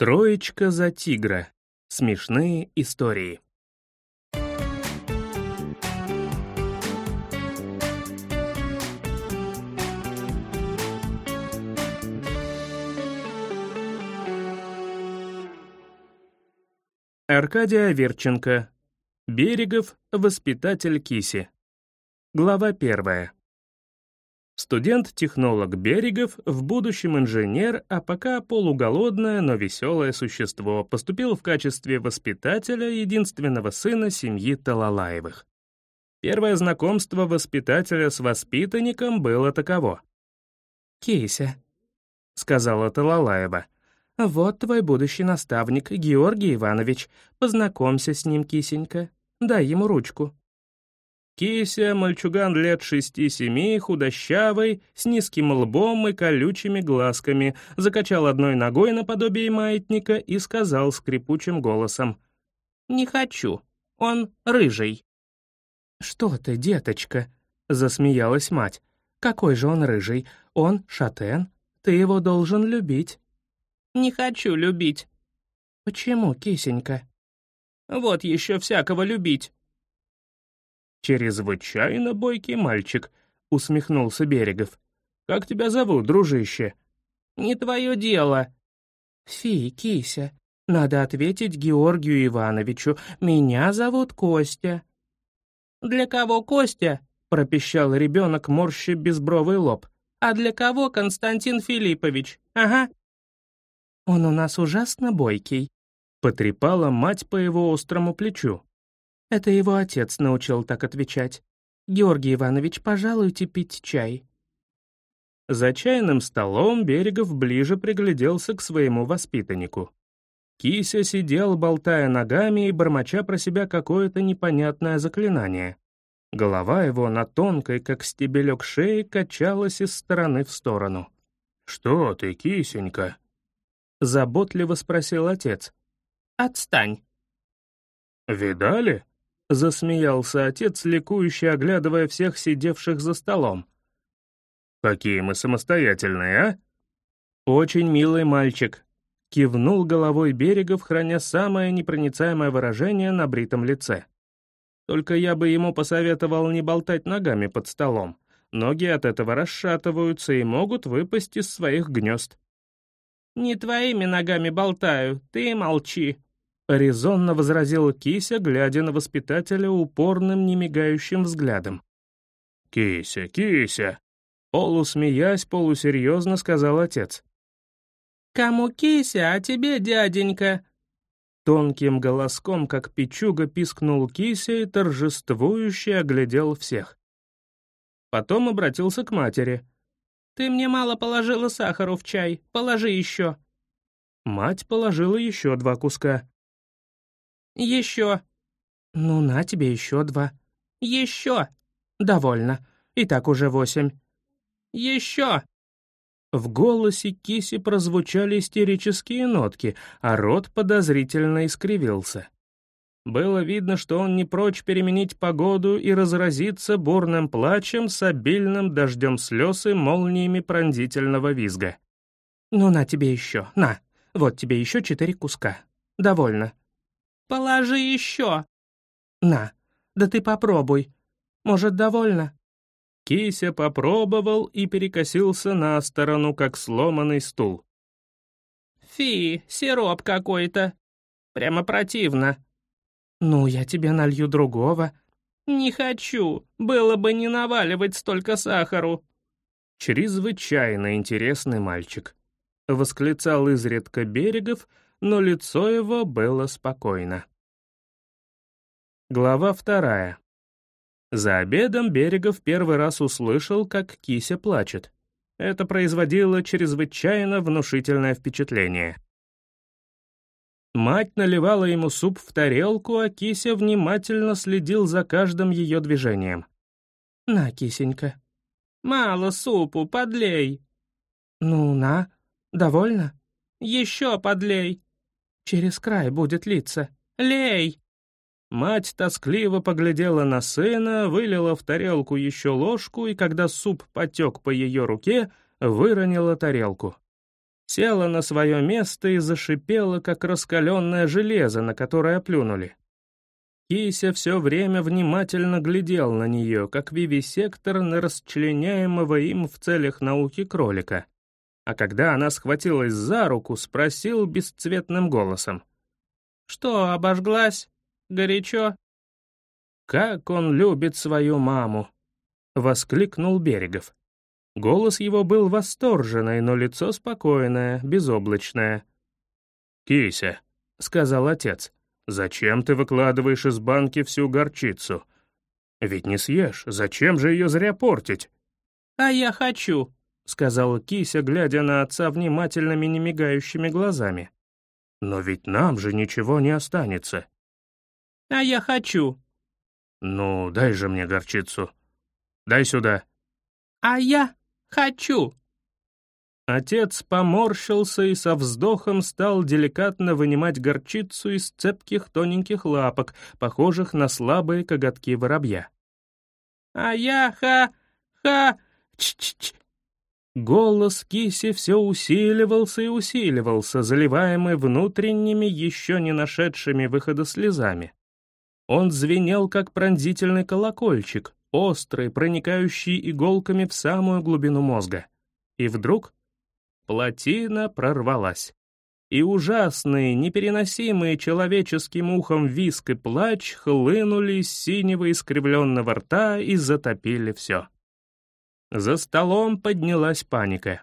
Троечка за тигра. Смешные истории. Аркадий Аверченко. Берегов, воспитатель киси. Глава первая. Студент-технолог Берегов, в будущем инженер, а пока полуголодное, но веселое существо, поступил в качестве воспитателя единственного сына семьи Талалаевых. Первое знакомство воспитателя с воспитанником было таково. «Кися», — сказала Талалаева, — «вот твой будущий наставник, Георгий Иванович. Познакомься с ним, кисенька. Дай ему ручку». Кися, мальчуган лет шести-семи, худощавый, с низким лбом и колючими глазками, закачал одной ногой наподобие маятника и сказал скрипучим голосом. «Не хочу. Он рыжий». «Что ты, деточка?» — засмеялась мать. «Какой же он рыжий? Он шатен. Ты его должен любить». «Не хочу любить». «Почему, кисенька?» «Вот еще всякого любить». «Чрезвычайно бойкий мальчик», — усмехнулся Берегов. «Как тебя зовут, дружище?» «Не твое дело». «Фи, кися, надо ответить Георгию Ивановичу. Меня зовут Костя». «Для кого Костя?» — пропищал ребенок, морщи безбровый лоб. «А для кого Константин Филиппович? Ага». «Он у нас ужасно бойкий», — потрепала мать по его острому плечу. Это его отец научил так отвечать. «Георгий Иванович, пожалуйте пить чай». За чайным столом Берегов ближе пригляделся к своему воспитаннику. Кися сидел, болтая ногами и бормоча про себя какое-то непонятное заклинание. Голова его на тонкой, как стебелек шеи, качалась из стороны в сторону. «Что ты, кисенька?» — заботливо спросил отец. «Отстань». «Видали?» — засмеялся отец, ликующе оглядывая всех сидевших за столом. «Какие мы самостоятельные, а?» «Очень милый мальчик», — кивнул головой Берегов, храня самое непроницаемое выражение на бритом лице. «Только я бы ему посоветовал не болтать ногами под столом. Ноги от этого расшатываются и могут выпасть из своих гнезд». «Не твоими ногами болтаю, ты молчи», — резонно возразил Кися, глядя на воспитателя упорным, немигающим взглядом. «Кися, Кися!» — полусмеясь, полусерьезно сказал отец. «Кому Кися, а тебе дяденька?» Тонким голоском, как печуга, пискнул Кися и торжествующе оглядел всех. Потом обратился к матери. «Ты мне мало положила сахару в чай, положи еще». Мать положила еще два куска. «Еще». «Ну, на тебе еще два». «Еще». «Довольно. И так уже восемь». «Еще». В голосе Киси прозвучали истерические нотки, а рот подозрительно искривился. Было видно, что он не прочь переменить погоду и разразиться бурным плачем с обильным дождем слез и молниями пронзительного визга. «Ну, на тебе еще, на, вот тебе еще четыре куска. Довольно. «Положи еще!» «На, да ты попробуй. Может, довольно?» Кися попробовал и перекосился на сторону, как сломанный стул. «Фи, сироп какой-то. Прямо противно». «Ну, я тебе налью другого». «Не хочу. Было бы не наваливать столько сахару». «Чрезвычайно интересный мальчик», — восклицал изредка Берегов, но лицо его было спокойно. Глава вторая. За обедом Берегов первый раз услышал, как Кися плачет. Это производило чрезвычайно внушительное впечатление. Мать наливала ему суп в тарелку, а Кися внимательно следил за каждым ее движением. «На, кисенька». «Мало супу, подлей». «Ну, на, довольно?» «Еще подлей». Через край будет литься. Лей!» Мать тоскливо поглядела на сына, вылила в тарелку еще ложку, и когда суп потек по ее руке, выронила тарелку. Села на свое место и зашипела, как раскаленное железо, на которое плюнули. Кися все время внимательно глядел на нее, как вивисектор на расчленяемого им в целях науки кролика. А когда она схватилась за руку, спросил бесцветным голосом. «Что, обожглась? Горячо?» «Как он любит свою маму!» — воскликнул Берегов. Голос его был восторженный, но лицо спокойное, безоблачное. «Кися», — сказал отец, — «зачем ты выкладываешь из банки всю горчицу? Ведь не съешь, зачем же ее зря портить?» «А я хочу», — сказала Кися, глядя на отца внимательными немигающими глазами. «Но ведь нам же ничего не останется». «А я хочу». «Ну, дай же мне горчицу. Дай сюда». «А я хочу». Отец поморщился и со вздохом стал деликатно вынимать горчицу из цепких тоненьких лапок, похожих на слабые коготки воробья. «А я ха-ха... ч-ч-ч...» Голос киси все усиливался и усиливался, заливаемый внутренними, еще не нашедшими выхода слезами. Он звенел, как пронзительный колокольчик, острый, проникающий иголками в самую глубину мозга. И вдруг плотина прорвалась. И ужасные, непереносимые человеческим ухом виск и плач хлынули из синего искривленного рта и затопили все. За столом поднялась паника.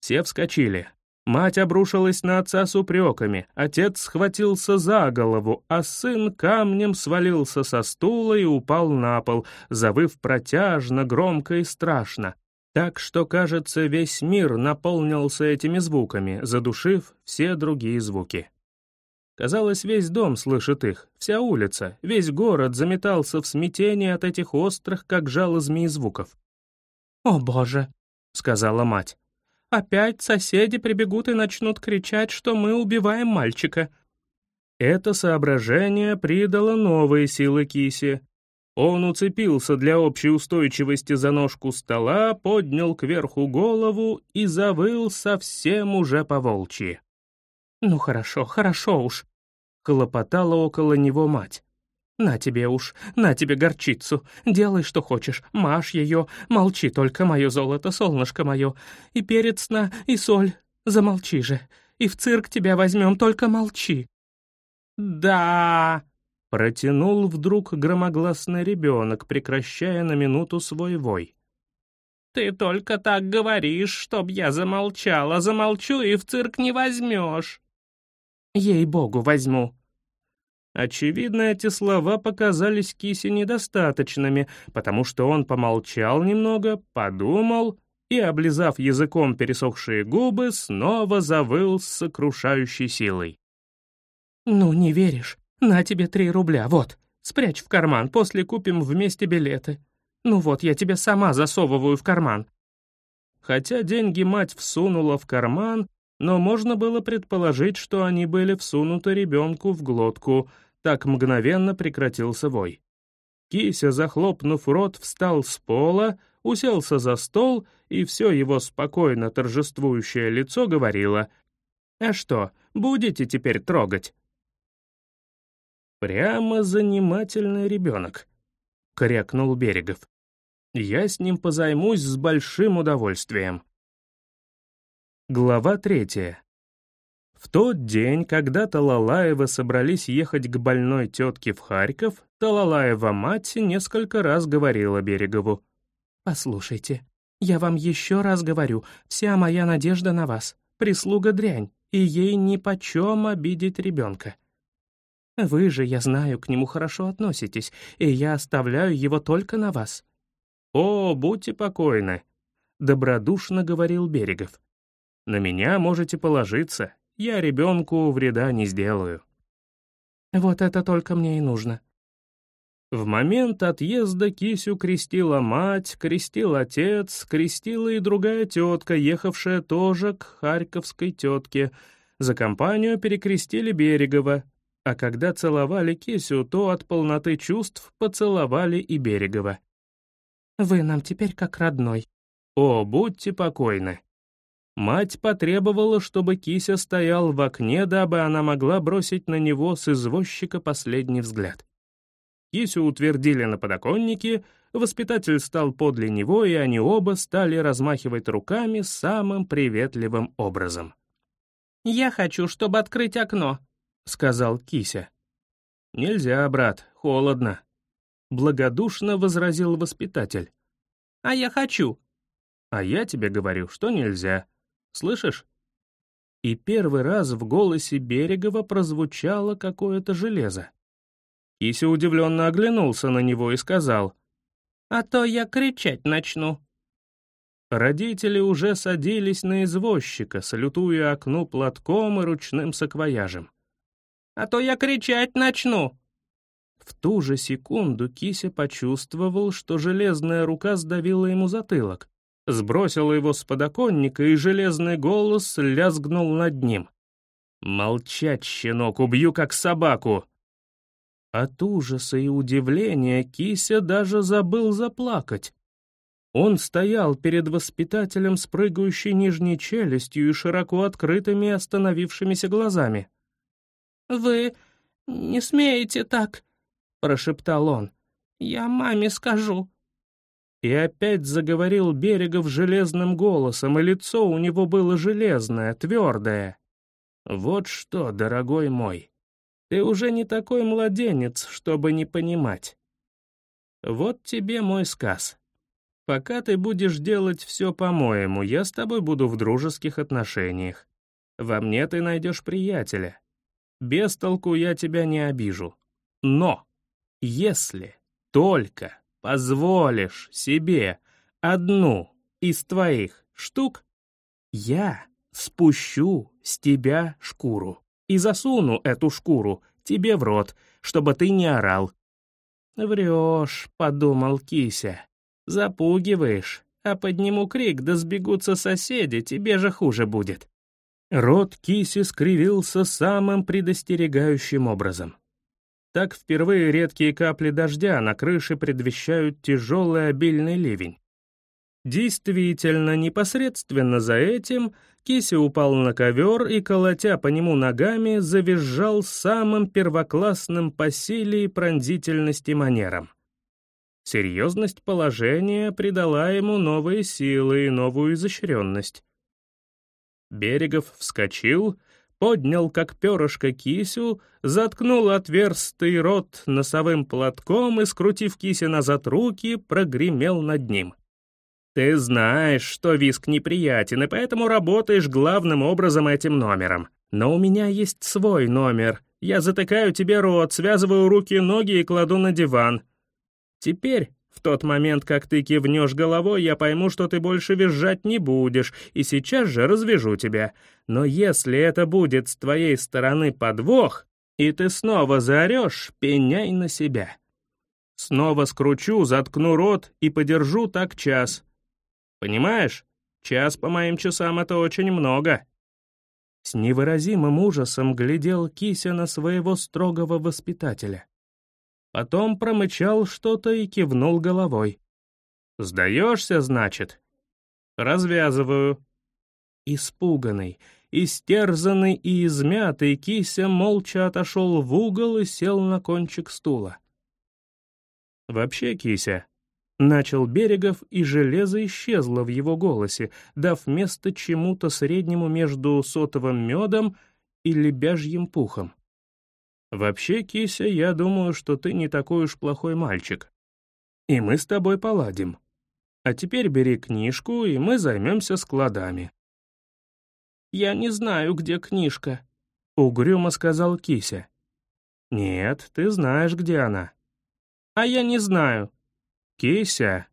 Все вскочили. Мать обрушилась на отца с упреками, отец схватился за голову, а сын камнем свалился со стула и упал на пол, завыв протяжно, громко и страшно. Так что, кажется, весь мир наполнился этими звуками, задушив все другие звуки. Казалось, весь дом слышит их, вся улица, весь город заметался в смятении от этих острых, как жало змеи звуков. «О, Боже!» — сказала мать. «Опять соседи прибегут и начнут кричать, что мы убиваем мальчика». Это соображение придало новые силы Кисе. Он уцепился для общей устойчивости за ножку стола, поднял кверху голову и завыл совсем уже по-волчьи. «Ну хорошо, хорошо уж», — хлопотала около него мать. На тебе уж, на тебе горчицу. Делай, что хочешь, машь ее, молчи только, мое золото, солнышко мое. И перец на, и соль, замолчи же. И в цирк тебя возьмем, только молчи». «Да!» — протянул вдруг громогласный ребенок, прекращая на минуту свой вой. «Ты только так говоришь, чтоб я замолчала, замолчу и в цирк не возьмешь». «Ей-богу, возьму», Очевидно, эти слова показались Кисе недостаточными, потому что он помолчал немного, подумал и, облизав языком пересохшие губы, снова завыл с сокрушающей силой. «Ну, не веришь? На тебе три рубля, вот. Спрячь в карман, после купим вместе билеты. Ну вот, я тебе сама засовываю в карман». Хотя деньги мать всунула в карман, но можно было предположить, что они были всунуты ребенку в глотку, так мгновенно прекратился вой. Кися, захлопнув рот, встал с пола, уселся за стол, и все его спокойно торжествующее лицо говорило «А что, будете теперь трогать?» «Прямо занимательный ребенок», — крякнул Берегов. «Я с ним позаймусь с большим удовольствием». Глава третья. В тот день, когда Талалаева собрались ехать к больной тетке в Харьков, Талалаева мать несколько раз говорила Берегову. «Послушайте, я вам еще раз говорю, вся моя надежда на вас. Прислуга дрянь, и ей нипочем обидеть ребенка. Вы же, я знаю, к нему хорошо относитесь, и я оставляю его только на вас». «О, будьте покойны», — добродушно говорил Берегов. На меня можете положиться, я ребенку вреда не сделаю». «Вот это только мне и нужно». В момент отъезда Кисю крестила мать, крестил отец, крестила и другая тетка, ехавшая тоже к харьковской тетке. За компанию перекрестили Берегова, а когда целовали Кисю, то от полноты чувств поцеловали и Берегова. «Вы нам теперь как родной». «О, будьте покойны». Мать потребовала, чтобы Кися стоял в окне, дабы она могла бросить на него с извозчика последний взгляд. Кисю утвердили на подоконнике, воспитатель стал подле него, и они оба стали размахивать руками самым приветливым образом. «Я хочу, чтобы открыть окно», — сказал Кися. «Нельзя, брат, холодно», — благодушно возразил воспитатель. «А я хочу». «А я тебе говорю, что нельзя. Слышишь?» И первый раз в голосе Берегова прозвучало какое-то железо. Кися удивленно оглянулся на него и сказал, «А то я кричать начну». Родители уже садились на извозчика, салютуя окну платком и ручным саквояжем. «А то я кричать начну», в ту же секунду Кися почувствовал, что железная рука сдавила ему затылок, сбросила его с подоконника, и железный голос лязгнул над ним. «Молчать, щенок, убью как собаку!» От ужаса и удивления Кися даже забыл заплакать. Он стоял перед воспитателем с прыгающей нижней челюстью и широко открытыми остановившимися глазами. «Вы не смеете так!» — прошептал он. «Я маме скажу». И опять заговорил Берегов железным голосом, и лицо у него было железное, твердое. «Вот что, дорогой мой, ты уже не такой младенец, чтобы не понимать. Вот тебе мой сказ. Пока ты будешь делать все по-моему, я с тобой буду в дружеских отношениях. Во мне ты найдешь приятеля. Без толку я тебя не обижу. Но если только позволишь себе одну из твоих штук, я спущу с тебя шкуру и засуну эту шкуру тебе в рот, чтобы ты не орал». «Врешь», — подумал Кися, — «запугиваешь, а подниму крик, да сбегутся соседи, тебе же хуже будет». Рот Киси скривился самым предостерегающим образом. Так впервые редкие капли дождя на крыше предвещают тяжелый обильный ливень. Действительно, непосредственно за этим Киси упал на ковер и, колотя по нему ногами, завизжал самым первоклассным по силе и пронзительности манером. Серьезность положения придала ему новые силы и новую изощренность. Берегов вскочил, поднял как перышко кисю, заткнул отверстый рот носовым платком и, скрутив киси назад руки, прогремел над ним. «Ты знаешь, что виск неприятен, и поэтому работаешь главным образом этим номером. Но у меня есть свой номер. Я затыкаю тебе рот, связываю руки и ноги и кладу на диван. Теперь в тот момент, как ты кивнешь головой, я пойму, что ты больше визжать не будешь, и сейчас же развяжу тебя. Но если это будет с твоей стороны подвох, и ты снова заорешь, пеняй на себя. Снова скручу, заткну рот и подержу так час. Понимаешь? Час по моим часам — это очень много. С невыразимым ужасом глядел Кися на своего строгого воспитателя. Потом промычал что-то и кивнул головой. «Сдаешься, значит?» «Развязываю». Испуганный, истерзанный и измятый, Кися молча отошел в угол и сел на кончик стула. «Вообще, Кися», — начал Берегов, и железо исчезло в его голосе, дав место чему-то среднему между сотовым медом и лебяжьим пухом. Вообще, Кися, я думаю, что ты не такой уж плохой мальчик. И мы с тобой поладим. А теперь бери книжку, и мы займемся складами». «Я не знаю, где книжка», — угрюмо сказал Кися. «Нет, ты знаешь, где она». «А я не знаю». «Кися,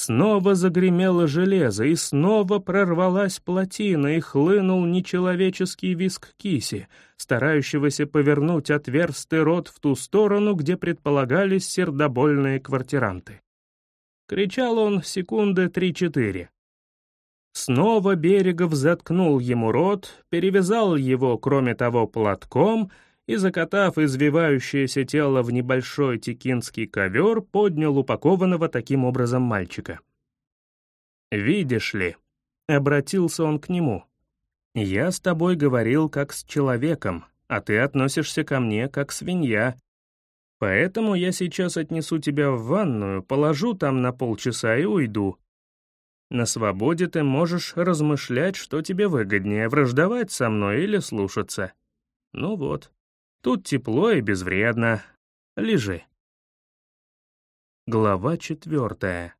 Снова загремело железо, и снова прорвалась плотина, и хлынул нечеловеческий виск киси, старающегося повернуть отверстый рот в ту сторону, где предполагались сердобольные квартиранты. Кричал он секунды три-четыре. Снова Берегов заткнул ему рот, перевязал его, кроме того, платком — и, закатав извивающееся тело в небольшой текинский ковер, поднял упакованного таким образом мальчика. «Видишь ли», Обратился он к нему. «Я с тобой говорил как с человеком, а ты относишься ко мне как свинья. Поэтому я сейчас отнесу тебя в ванную, положу там на полчаса и уйду. На свободе ты можешь размышлять, что тебе выгоднее, враждовать со мной или слушаться. Ну вот, тут тепло и безвредно. Лежи. Глава четвертая.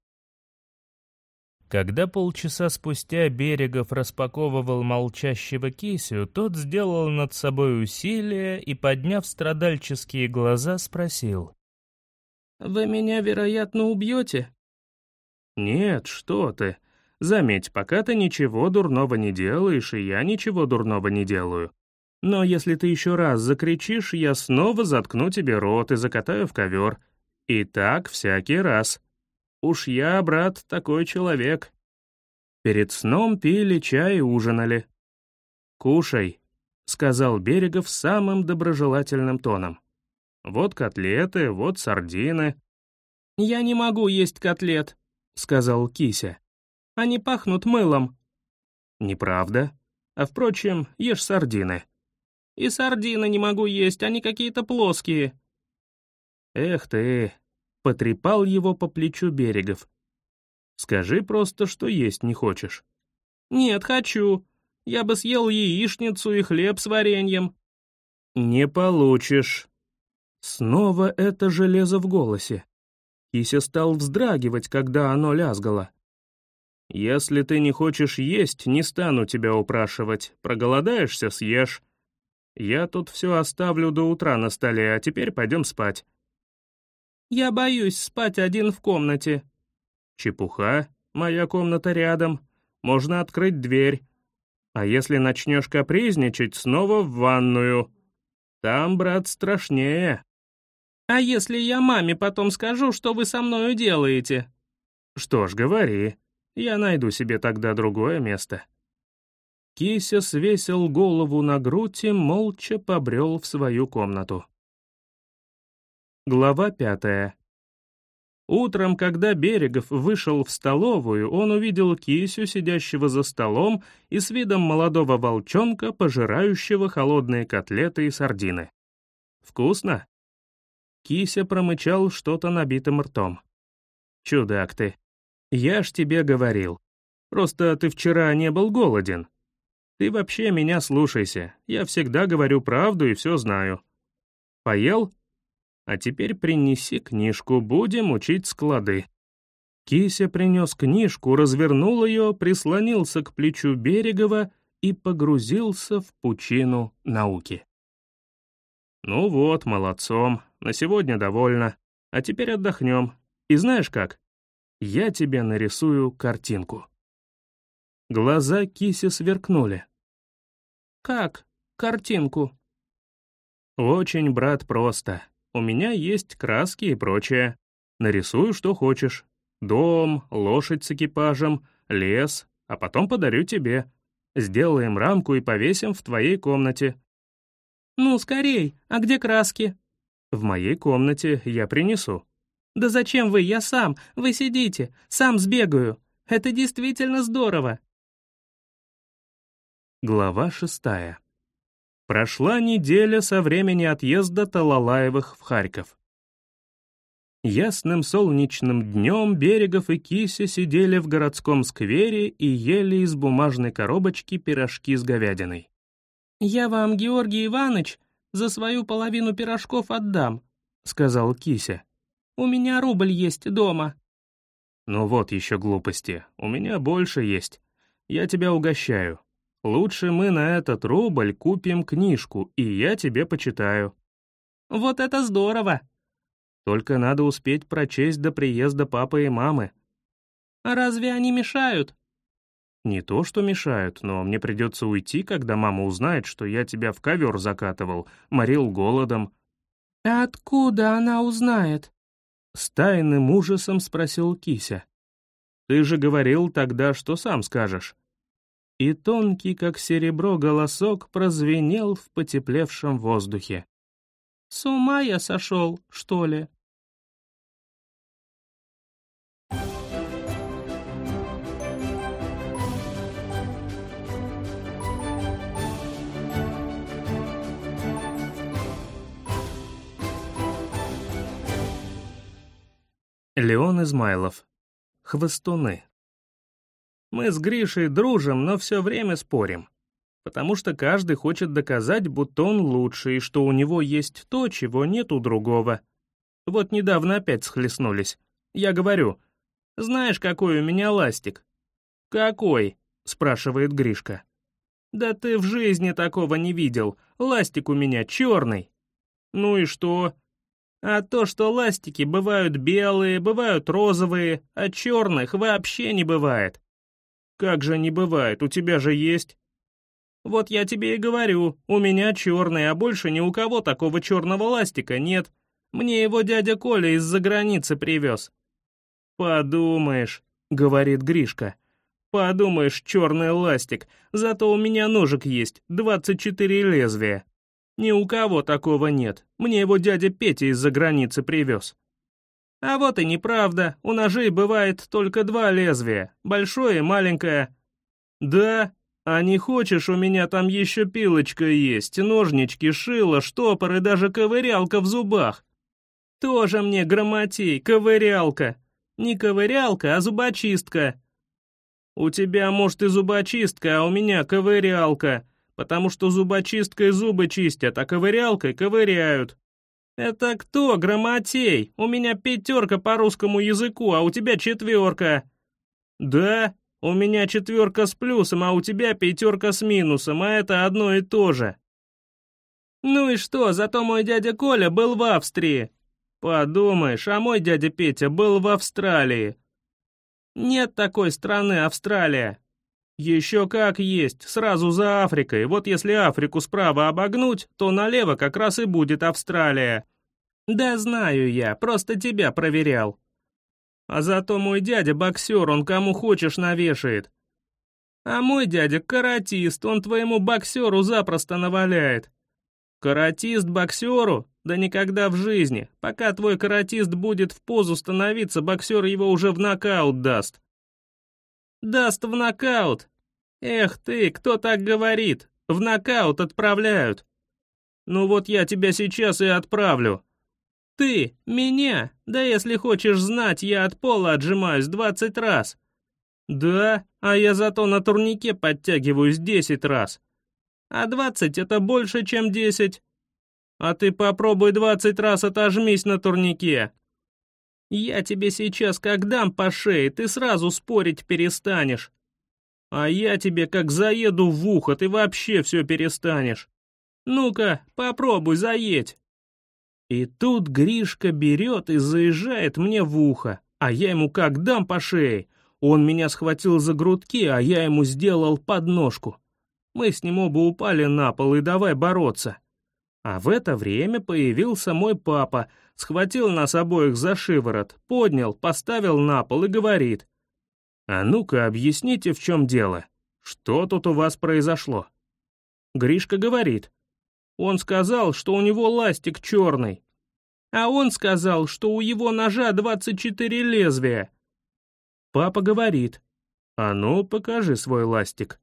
Когда полчаса спустя Берегов распаковывал молчащего кисю, тот сделал над собой усилие и, подняв страдальческие глаза, спросил. «Вы меня, вероятно, убьете?» «Нет, что ты. Заметь, пока ты ничего дурного не делаешь, и я ничего дурного не делаю. Но если ты еще раз закричишь, я снова заткну тебе рот и закатаю в ковер. И так всякий раз». Уж я, брат, такой человек. Перед сном пили чай и ужинали. «Кушай», — сказал Берегов самым доброжелательным тоном. «Вот котлеты, вот сардины». «Я не могу есть котлет», — сказал Кися. «Они пахнут мылом». «Неправда. А впрочем, ешь сардины». «И сардины не могу есть, они какие-то плоские». «Эх ты, Потрепал его по плечу Берегов. «Скажи просто, что есть не хочешь». «Нет, хочу. Я бы съел яичницу и хлеб с вареньем». «Не получишь». Снова это железо в голосе. Кися стал вздрагивать, когда оно лязгало. «Если ты не хочешь есть, не стану тебя упрашивать. Проголодаешься — съешь. Я тут все оставлю до утра на столе, а теперь пойдем спать. Я боюсь спать один в комнате». «Чепуха. Моя комната рядом. Можно открыть дверь. А если начнешь капризничать, снова в ванную. Там, брат, страшнее». «А если я маме потом скажу, что вы со мною делаете?» «Что ж, говори. Я найду себе тогда другое место». Кися свесил голову на грудь и молча побрел в свою комнату. Глава пятая. Утром, когда Берегов вышел в столовую, он увидел кисю, сидящего за столом, и с видом молодого волчонка, пожирающего холодные котлеты и сардины. «Вкусно?» Кися промычал что-то набитым ртом. «Чудак ты. Я ж тебе говорил. Просто ты вчера не был голоден. Ты вообще меня слушайся. Я всегда говорю правду и все знаю. Поел?» А теперь принеси книжку, будем учить склады». Кися принес книжку, развернул ее, прислонился к плечу Берегова и погрузился в пучину науки. «Ну вот, молодцом, на сегодня довольно. А теперь отдохнем. И знаешь как? Я тебе нарисую картинку». Глаза Киси сверкнули. «Как картинку?» «Очень, брат, просто. У меня есть краски и прочее. Нарисую, что хочешь. Дом, лошадь с экипажем, лес, а потом подарю тебе. Сделаем рамку и повесим в твоей комнате». «Ну, скорей, а где краски?» «В моей комнате я принесу». «Да зачем вы? Я сам. Вы сидите. Сам сбегаю. Это действительно здорово». Глава шестая. Прошла неделя со времени отъезда Талалаевых в Харьков. Ясным солнечным днем Берегов и Кися сидели в городском сквере и ели из бумажной коробочки пирожки с говядиной. «Я вам, Георгий Иванович, за свою половину пирожков отдам», — сказал Кися. «У меня рубль есть дома». «Ну вот еще глупости. У меня больше есть. Я тебя угощаю. Лучше мы на этот рубль купим книжку, и я тебе почитаю». «Вот это здорово!» «Только надо успеть прочесть до приезда папы и мамы». «А разве они мешают?» «Не то, что мешают, но мне придется уйти, когда мама узнает, что я тебя в ковер закатывал, морил голодом». «А откуда она узнает?» С тайным ужасом спросил Кися. «Ты же говорил тогда, что сам скажешь» и тонкий, как серебро, голосок прозвенел в потеплевшем воздухе. «С ума я сошел, что ли?» Леон Измайлов. Хвостуны. Мы с Гришей дружим, но все время спорим. Потому что каждый хочет доказать, будто он лучше, и что у него есть то, чего нет у другого. Вот недавно опять схлестнулись. Я говорю, «Знаешь, какой у меня ластик?» «Какой?» — спрашивает Гришка. «Да ты в жизни такого не видел. Ластик у меня черный». «Ну и что?» «А то, что ластики бывают белые, бывают розовые, а черных вообще не бывает». «Как же не бывает? У тебя же есть». «Вот я тебе и говорю, у меня черный, а больше ни у кого такого черного ластика нет. Мне его дядя Коля из-за границы привез». «Подумаешь», — говорит Гришка. «Подумаешь, черный ластик, зато у меня ножик есть, 24 лезвия. Ни у кого такого нет, мне его дядя Петя из-за границы привез». «А вот и неправда, у ножей бывает только два лезвия, большое и маленькое». «Да? А не хочешь, у меня там еще пилочка есть, ножнички, шило, штопор и даже ковырялка в зубах?» «Тоже мне грамотей, ковырялка. Не ковырялка, а зубочистка». «У тебя, может, и зубочистка, а у меня ковырялка, потому что зубочисткой зубы чистят, а ковырялкой ковыряют». «Это кто, грамотей? У меня пятерка по русскому языку, а у тебя четверка». «Да, у меня четверка с плюсом, а у тебя пятерка с минусом, а это одно и то же». «Ну и что, зато мой дядя Коля был в Австрии». «Подумаешь, а мой дядя Петя был в Австралии. Нет такой страны Австралия. Еще как есть, сразу за Африкой. Вот если Африку справа обогнуть, то налево как раз и будет Австралия. Да знаю я, просто тебя проверял. А зато мой дядя боксер, он кому хочешь навешает. А мой дядя каратист, он твоему боксеру запросто наваляет. Каратист боксеру? Да никогда в жизни. Пока твой каратист будет в позу становиться, боксер его уже в нокаут даст. Даст в нокаут? Эх ты, кто так говорит? В нокаут отправляют. Ну вот я тебя сейчас и отправлю. Ты, меня? Да если хочешь знать, я от пола отжимаюсь двадцать раз. Да, а я зато на турнике подтягиваюсь десять раз. А двадцать это больше, чем десять. А ты попробуй двадцать раз отожмись на турнике. Я тебе сейчас как дам по шее, ты сразу спорить перестанешь. А я тебе как заеду в ухо, ты вообще все перестанешь. Ну-ка, попробуй заедь. И тут Гришка берет и заезжает мне в ухо, а я ему как дам по шее. Он меня схватил за грудки, а я ему сделал подножку. Мы с ним оба упали на пол и давай бороться. А в это время появился мой папа, схватил нас обоих за шиворот, поднял, поставил на пол и говорит. «А ну-ка, объясните, в чем дело. Что тут у вас произошло?» Гришка говорит. Он сказал, что у него ластик черный. А он сказал, что у его ножа 24 лезвия. Папа говорит. «А ну, покажи свой ластик».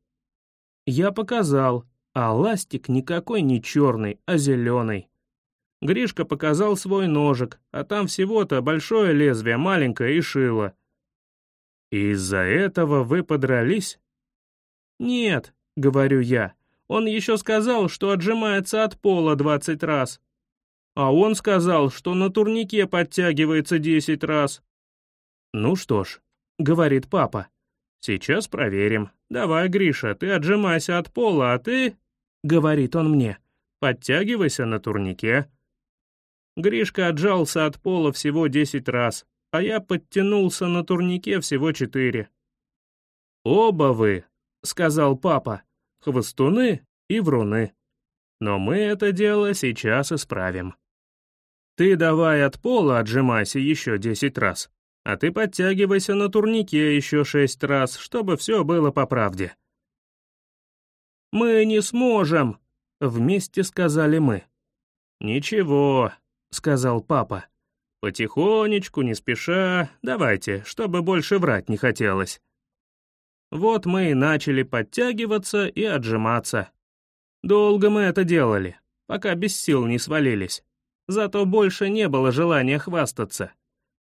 Я показал, а ластик никакой не черный, а зеленый. Гришка показал свой ножик, а там всего-то большое лезвие, маленькое и шило. «Из-за этого вы подрались?» «Нет», — говорю я, — «он еще сказал, что отжимается от пола двадцать раз». А он сказал, что на турнике подтягивается десять раз. «Ну что ж», — говорит папа, — «сейчас проверим. Давай, Гриша, ты отжимайся от пола, а ты...» говорит он мне. «Подтягивайся на турнике». Гришка отжался от пола всего десять раз, а я подтянулся на турнике всего четыре. «Оба вы», — сказал папа, — «хвостуны и вруны. Но мы это дело сейчас исправим. Ты давай от пола отжимайся еще десять раз, а ты подтягивайся на турнике еще шесть раз, чтобы все было по правде». «Мы не сможем!» — вместе сказали мы. «Ничего», — сказал папа. «Потихонечку, не спеша, давайте, чтобы больше врать не хотелось». Вот мы и начали подтягиваться и отжиматься. Долго мы это делали, пока без сил не свалились. Зато больше не было желания хвастаться.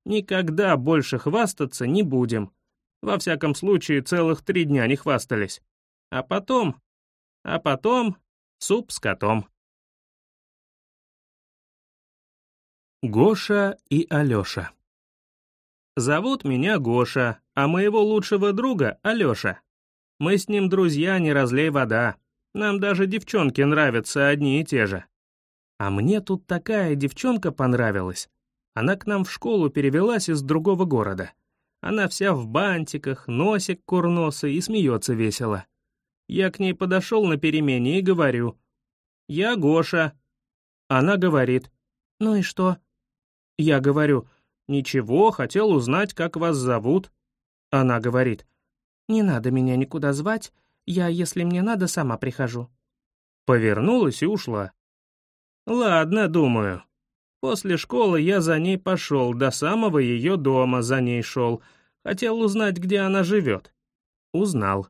Никогда больше хвастаться не будем. Во всяком случае, целых три дня не хвастались. А потом... А потом... Суп с котом. Гоша и Алёша Зовут меня Гоша, а моего лучшего друга — Алёша. Мы с ним друзья, не разлей вода. Нам даже девчонки нравятся одни и те же. А мне тут такая девчонка понравилась. Она к нам в школу перевелась из другого города. Она вся в бантиках, носик курносый и смеется весело. Я к ней подошел на перемене и говорю. «Я Гоша». Она говорит. «Ну и что?» Я говорю, «Ничего, хотел узнать, как вас зовут». Она говорит, «Не надо меня никуда звать, я, если мне надо, сама прихожу». Повернулась и ушла. «Ладно, думаю». После школы я за ней пошел, до самого ее дома за ней шел. Хотел узнать, где она живет. Узнал.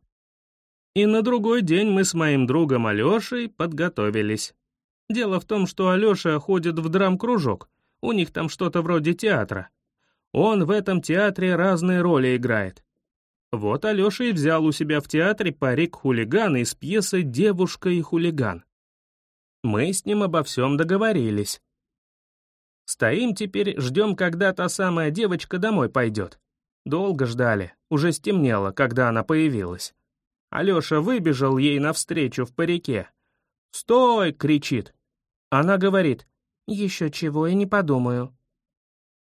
И на другой день мы с моим другом Алешей подготовились. Дело в том, что Алеша ходит в драм-кружок, у них там что-то вроде театра. Он в этом театре разные роли играет. Вот Алёша и взял у себя в театре парик хулигана из пьесы «Девушка и хулиган». Мы с ним обо всем договорились. Стоим теперь, ждем, когда та самая девочка домой пойдет. Долго ждали, уже стемнело, когда она появилась. Алёша выбежал ей навстречу в парике. «Стой!» — кричит. Она говорит, «Еще чего я не подумаю».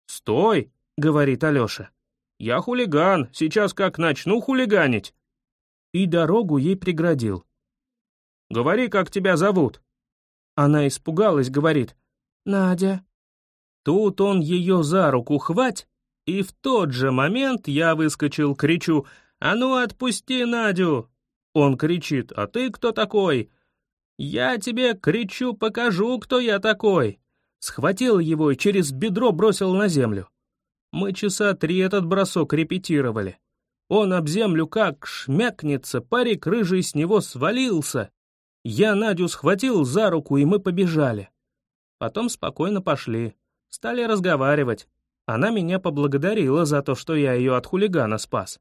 «Стой!» — говорит Алеша. «Я хулиган, сейчас как начну хулиганить». И дорогу ей преградил. «Говори, как тебя зовут». Она испугалась, говорит. «Надя». Тут он ее за руку хвать, и в тот же момент я выскочил, кричу «А ну отпусти Надю!» Он кричит «А ты кто такой?» «Я тебе, кричу, покажу, кто я такой!» Схватил его и через бедро бросил на землю. Мы часа три этот бросок репетировали. Он об землю как шмякнется, парик рыжий с него свалился. Я Надю схватил за руку, и мы побежали. Потом спокойно пошли, стали разговаривать. Она меня поблагодарила за то, что я ее от хулигана спас.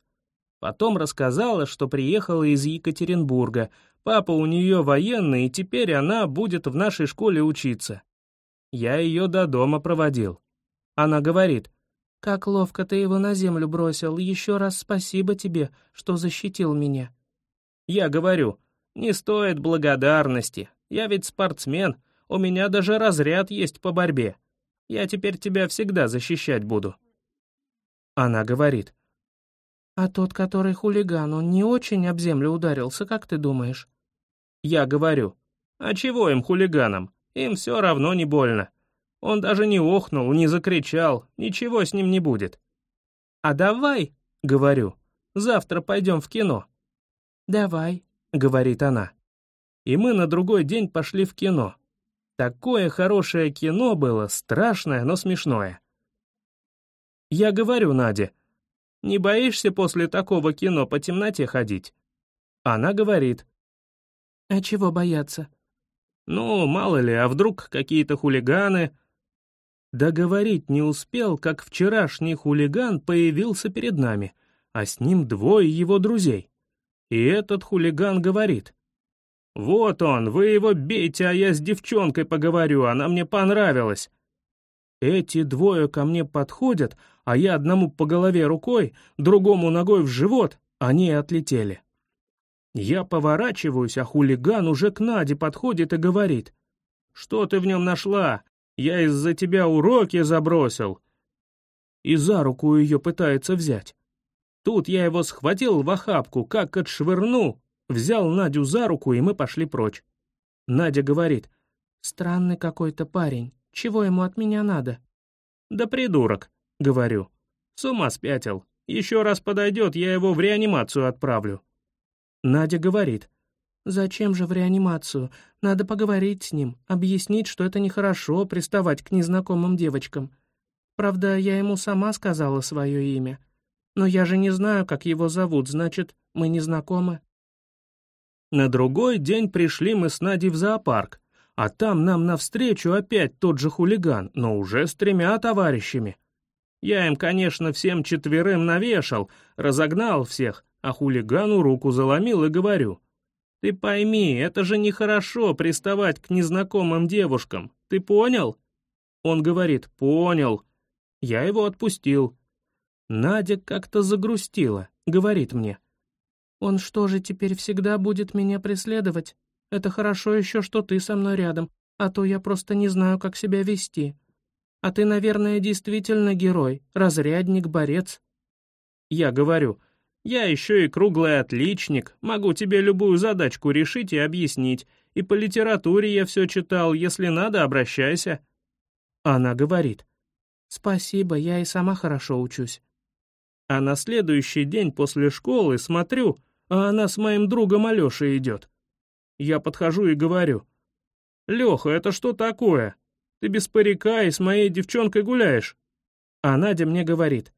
Потом рассказала, что приехала из Екатеринбурга. Папа у нее военный, и теперь она будет в нашей школе учиться. Я ее до дома проводил. Она говорит, «Как ловко ты его на землю бросил, еще раз спасибо тебе, что защитил меня». Я говорю, «Не стоит благодарности, я ведь спортсмен, у меня даже разряд есть по борьбе. Я теперь тебя всегда защищать буду». Она говорит, «А тот, который хулиган, он не очень об землю ударился, как ты думаешь?» Я говорю, «А чего им хулиганам? Им все равно не больно. Он даже не охнул, не закричал, ничего с ним не будет. «А давай», — говорю, — «завтра пойдем в кино». «Давай», — говорит она. И мы на другой день пошли в кино. Такое хорошее кино было, страшное, но смешное. Я говорю Наде, «Не боишься после такого кино по темноте ходить?» Она говорит, «А чего бояться?» Ну, мало ли, а вдруг какие-то хулиганы... Договорить не успел, как вчерашний хулиган появился перед нами, а с ним двое его друзей. И этот хулиган говорит. «Вот он, вы его бейте, а я с девчонкой поговорю, она мне понравилась». Эти двое ко мне подходят, а я одному по голове рукой, другому ногой в живот, они отлетели. Я поворачиваюсь, а хулиган уже к Наде подходит и говорит. «Что ты в нем нашла? Я из-за тебя уроки забросил». И за руку ее пытается взять. Тут я его схватил в охапку, как отшвырну, взял Надю за руку, и мы пошли прочь. Надя говорит, «Странный какой-то парень, чего ему от меня надо?» «Да придурок», — говорю. «С ума спятил. Еще раз подойдет, я его в реанимацию отправлю». Надя говорит, «Зачем же в реанимацию? Надо поговорить с ним, объяснить, что это нехорошо приставать к незнакомым девочкам. Правда, я ему сама сказала свое имя. Но я же не знаю, как его зовут, значит, мы не знакомы». На другой день пришли мы с Надей в зоопарк, а там нам навстречу опять тот же хулиган, но уже с тремя товарищами. Я им, конечно, всем четверым навешал, разогнал всех, а хулигану руку заломил и говорю. «Ты пойми, это же нехорошо приставать к незнакомым девушкам. Ты понял?» Он говорит «Понял». Я его отпустил. Надя как-то загрустила, говорит мне. «Он что же теперь всегда будет меня преследовать? Это хорошо еще, что ты со мной рядом, а то я просто не знаю, как себя вести. А ты, наверное, действительно герой, разрядник, борец». Я говорю, «Я еще и круглый отличник, могу тебе любую задачку решить и объяснить, и по литературе я все читал, если надо, обращайся». Она говорит, «Спасибо, я и сама хорошо учусь». А на следующий день после школы смотрю, а она с моим другом Алешей идет. Я подхожу и говорю, «Леха, это что такое? Ты без парика и с моей девчонкой гуляешь?» А Надя мне говорит,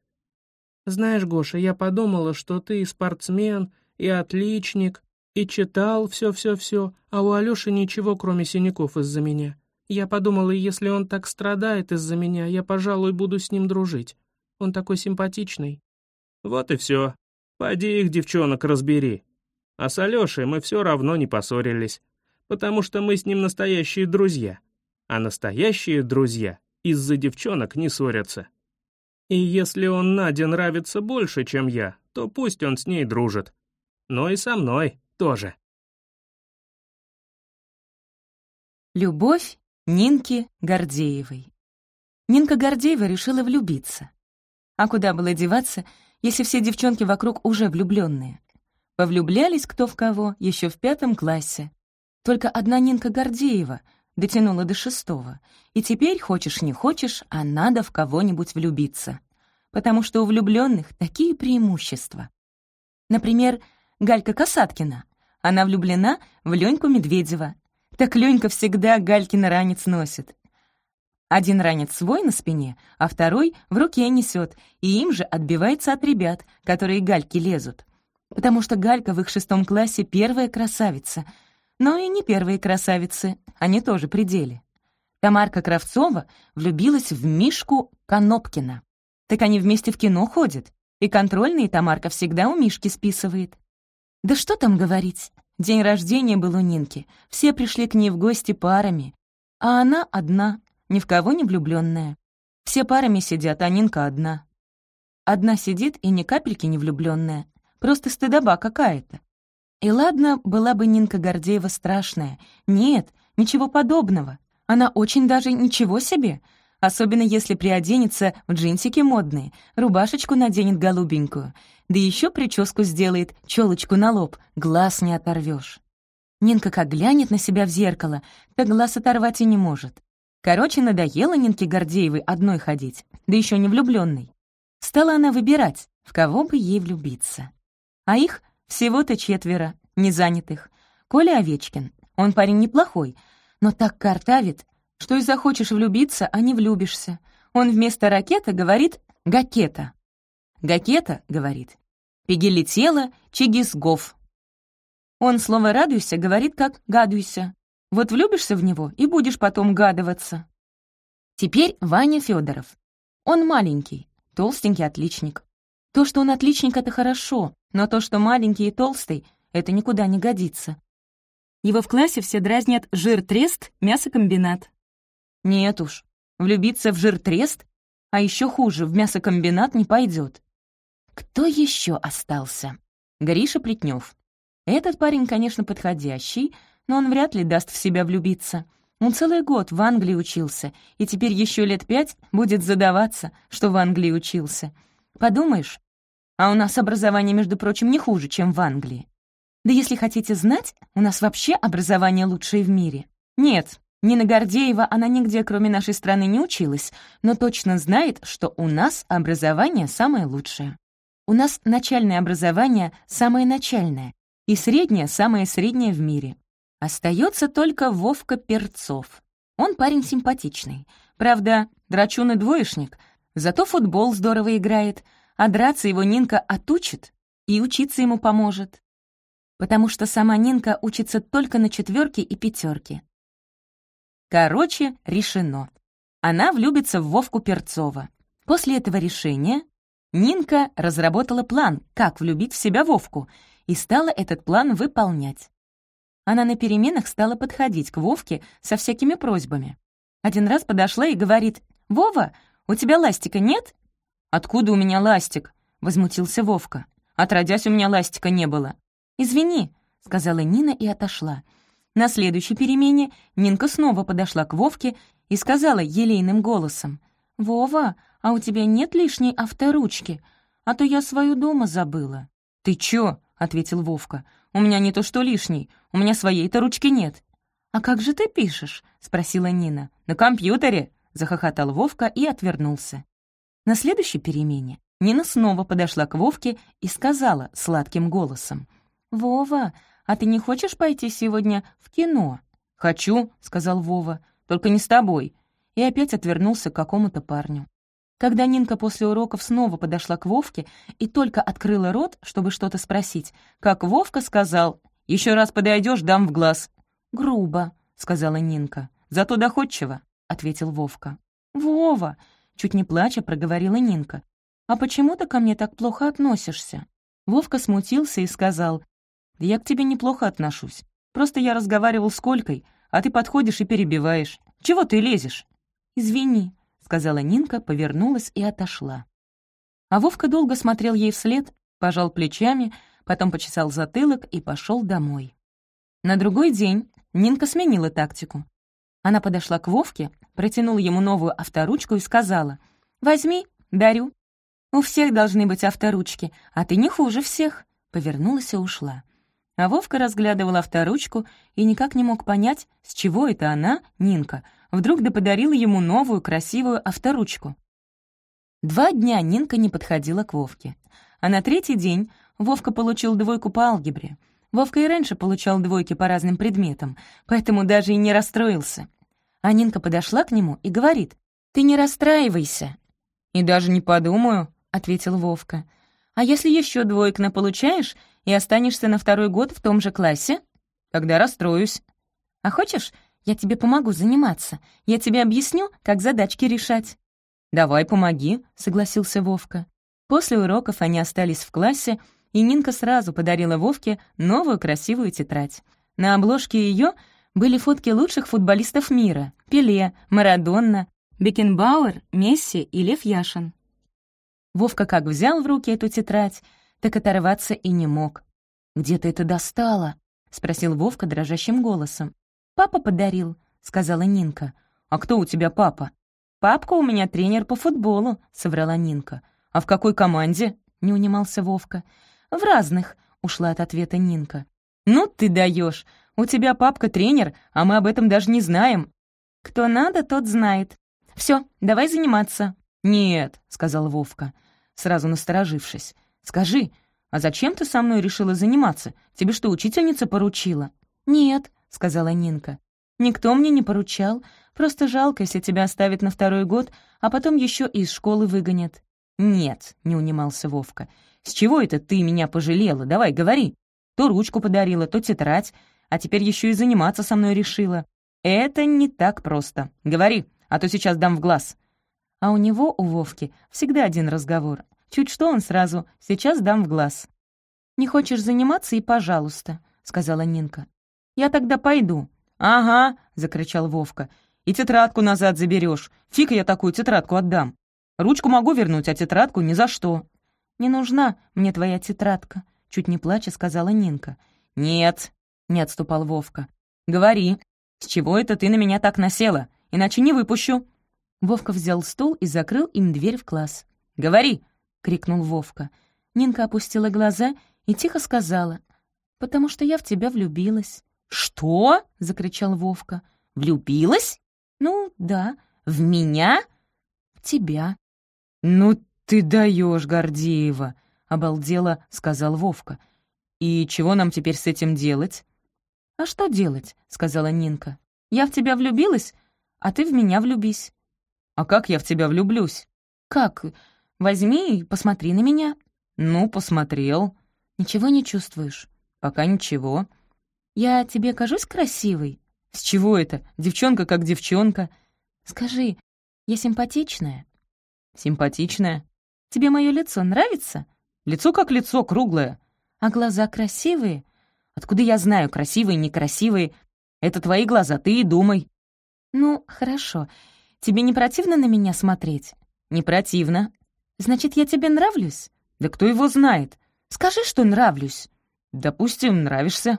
«Знаешь, Гоша, я подумала, что ты и спортсмен, и отличник, и читал все-все-все, а у Алёши ничего, кроме синяков из-за меня. Я подумала, если он так страдает из-за меня, я, пожалуй, буду с ним дружить. Он такой симпатичный». Вот и все. Пойди их, девчонок, разбери. А с Алешей мы все равно не поссорились, потому что мы с ним настоящие друзья. А настоящие друзья из-за девчонок не ссорятся. И если он Наде нравится больше, чем я, то пусть он с ней дружит. Но и со мной тоже. Любовь Нинки Гордеевой. Нинка Гордеева решила влюбиться. А куда было деваться, если все девчонки вокруг уже влюбленные? Повлюблялись кто в кого еще в пятом классе. Только одна Нинка Гордеева дотянула до шестого, и теперь, хочешь не хочешь, а надо в кого-нибудь влюбиться. Потому что у влюбленных такие преимущества. Например, Галька Касаткина. Она влюблена в Леньку Медведева, так Ленька всегда Галькин ранец носит. Один ранец свой на спине, а второй в руке несет, и им же отбивается от ребят, которые Гальки лезут. Потому что Галька в их шестом классе первая красавица. Но и не первые красавицы, они тоже при деле. Тамарка Кравцова влюбилась в Мишку Конопкина. Так они вместе в кино ходят, и контрольные Тамарка всегда у Мишки списывает. Да что там говорить, День рождения был у Нинки. Все пришли к ней в гости парами. А она одна, ни в кого не влюбленная. Все парами сидят, а Нинка одна. Одна сидит и ни капельки не влюбленная. Просто стыдоба какая-то. И ладно, была бы Нинка Гордеева страшная. Нет, ничего подобного. Она очень даже ничего себе. Особенно если приоденется в джинсики модные, рубашечку наденет голубенькую, да еще прическу сделает, челочку на лоб, глаз не оторвешь. Нинка как глянет на себя в зеркало, так глаз оторвать и не может. Короче, надоело Нинке Гордеевой одной ходить, да еще не влюбленной. Стала она выбирать, в кого бы ей влюбиться. А их всего-то четверо, незанятых. Коля Овечкин, он парень неплохой, но так картавит, что и захочешь влюбиться, а не влюбишься. Он вместо ракета говорит «гакета». «Гакета» говорит «пегелетела чигисгов». Он слово «радуйся» говорит как «гадуйся». Вот влюбишься в него и будешь потом гадываться. Теперь Ваня Федоров. Он маленький, толстенький отличник. То, что он отличник, это хорошо, но то, что маленький и толстый, это никуда не годится. Его в классе все дразнят «жир-трест», «мясокомбинат». Нет уж, влюбиться в жир-трест, а еще хуже, в мясокомбинат не пойдет. Кто еще остался? Гриша Плетнев. Этот парень, конечно, подходящий, но он вряд ли даст в себя влюбиться. Он целый год в Англии учился, и теперь еще лет пять будет задаваться, что в Англии учился. Подумаешь, а у нас образование, между прочим, не хуже, чем в Англии. Да если хотите знать, у нас вообще образование лучшее в мире. Нет, Нина Гордеева, она нигде, кроме нашей страны, не училась, но точно знает, что у нас образование самое лучшее. У нас начальное образование самое начальное, и среднее самое среднее в мире. Остается только Вовка Перцов. Он парень симпатичный. Правда, драчун и двоечник, зато футбол здорово играет, а драться его Нинка отучит и учиться ему поможет. Потому что сама Нинка учится только на четверке и пятерке. Короче, решено. Она влюбится в Вовку Перцова. После этого решения Нинка разработала план, как влюбить в себя Вовку, и стала этот план выполнять. Она на переменах стала подходить к Вовке со всякими просьбами. Один раз подошла и говорит, «Вова, у тебя ластика нет?» «Откуда у меня ластик?» — возмутился Вовка. «Отродясь, у меня ластика не было». «Извини», — сказала Нина и отошла. На следующей перемене Нинка снова подошла к Вовке и сказала елейным голосом, «Вова, а у тебя нет лишней авторучки? А то я свою дома забыла». «Ты чё?» — ответил Вовка. «У меня не то что лишней, у меня своей-то ручки нет». «А как же ты пишешь?» — спросила Нина. «На компьютере», — захохотал Вовка и отвернулся. На следующей перемене Нина снова подошла к Вовке и сказала сладким голосом. «Вова, а ты не хочешь пойти сегодня в кино?» «Хочу», — сказал Вова, — «только не с тобой». И опять отвернулся к какому-то парню. Когда Нинка после уроков снова подошла к Вовке и только открыла рот, чтобы что-то спросить, как Вовка сказал «Еще раз подойдешь, дам в глаз». «Грубо», — сказала Нинка. «Зато доходчиво», — ответил Вовка. «Вова», — чуть не плача проговорила Нинка. «А почему ты ко мне так плохо относишься?» Вовка смутился и сказал, «Я к тебе неплохо отношусь. Просто я разговаривал с Колькой, а ты подходишь и перебиваешь. Чего ты лезешь?» «Извини», — сказала Нинка, повернулась и отошла. А Вовка долго смотрел ей вслед, пожал плечами, потом почесал затылок и пошел домой. На другой день Нинка сменила тактику. Она подошла к Вовке, протянула ему новую авторучку и сказала, «Возьми, дарю. У всех должны быть авторучки, а ты не хуже всех», повернулась и ушла. А Вовка разглядывал авторучку и никак не мог понять, с чего это она, Нинка, вдруг да подарила ему новую красивую авторучку. Два дня Нинка не подходила к Вовке. А на третий день Вовка получил двойку по алгебре. Вовка и раньше получал двойки по разным предметам, поэтому даже и не расстроился. А Нинка подошла к нему и говорит, «Ты не расстраивайся». «И даже не подумаю», — ответил Вовка. «А если еще двоек наполучаешь и останешься на второй год в том же классе?» «Тогда расстроюсь». «А хочешь, я тебе помогу заниматься. Я тебе объясню, как задачки решать». «Давай, помоги», — согласился Вовка. После уроков они остались в классе, и Нинка сразу подарила Вовке новую красивую тетрадь. На обложке ее были фотки лучших футболистов мира — Пеле, Марадонна, Бекенбауэр, Месси и Лев Яшин. Вовка как взял в руки эту тетрадь, так оторваться и не мог. «Где ты это достала?» — спросил Вовка дрожащим голосом. «Папа подарил», — сказала Нинка. «А кто у тебя папа?» «Папка у меня тренер по футболу», — соврала Нинка. «А в какой команде?» — не унимался Вовка. «В разных», — ушла от ответа Нинка. «Ну ты даешь! У тебя папка тренер, а мы об этом даже не знаем». «Кто надо, тот знает. Все, давай заниматься». «Нет», — сказал Вовка, сразу насторожившись. «Скажи, а зачем ты со мной решила заниматься? Тебе что, учительница поручила?» «Нет», — сказала Нинка. «Никто мне не поручал. Просто жалко, если тебя оставят на второй год, а потом еще из школы выгонят». «Нет», — не унимался Вовка. «С чего это ты меня пожалела? Давай, говори. То ручку подарила, то тетрадь, а теперь еще и заниматься со мной решила. Это не так просто. Говори, а то сейчас дам в глаз». А у него, у Вовки, всегда один разговор. Чуть что он сразу «сейчас дам в глаз». «Не хочешь заниматься и пожалуйста», — сказала Нинка. Я тогда пойду». «Ага», — закричал Вовка. «И тетрадку назад заберешь. Фиг я такую тетрадку отдам. Ручку могу вернуть, а тетрадку ни за что». «Не нужна мне твоя тетрадка», — чуть не плача сказала Нинка. «Нет», — не отступал Вовка. «Говори, с чего это ты на меня так насела? Иначе не выпущу». Вовка взял стул и закрыл им дверь в класс. «Говори!» — крикнул Вовка. Нинка опустила глаза и тихо сказала. «Потому что я в тебя влюбилась». «Что?» — закричал Вовка. «Влюбилась?» «Ну, да». «В меня?» «В тебя». «Ну ты даешь, Гордеева!» — обалдело сказал Вовка. «И чего нам теперь с этим делать?» «А что делать?» — сказала Нинка. «Я в тебя влюбилась, а ты в меня влюбись». «А как я в тебя влюблюсь?» «Как? Возьми и посмотри на меня». «Ну, посмотрел». «Ничего не чувствуешь?» «Пока ничего». «Я тебе кажусь красивой?» «С чего это? Девчонка как девчонка». «Скажи, я симпатичная?» Симпатичная. Тебе мое лицо нравится? Лицо как лицо, круглое. А глаза красивые? Откуда я знаю, красивые, некрасивые? Это твои глаза, ты и думай. Ну, хорошо. Тебе не противно на меня смотреть? Не противно. Значит, я тебе нравлюсь? Да кто его знает? Скажи, что нравлюсь. Допустим, нравишься.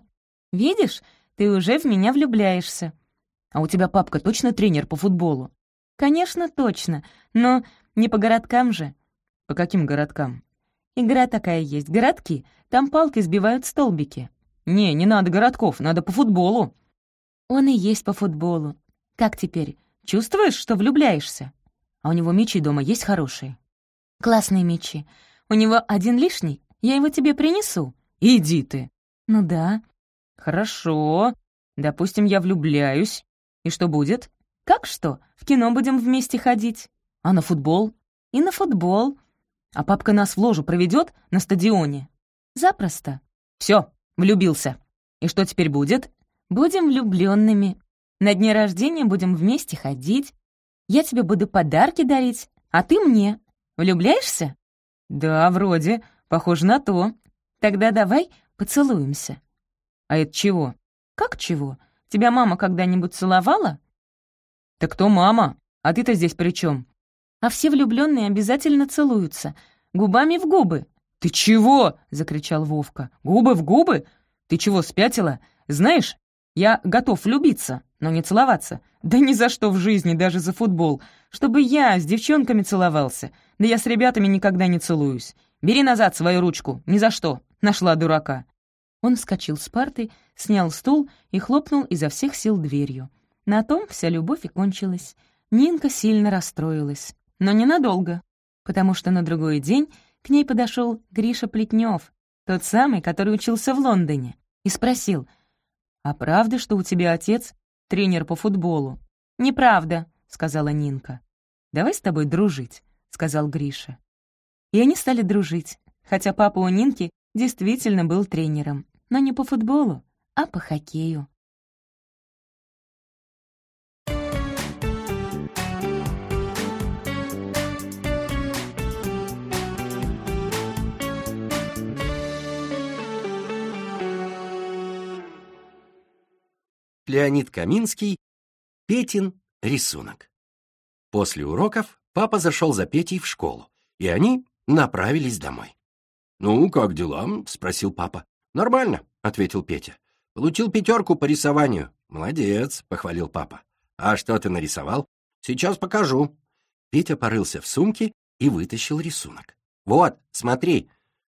Видишь, ты уже в меня влюбляешься. А у тебя папка точно тренер по футболу? Конечно, точно, но не по городкам же. По каким городкам? Игра такая есть, городки. Там палкой сбивают столбики. Не, не надо городков, надо по футболу. Он и есть по футболу. Как теперь? Чувствуешь, что влюбляешься? А у него мечи дома есть хорошие? Классные мечи. У него один лишний, я его тебе принесу. Иди ты. Ну да. Хорошо. Допустим, я влюбляюсь. И что будет? Как что? В кино будем вместе ходить. А на футбол? И на футбол. А папка нас в ложу проведет на стадионе? Запросто. Все, влюбился. И что теперь будет? Будем влюбленными. На дне рождения будем вместе ходить. Я тебе буду подарки дарить, а ты мне. Влюбляешься? Да, вроде. Похоже на то. Тогда давай поцелуемся. А это чего? Как чего? Тебя мама когда-нибудь целовала? «Так кто мама? А ты-то здесь при чем? «А все влюбленные обязательно целуются. Губами в губы». «Ты чего?» — закричал Вовка. «Губы в губы? Ты чего, спятила? Знаешь, я готов влюбиться, но не целоваться. Да ни за что в жизни, даже за футбол. Чтобы я с девчонками целовался. Да я с ребятами никогда не целуюсь. Бери назад свою ручку, ни за что. Нашла дурака». Он вскочил с парты, снял стул и хлопнул изо всех сил дверью. На том вся любовь и кончилась. Нинка сильно расстроилась. Но ненадолго, потому что на другой день к ней подошел Гриша Плетнев, тот самый, который учился в Лондоне, и спросил, «А правда, что у тебя отец тренер по футболу?» «Неправда», — сказала Нинка. «Давай с тобой дружить», — сказал Гриша. И они стали дружить, хотя папа у Нинки действительно был тренером, но не по футболу, а по хоккею. Леонид Каминский, Петин рисунок. После уроков папа зашел за Петей в школу, и они направились домой. «Ну, как дела?» — спросил папа. «Нормально», — ответил Петя. «Получил пятерку по рисованию». «Молодец», — похвалил папа. «А что ты нарисовал?» «Сейчас покажу». Петя порылся в сумке и вытащил рисунок. «Вот, смотри».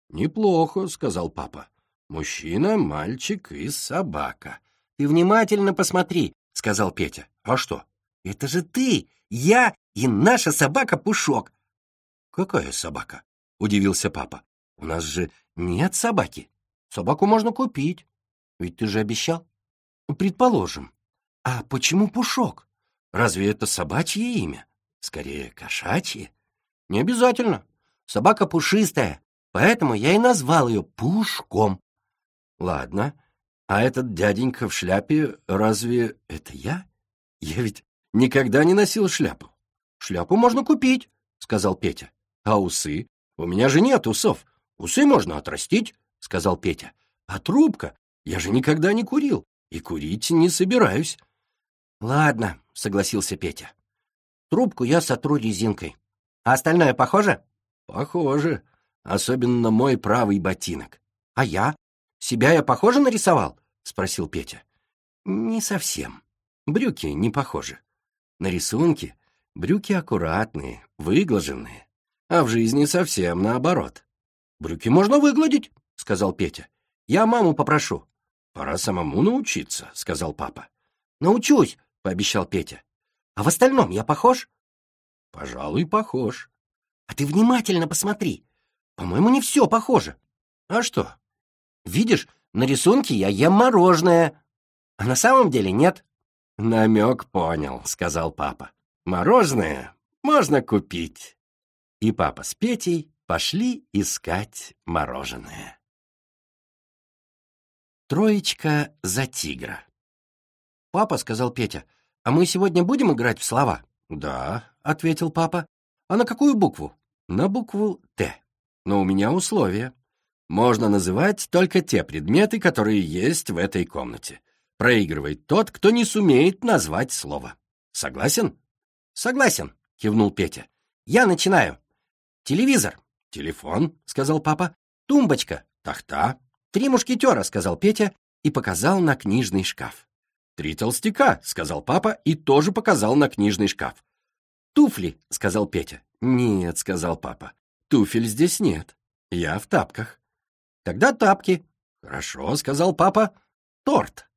«Неплохо», — сказал папа. «Мужчина, мальчик и собака. «Ты внимательно посмотри», — сказал Петя. «А что?» «Это же ты, я и наша собака Пушок». «Какая собака?» — удивился папа. «У нас же нет собаки. Собаку можно купить. Ведь ты же обещал». «Предположим. А почему Пушок? Разве это собачье имя? Скорее, кошачье?» «Не обязательно. Собака пушистая, поэтому я и назвал ее Пушком». «Ладно, а этот дяденька в шляпе разве это я? Я ведь никогда не носил шляпу. Шляпу можно купить, сказал Петя. А усы? У меня же нет усов. Усы можно отрастить, сказал Петя. А трубка? Я же никогда не курил и курить не собираюсь. Ладно, согласился Петя. Трубку я сотру резинкой. А остальное похоже? Похоже. Особенно мой правый ботинок. А я? Себя я похоже нарисовал? Спросил Петя. Не совсем. Брюки не похожи. На рисунке брюки аккуратные, выглаженные, а в жизни совсем наоборот. Брюки можно выгладить, сказал Петя. Я маму попрошу. Пора самому научиться, сказал папа. Научусь, пообещал Петя. А в остальном я похож? Пожалуй, похож. А ты внимательно посмотри. По-моему, не все похоже. А что? Видишь, на рисунке я ем мороженое, а на самом деле нет». «Намек понял», — сказал папа. «Мороженое можно купить». И папа с Петей пошли искать мороженое. Троечка за тигра. «Папа», — сказал Петя, — «а мы сегодня будем играть в слова?» «Да», — ответил папа. А на какую букву? На букву «Т». Но у меня условие. Можно называть только те предметы, которые есть в этой комнате. Проигрывает тот, кто не сумеет назвать слово. Согласен? Согласен, кивнул Петя. Я начинаю. Телевизор. Телефон, сказал папа. Тумбочка. Тахта. Три мушкетера, сказал Петя и показал на книжный шкаф. «Три толстяка», — сказал папа и тоже показал на книжный шкаф. «Туфли», — сказал Петя. «Нет», — сказал папа. «Туфель здесь нет. Я в тапках». «Тогда тапки». «Хорошо», — сказал папа. «Торт».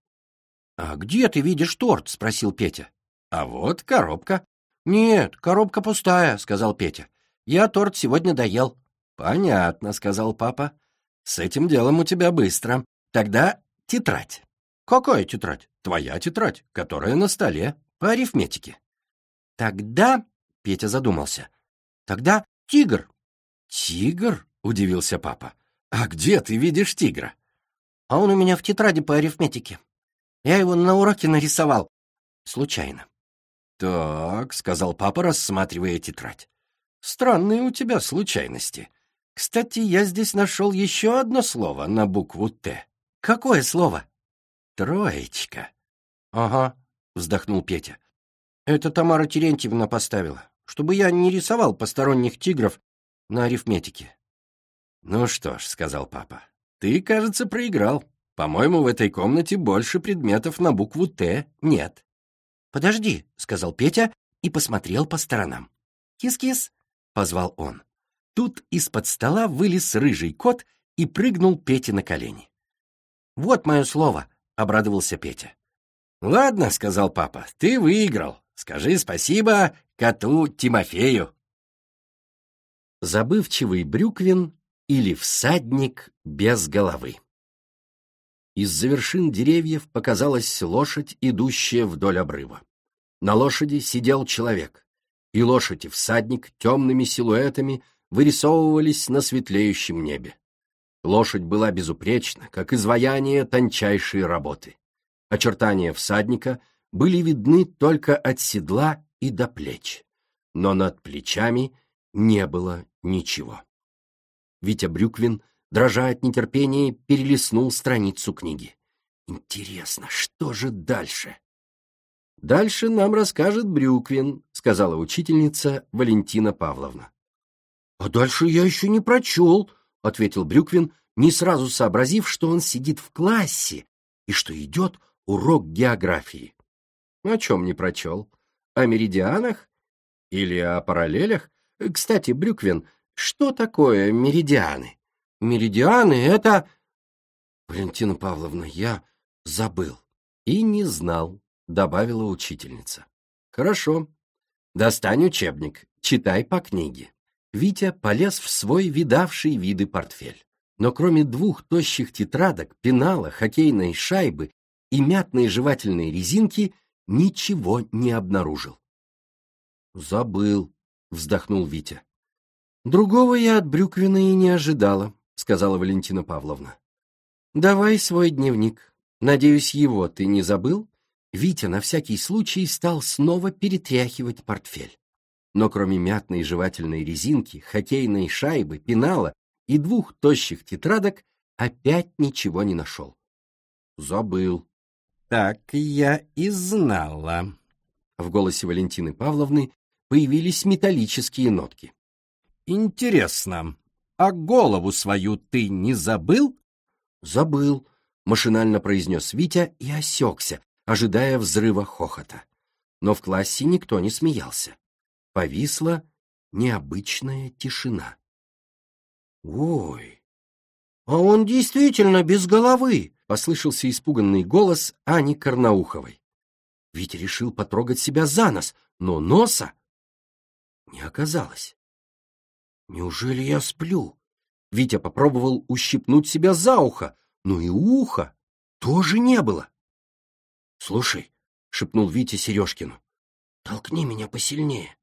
«А где ты видишь торт?» — спросил Петя. «А вот коробка». «Нет, коробка пустая», — сказал Петя. «Я торт сегодня доел». «Понятно», — сказал папа. «С этим делом у тебя быстро. Тогда тетрадь». «Какая тетрадь?» «Твоя тетрадь, которая на столе, по арифметике». «Тогда...» — Петя задумался. «Тогда тигр». «Тигр?» — удивился папа. «А где ты видишь тигра?» «А он у меня в тетради по арифметике. Я его на уроке нарисовал. Случайно». «Так», — сказал папа, рассматривая тетрадь. «Странные у тебя случайности. Кстати, я здесь нашел еще одно слово на букву «Т». Какое слово?» «Троечка». «Ага», — вздохнул Петя. «Это Тамара Терентьевна поставила, чтобы я не рисовал посторонних тигров на арифметике». «Ну что ж», — сказал папа, — «ты, кажется, проиграл. По-моему, в этой комнате больше предметов на букву «Т» нет». «Подожди», — сказал Петя и посмотрел по сторонам. «Кис-кис», — позвал он. Тут из-под стола вылез рыжий кот и прыгнул Пете на колени. «Вот мое слово», — обрадовался Петя. «Ладно», — сказал папа, — «ты выиграл. Скажи спасибо коту Тимофею». Забывчивый Брюквин или всадник без головы. Из-за вершин деревьев показалась лошадь, идущая вдоль обрыва. На лошади сидел человек, и лошадь и всадник темными силуэтами вырисовывались на светлеющем небе. Лошадь была безупречна, как изваяние тончайшей работы. Очертания всадника были видны только от седла и до плеч, но над плечами не было ничего. Витя Брюквин, дрожа от нетерпения, перелистнул страницу книги. «Интересно, что же дальше?» «Дальше нам расскажет Брюквин», — сказала учительница Валентина Павловна. «А дальше я еще не прочел», — ответил Брюквин, не сразу сообразив, что он сидит в классе и что идет урок географии. О чем не прочел? О меридианах? Или о параллелях? Кстати, Брюквин, что такое меридианы? Меридианы — это... Валентина Павловна, я забыл. И не знал, добавила учительница. Хорошо. Достань учебник, читай по книге. Витя полез в свой видавший виды портфель. Но кроме двух тощих тетрадок, пенала, хоккейной шайбы и мятной жевательной резинки ничего не обнаружил. «Забыл», — вздохнул Витя. «Другого я от Брюквина и не ожидала», — сказала Валентина Павловна. «Давай свой дневник. Надеюсь, его ты не забыл?» Витя на всякий случай стал снова перетряхивать портфель но кроме мятной жевательной резинки, хоккейной шайбы, пенала и двух тощих тетрадок опять ничего не нашел. Забыл. Так я и знала. В голосе Валентины Павловны появились металлические нотки. Интересно, а голову свою ты не забыл? Забыл, машинально произнес Витя и осекся, ожидая взрыва хохота. Но в классе никто не смеялся повисла необычная тишина. «Ой, а он действительно без головы!» — послышался испуганный голос Ани Карнауховой. Витя решил потрогать себя за нос, но носа не оказалось. «Неужели я сплю?» Витя попробовал ущипнуть себя за ухо, но и уха тоже не было. «Слушай», — шепнул Витя Сережкину, — «толкни меня посильнее».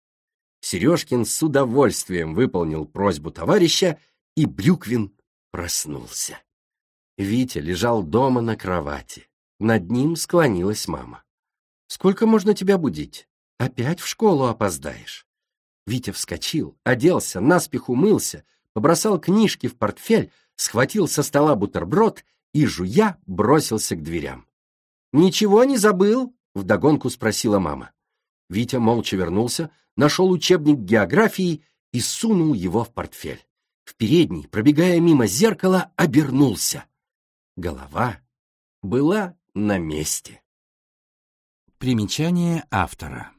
Сережкин с удовольствием выполнил просьбу товарища, и Брюквин проснулся. Витя лежал дома на кровати. Над ним склонилась мама. «Сколько можно тебя будить? Опять в школу опоздаешь?» Витя вскочил, оделся, наспех умылся, побросал книжки в портфель, схватил со стола бутерброд и, жуя, бросился к дверям. «Ничего не забыл?» — вдогонку спросила мама. Витя молча вернулся, нашел учебник географии и сунул его в портфель. В передней, пробегая мимо зеркала, обернулся. Голова была на месте. Примечание автора.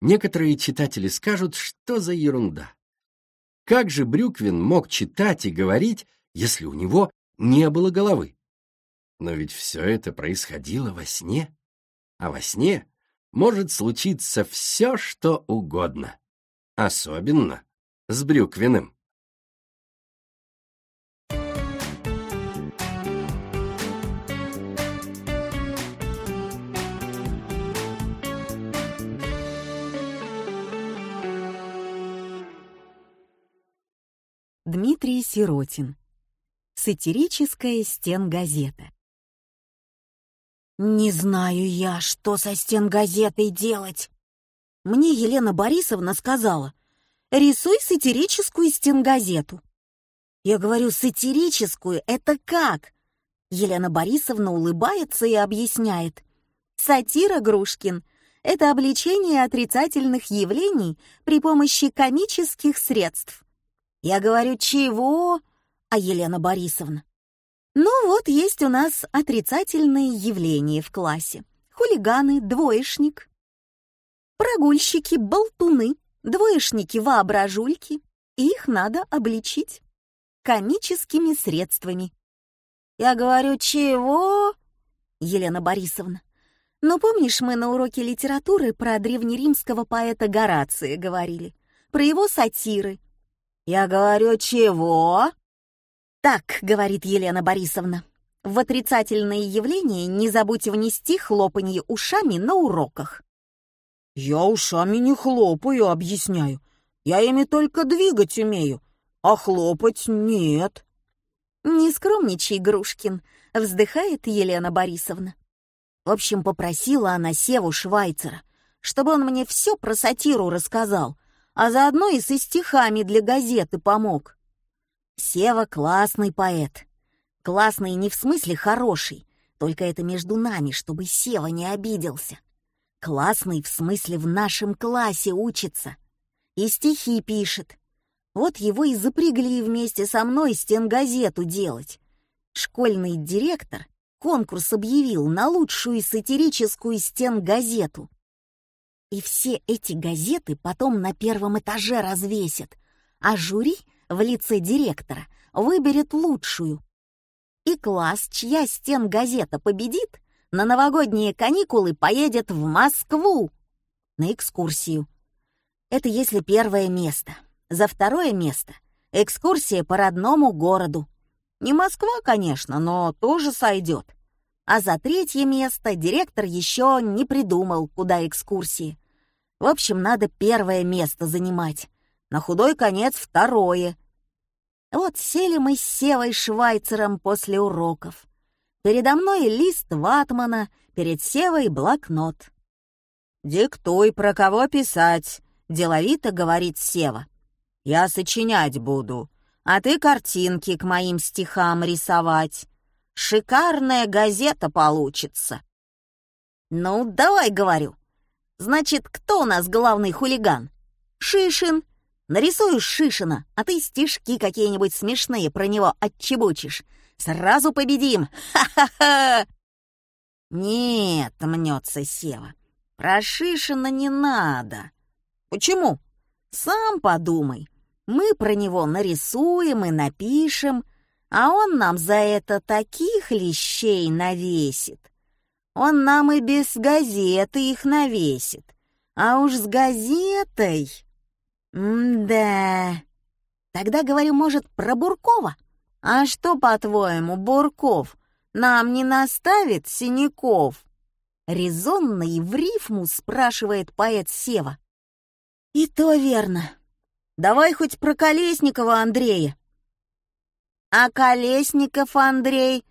Некоторые читатели скажут, что за ерунда. Как же Брюквин мог читать и говорить, если у него не было головы? Но ведь все это происходило во сне. А во сне может случиться все, что угодно. Особенно с Брюквиным. Дмитрий Сиротин. Сатирическая стенгазета. «Не знаю я, что со стенгазетой делать!» Мне Елена Борисовна сказала, «Рисуй сатирическую стенгазету». Я говорю, «Сатирическую? Это как?» Елена Борисовна улыбается и объясняет. «Сатира, Грушкин, это обличение отрицательных явлений при помощи комических средств. Я говорю, чего? А Елена Борисовна? Ну вот, есть у нас отрицательные явления в классе. Хулиганы, двоечник. Прогульщики, болтуны, двоечники-воображульки. Их надо обличить комическими средствами. Я говорю, чего? Елена Борисовна. Ну, помнишь, мы на уроке литературы про древнеримского поэта Горация говорили? Про его сатиры, я говорю, чего? Так, говорит Елена Борисовна, в отрицательные явления не забудь внести хлопанье ушами на уроках. Я ушами не хлопаю, объясняю. Я ими только двигать умею, а хлопать нет. Не скромничай, Грушкин, вздыхает Елена Борисовна. В общем, попросила она Севу Швайцера, чтобы он мне все про сатиру рассказал, а заодно и со стихами для газеты помог. Сева классный поэт. Классный не в смысле хороший, только это между нами, чтобы Сева не обиделся. Классный в смысле в нашем классе учится. И стихи пишет. Вот его и запрягли вместе со мной стенгазету делать. Школьный директор конкурс объявил на лучшую сатирическую стенгазету. И все эти газеты потом на первом этаже развесят, а жюри в лице директора выберет лучшую. И класс, чья стен газета победит, на новогодние каникулы поедет в Москву на экскурсию. Это если первое место. За второе место — экскурсия по родному городу. Не Москва, конечно, но тоже сойдет. А за третье место директор еще не придумал, куда экскурсии. В общем, надо первое место занимать. На худой конец второе. Вот сели мы с Севой Швайцером после уроков. Передо мной лист ватмана, перед Севой блокнот. «Диктуй, про кого писать», — деловито говорит Сева. «Я сочинять буду, а ты картинки к моим стихам рисовать. Шикарная газета получится». «Ну, давай, — говорю. Значит, кто у нас главный хулиган? Шишин. Нарисуешь Шишина, а ты стишки какие-нибудь смешные про него отчебучишь. Сразу победим. Ха-ха-ха!» «Нет», — мнется Сева, — «про Шишина не надо». «Почему?» «Сам подумай. Мы про него нарисуем и напишем, а он нам за это таких лещей навесит. Он нам и без газеты их навесит. А уж с газетой... М-да... Тогда, говорю, может, про Буркова? А что, по-твоему, Бурков нам не наставит синяков? Резонно и в рифму спрашивает поэт Сева. И то верно. Давай хоть про Колесникова Андрея. А Колесников Андрей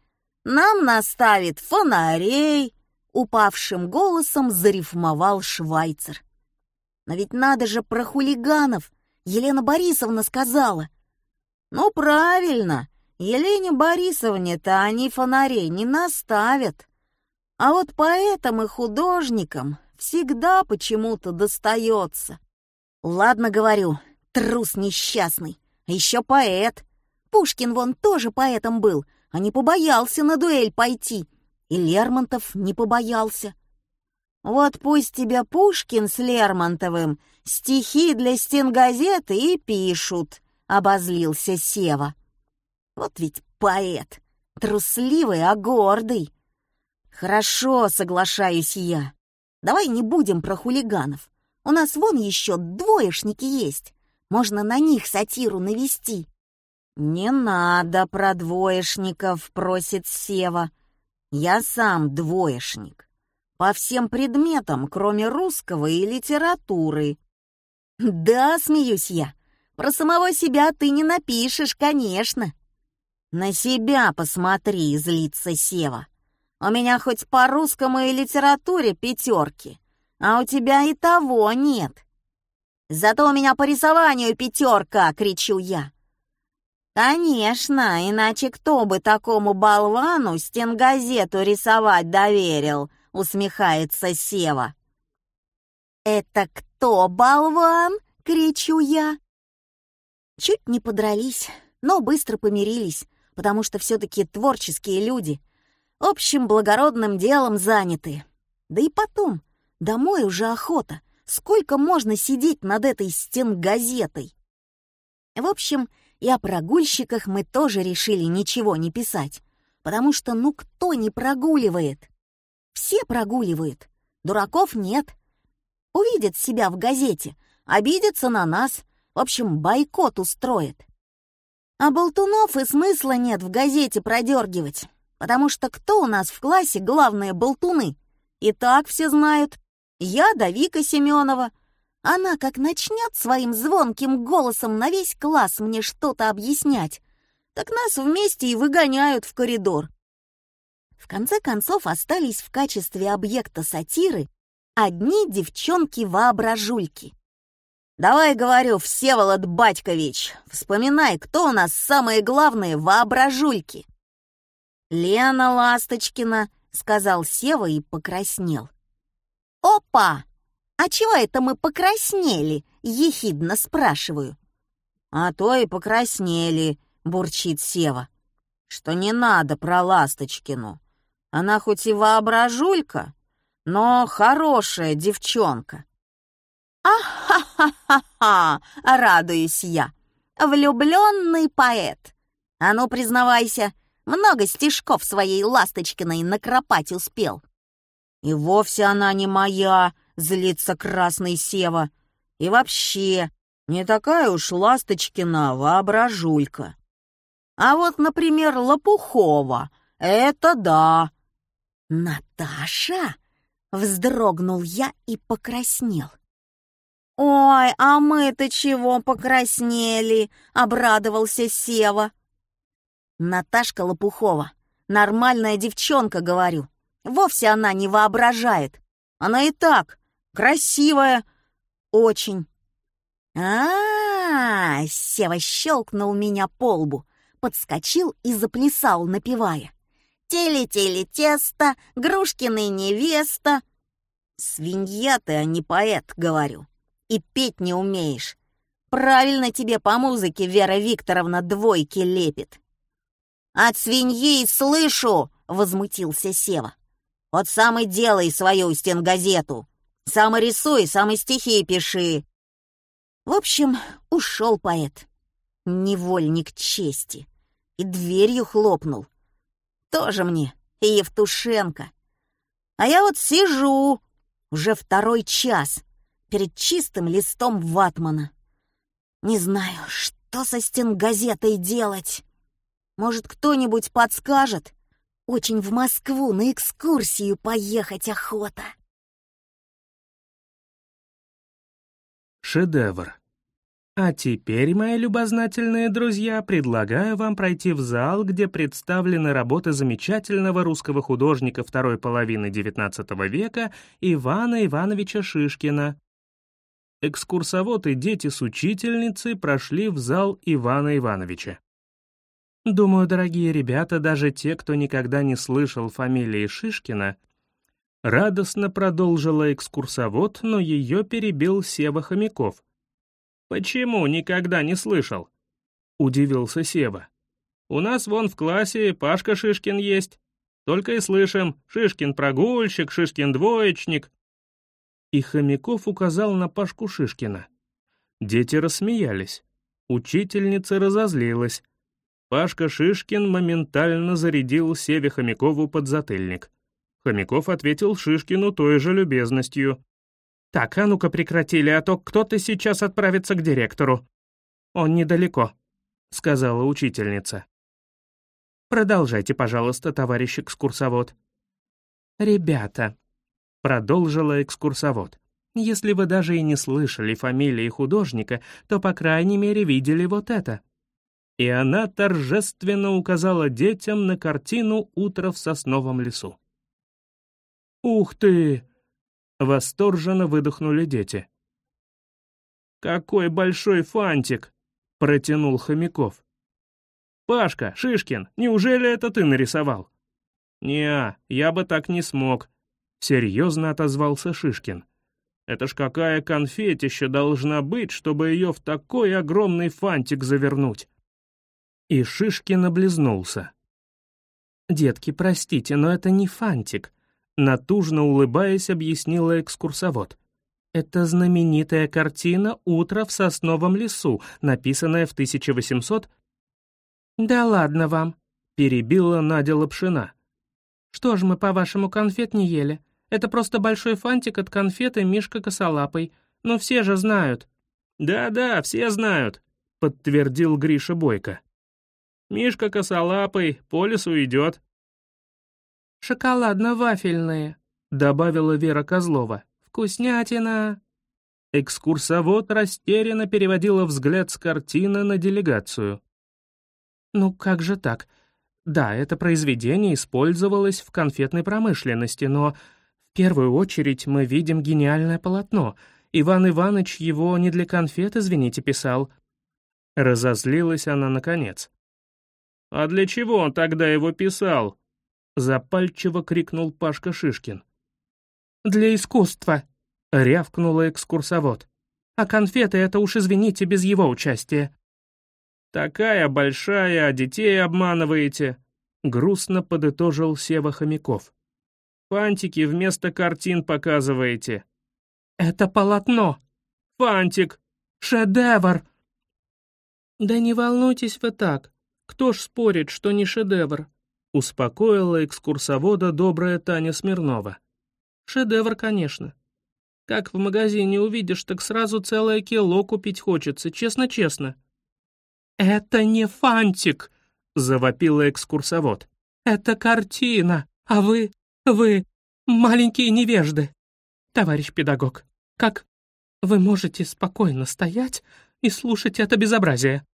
нам наставит фонарей, упавшим голосом зарифмовал Швайцер. Но ведь надо же про хулиганов, Елена Борисовна сказала. Ну, правильно. Елене Борисовне-то они фонарей не наставят. А вот поэтам и художникам всегда почему-то достается. Ладно, говорю, трус несчастный, а еще поэт. Пушкин вон тоже поэтом был, а не побоялся на дуэль пойти. И Лермонтов не побоялся. Вот пусть тебя Пушкин с Лермонтовым стихи для стенгазеты и пишут, — обозлился Сева. Вот ведь поэт, трусливый, а гордый. Хорошо, соглашаюсь я. Давай не будем про хулиганов. У нас вон еще двоечники есть. Можно на них сатиру навести. Не надо про двоечников, просит Сева. Я сам двоечник по всем предметам, кроме русского и литературы. Да, смеюсь я, про самого себя ты не напишешь, конечно. На себя посмотри, злится Сева. У меня хоть по русскому и литературе пятерки, а у тебя и того нет. Зато у меня по рисованию пятерка, кричу я. Конечно, иначе кто бы такому болвану стенгазету рисовать доверил, усмехается Сева. «Это кто, болван?» — кричу я. Чуть не подрались, но быстро помирились, потому что все-таки творческие люди. Общим благородным делом заняты. Да и потом, домой уже охота. Сколько можно сидеть над этой стенгазетой? В общем, и о прогульщиках мы тоже решили ничего не писать, потому что ну кто не прогуливает? Все прогуливают. Дураков нет. Увидят себя в газете, обидятся на нас. В общем, бойкот устроит. А болтунов и смысла нет в газете продергивать, потому что кто у нас в классе главные болтуны? И так все знают. Я да Вика Семенова. Она как начнет своим звонким голосом на весь класс мне что-то объяснять, так нас вместе и выгоняют в коридор в конце концов остались в качестве объекта сатиры одни девчонки-воображульки. «Давай, — говорю, Всеволод Батькович, вспоминай, кто у нас самые главные воображульки?» «Лена Ласточкина», — сказал Сева и покраснел. «Опа! А чего это мы покраснели?» — ехидно спрашиваю. «А то и покраснели», — бурчит Сева. «Что не надо про Ласточкину. Она хоть и воображулька, но хорошая девчонка. «А-ха-ха-ха-ха!» — радуюсь я. «Влюбленный поэт! А ну, признавайся, много стишков своей Ласточкиной накропать успел». «И вовсе она не моя!» — злится красный Сева. «И вообще, не такая уж Ласточкина воображулька. А вот, например, Лопухова — это да, «Наташа?» — вздрогнул я и покраснел. «Ой, а мы-то чего покраснели?» — обрадовался Сева. «Наташка Лопухова, нормальная девчонка, говорю. Вовсе она не воображает. Она и так красивая, очень». А, -а, -а Сева щелкнул меня по лбу, подскочил и заплясал, напевая. Теле-теле тесто, Грушкины невеста. Свинья ты, а не поэт, говорю. И петь не умеешь. Правильно тебе по музыке Вера Викторовна двойки лепит. От свиньи слышу, возмутился Сева. Вот сам и делай свою стенгазету. Сам и рисуй, сам и стихи пиши. В общем, ушел поэт. Невольник чести. И дверью хлопнул. Тоже мне Евтушенко. А я вот сижу уже второй час перед чистым листом ватмана. Не знаю, что со стенгазетой делать. Может, кто-нибудь подскажет? Очень в Москву на экскурсию поехать охота. Шедевр. А теперь, мои любознательные друзья, предлагаю вам пройти в зал, где представлены работы замечательного русского художника второй половины XIX века Ивана Ивановича Шишкина. экскурсовод и дети с учительницей прошли в зал Ивана Ивановича. Думаю, дорогие ребята, даже те, кто никогда не слышал фамилии Шишкина, радостно продолжила экскурсовод, но ее перебил Сева Хомяков. «Почему никогда не слышал?» — удивился Сева. «У нас вон в классе Пашка Шишкин есть. Только и слышим «Шишкин прогульщик», «Шишкин двоечник». И Хомяков указал на Пашку Шишкина. Дети рассмеялись. Учительница разозлилась. Пашка Шишкин моментально зарядил Севе Хомякову подзатыльник. Хомяков ответил Шишкину той же любезностью. «Так, а ну-ка прекратили, а то кто-то сейчас отправится к директору. Он недалеко», — сказала учительница. «Продолжайте, пожалуйста, товарищ экскурсовод». «Ребята», — продолжила экскурсовод, «если вы даже и не слышали фамилии художника, то, по крайней мере, видели вот это» и она торжественно указала детям на картину «Утро в сосновом лесу». «Ух ты!» — восторженно выдохнули дети. «Какой большой фантик!» — протянул Хомяков. «Пашка, Шишкин, неужели это ты нарисовал?» «Не, я бы так не смог», — серьезно отозвался Шишкин. «Это ж какая конфетища должна быть, чтобы ее в такой огромный фантик завернуть!» И Шишкин облизнулся. «Детки, простите, но это не фантик», — натужно улыбаясь, объяснила экскурсовод. «Это знаменитая картина «Утро в сосновом лесу», написанная в 1800...» «Да ладно вам», — перебила Надя Лапшина. «Что ж мы, по-вашему, конфет не ели? Это просто большой фантик от конфеты Мишка Косолапый. Но все же знают». «Да-да, все знают», — подтвердил Гриша Бойко. Мишка косолапый, по лесу идет». «Шоколадно-вафельные», — добавила Вера Козлова. «Вкуснятина!» Экскурсовод растерянно переводила взгляд с картины на делегацию. «Ну как же так? Да, это произведение использовалось в конфетной промышленности, но в первую очередь мы видим гениальное полотно. Иван Иванович его не для конфет, извините, писал». Разозлилась она наконец. «А для чего он тогда его писал?» Запальчиво крикнул Пашка Шишкин. «Для искусства», — рявкнула экскурсовод. «А конфеты — это уж, извините, без его участия». «Такая большая, а детей обманываете», — грустно подытожил Сева Хомяков. «Фантики вместо картин показываете». «Это полотно». «Фантик». «Шедевр». «Да не волнуйтесь вы так», кто ж спорит, что не шедевр?» — успокоила экскурсовода добрая Таня Смирнова. «Шедевр, конечно. Как в магазине увидишь, так сразу целое кило купить хочется, честно-честно». «Это не фантик!» — завопила экскурсовод. «Это картина, а вы... вы... маленькие невежды. Товарищ педагог, как вы можете спокойно стоять и слушать это безобразие?»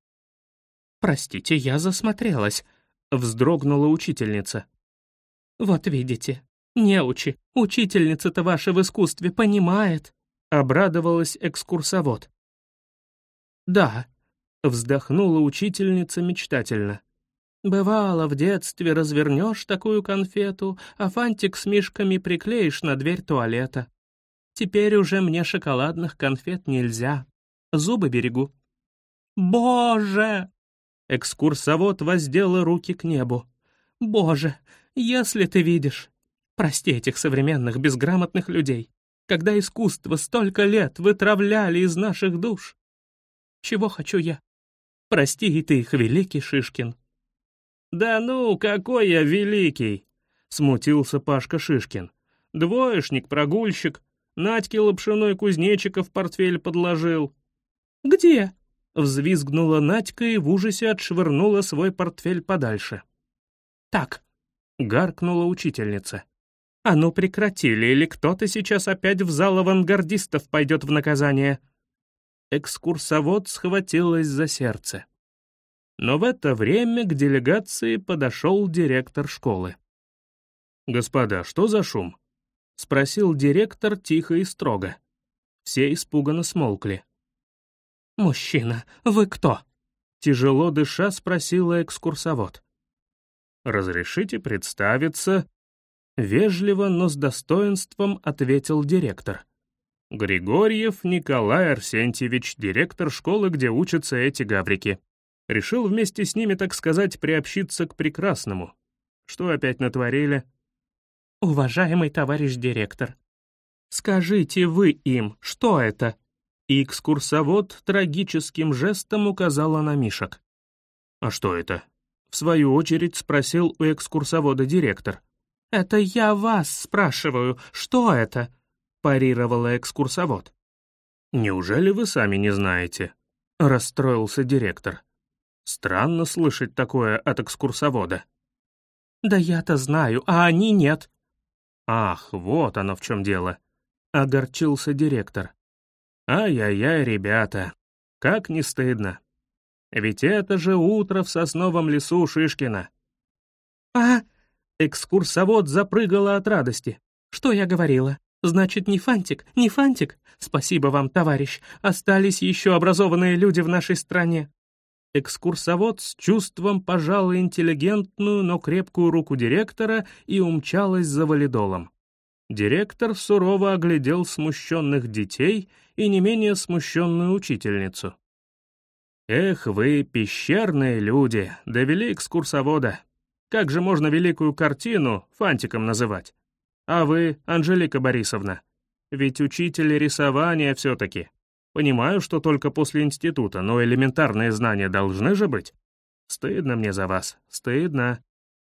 «Простите, я засмотрелась», — вздрогнула учительница. «Вот видите, неучи, учительница-то ваша в искусстве понимает», — обрадовалась экскурсовод. «Да», — вздохнула учительница мечтательно. «Бывало, в детстве развернешь такую конфету, а фантик с мишками приклеишь на дверь туалета. Теперь уже мне шоколадных конфет нельзя. Зубы берегу». «Боже!» Экскурсовод воздела руки к небу. «Боже, если ты видишь! Прости этих современных безграмотных людей, когда искусство столько лет вытравляли из наших душ. Чего хочу я? Прости и ты их, великий Шишкин». «Да ну, какой я великий!» — смутился Пашка Шишкин. «Двоечник, прогульщик, Надьке лапшиной кузнечика в портфель подложил». «Где?» Взвизгнула Надька и в ужасе отшвырнула свой портфель подальше. «Так», — гаркнула учительница. «А ну прекратили, или кто-то сейчас опять в зал авангардистов пойдет в наказание». Экскурсовод схватилась за сердце. Но в это время к делегации подошел директор школы. «Господа, что за шум?» — спросил директор тихо и строго. Все испуганно смолкли. «Мужчина, вы кто?» Тяжело дыша спросила экскурсовод. «Разрешите представиться?» Вежливо, но с достоинством ответил директор. «Григорьев Николай Арсентьевич, директор школы, где учатся эти гаврики. Решил вместе с ними, так сказать, приобщиться к прекрасному. Что опять натворили?» «Уважаемый товарищ директор, скажите вы им, что это?» И экскурсовод трагическим жестом указала на Мишек. «А что это?» В свою очередь спросил у экскурсовода директор. «Это я вас спрашиваю, что это?» парировала экскурсовод. «Неужели вы сами не знаете?» — расстроился директор. «Странно слышать такое от экскурсовода». «Да я-то знаю, а они нет». «Ах, вот оно в чем дело», — огорчился директор. «Ай-яй-яй, ребята, как не стыдно. Ведь это же утро в сосновом лесу Шишкина». «А?» — экскурсовод запрыгала от радости. «Что я говорила? Значит, не фантик, не фантик? Спасибо вам, товарищ. Остались еще образованные люди в нашей стране». Экскурсовод с чувством пожала интеллигентную, но крепкую руку директора и умчалась за валидолом. Директор сурово оглядел смущенных детей и не менее смущенную учительницу. «Эх вы, пещерные люди, довели экскурсовода. Как же можно великую картину фантиком называть? А вы, Анжелика Борисовна, ведь учитель рисования все-таки. Понимаю, что только после института, но элементарные знания должны же быть. Стыдно мне за вас, стыдно».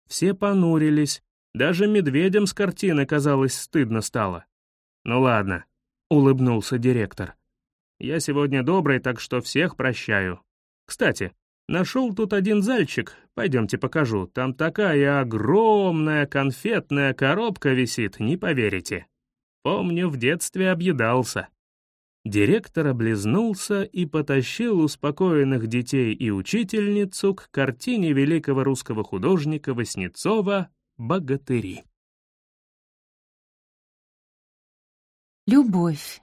Все понурились, даже медведям с картины, казалось, стыдно стало. «Ну ладно», — улыбнулся директор. «Я сегодня добрый, так что всех прощаю. Кстати, Нашел тут один зальчик, пойдемте покажу. Там такая огромная конфетная коробка висит, не поверите. Помню, в детстве объедался». Директор облизнулся и потащил успокоенных детей и учительницу к картине великого русского художника Васнецова «Богатыри». Любовь.